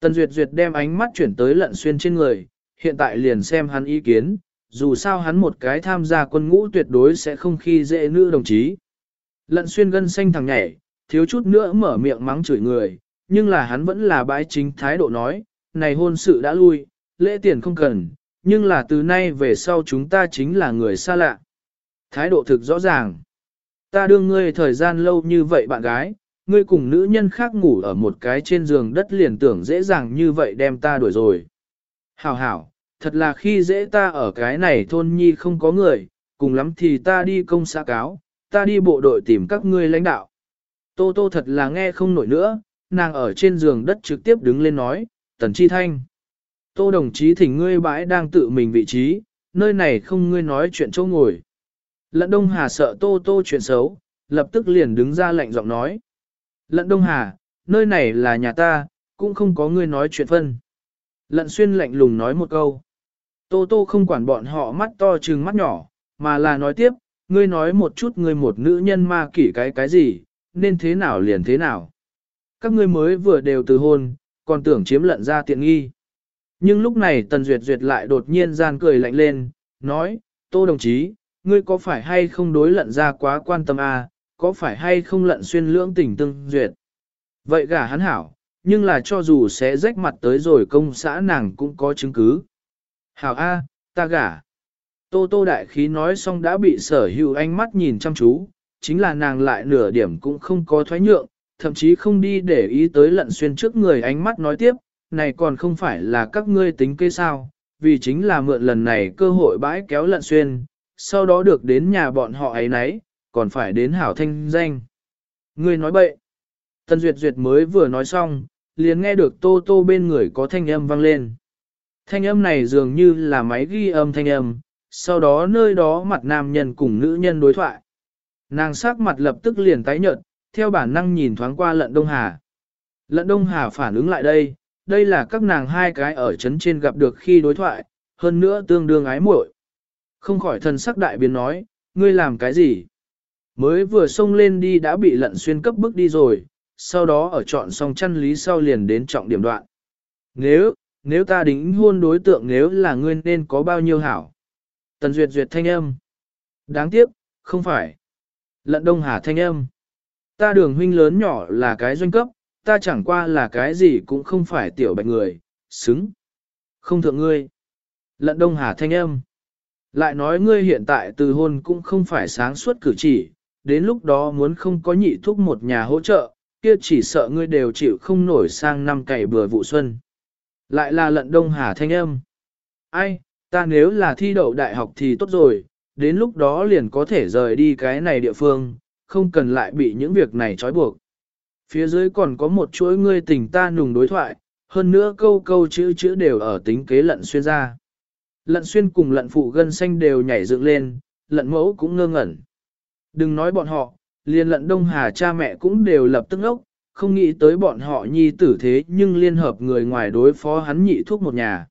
Tần Duyệt Duyệt đem ánh mắt chuyển tới lận xuyên trên người, hiện tại liền xem hắn ý kiến, dù sao hắn một cái tham gia quân ngũ tuyệt đối sẽ không khi dễ nữ đồng chí. Lận xuyên gân xanh thằng nhảy, thiếu chút nữa mở miệng mắng chửi người, nhưng là hắn vẫn là bãi chính thái độ nói, này hôn sự đã lui, lễ tiền không cần, nhưng là từ nay về sau chúng ta chính là người xa lạ. Thái độ thực rõ ràng. Ta đương ngươi thời gian lâu như vậy bạn gái, ngươi cùng nữ nhân khác ngủ ở một cái trên giường đất liền tưởng dễ dàng như vậy đem ta đuổi rồi. Hảo hảo, thật là khi dễ ta ở cái này thôn nhi không có người, cùng lắm thì ta đi công xã cáo, ta đi bộ đội tìm các ngươi lãnh đạo. Tô tô thật là nghe không nổi nữa, nàng ở trên giường đất trực tiếp đứng lên nói, tần chi thanh. Tô đồng chí thỉnh ngươi bãi đang tự mình vị trí, nơi này không ngươi nói chuyện châu ngồi. Lận Đông Hà sợ Tô Tô chuyện xấu, lập tức liền đứng ra lạnh giọng nói. Lận Đông Hà, nơi này là nhà ta, cũng không có ngươi nói chuyện phân. Lận Xuyên lạnh lùng nói một câu. Tô Tô không quản bọn họ mắt to trừng mắt nhỏ, mà là nói tiếp, ngươi nói một chút ngươi một nữ nhân ma kỷ cái cái gì, nên thế nào liền thế nào. Các ngươi mới vừa đều từ hôn, còn tưởng chiếm lận ra tiện nghi. Nhưng lúc này Tần Duyệt Duyệt lại đột nhiên gian cười lạnh lên, nói, Tô đồng chí, ngươi có phải hay không đối lận ra quá quan tâm à, có phải hay không lận xuyên lưỡng tình tương duyệt. Vậy gả hắn hảo, nhưng là cho dù sẽ rách mặt tới rồi công xã nàng cũng có chứng cứ. Hảo A, ta gả. Tô tô đại khí nói xong đã bị sở hữu ánh mắt nhìn chăm chú, chính là nàng lại nửa điểm cũng không có thoái nhượng, thậm chí không đi để ý tới lận xuyên trước người ánh mắt nói tiếp, này còn không phải là các ngươi tính kê sao, vì chính là mượn lần này cơ hội bãi kéo lận xuyên, sau đó được đến nhà bọn họ ấy nấy, còn phải đến hảo thanh danh. Ngươi nói bậy. Tần Duyệt Duyệt mới vừa nói xong, liền nghe được tô tô bên người có thanh âm vang lên. Thanh âm này dường như là máy ghi âm thanh âm, sau đó nơi đó mặt nam nhân cùng nữ nhân đối thoại. Nàng sắc mặt lập tức liền tái nhợt, theo bản năng nhìn thoáng qua lận Đông Hà. Lận Đông Hà phản ứng lại đây, đây là các nàng hai cái ở chấn trên gặp được khi đối thoại, hơn nữa tương đương ái muội. Không khỏi thần sắc đại biến nói, ngươi làm cái gì? Mới vừa xông lên đi đã bị lận xuyên cấp bước đi rồi, sau đó ở chọn xong chăn lý sau liền đến trọng điểm đoạn. Nếu, nếu ta đính hôn đối tượng nếu là ngươi nên có bao nhiêu hảo? Tần duyệt duyệt thanh âm. Đáng tiếc, không phải. Lận đông hà thanh âm. Ta đường huynh lớn nhỏ là cái doanh cấp, ta chẳng qua là cái gì cũng không phải tiểu bạch người, xứng. Không thượng ngươi. Lận đông hà thanh âm. Lại nói ngươi hiện tại từ hôn cũng không phải sáng suốt cử chỉ, đến lúc đó muốn không có nhị thúc một nhà hỗ trợ, kia chỉ sợ ngươi đều chịu không nổi sang năm cày bừa vụ xuân. Lại là lận đông hà thanh âm. Ai, ta nếu là thi đậu đại học thì tốt rồi, đến lúc đó liền có thể rời đi cái này địa phương, không cần lại bị những việc này trói buộc. Phía dưới còn có một chuỗi ngươi tình ta nùng đối thoại, hơn nữa câu câu chữ chữ đều ở tính kế lận xuyên ra. Lận xuyên cùng lận phụ gân xanh đều nhảy dựng lên, lận mẫu cũng ngơ ngẩn. Đừng nói bọn họ, liền lận Đông Hà cha mẹ cũng đều lập tức ốc, không nghĩ tới bọn họ nhi tử thế nhưng liên hợp người ngoài đối phó hắn nhị thuốc một nhà.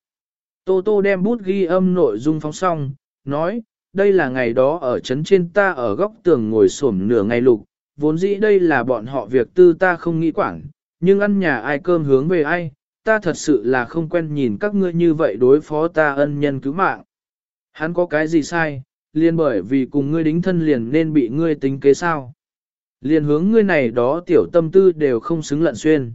Tô Tô đem bút ghi âm nội dung phóng xong, nói, đây là ngày đó ở trấn trên ta ở góc tường ngồi xổm nửa ngày lục, vốn dĩ đây là bọn họ việc tư ta không nghĩ quản, nhưng ăn nhà ai cơm hướng về ai, ta thật sự là không quen nhìn các ngươi như vậy đối phó ta ân nhân cứu mạng. Hắn có cái gì sai, liền bởi vì cùng ngươi đính thân liền nên bị ngươi tính kế sao. Liền hướng ngươi này đó tiểu tâm tư đều không xứng lận xuyên.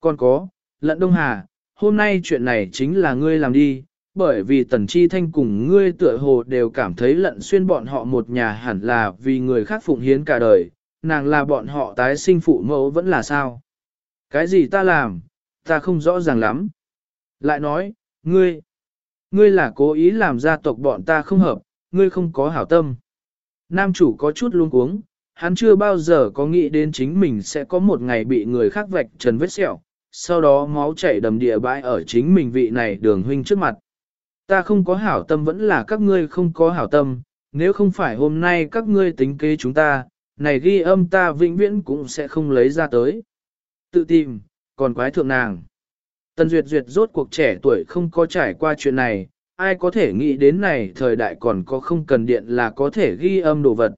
Còn có, lận Đông Hà, hôm nay chuyện này chính là ngươi làm đi, bởi vì tần chi thanh cùng ngươi tựa hồ đều cảm thấy lận xuyên bọn họ một nhà hẳn là vì người khác phụng hiến cả đời, nàng là bọn họ tái sinh phụ mẫu vẫn là sao. Cái gì ta làm, ta không rõ ràng lắm. Lại nói, ngươi, ngươi là cố ý làm gia tộc bọn ta không hợp, ngươi không có hảo tâm. Nam chủ có chút luống cuống, hắn chưa bao giờ có nghĩ đến chính mình sẽ có một ngày bị người khác vạch trần vết sẹo, sau đó máu chảy đầm địa bãi ở chính mình vị này đường huynh trước mặt. Ta không có hảo tâm vẫn là các ngươi không có hảo tâm, nếu không phải hôm nay các ngươi tính kế chúng ta, này ghi âm ta vĩnh viễn cũng sẽ không lấy ra tới. Tự tìm, còn quái thượng nàng. Tần Duyệt Duyệt rốt cuộc trẻ tuổi không có trải qua chuyện này, ai có thể nghĩ đến này thời đại còn có không cần điện là có thể ghi âm đồ vật.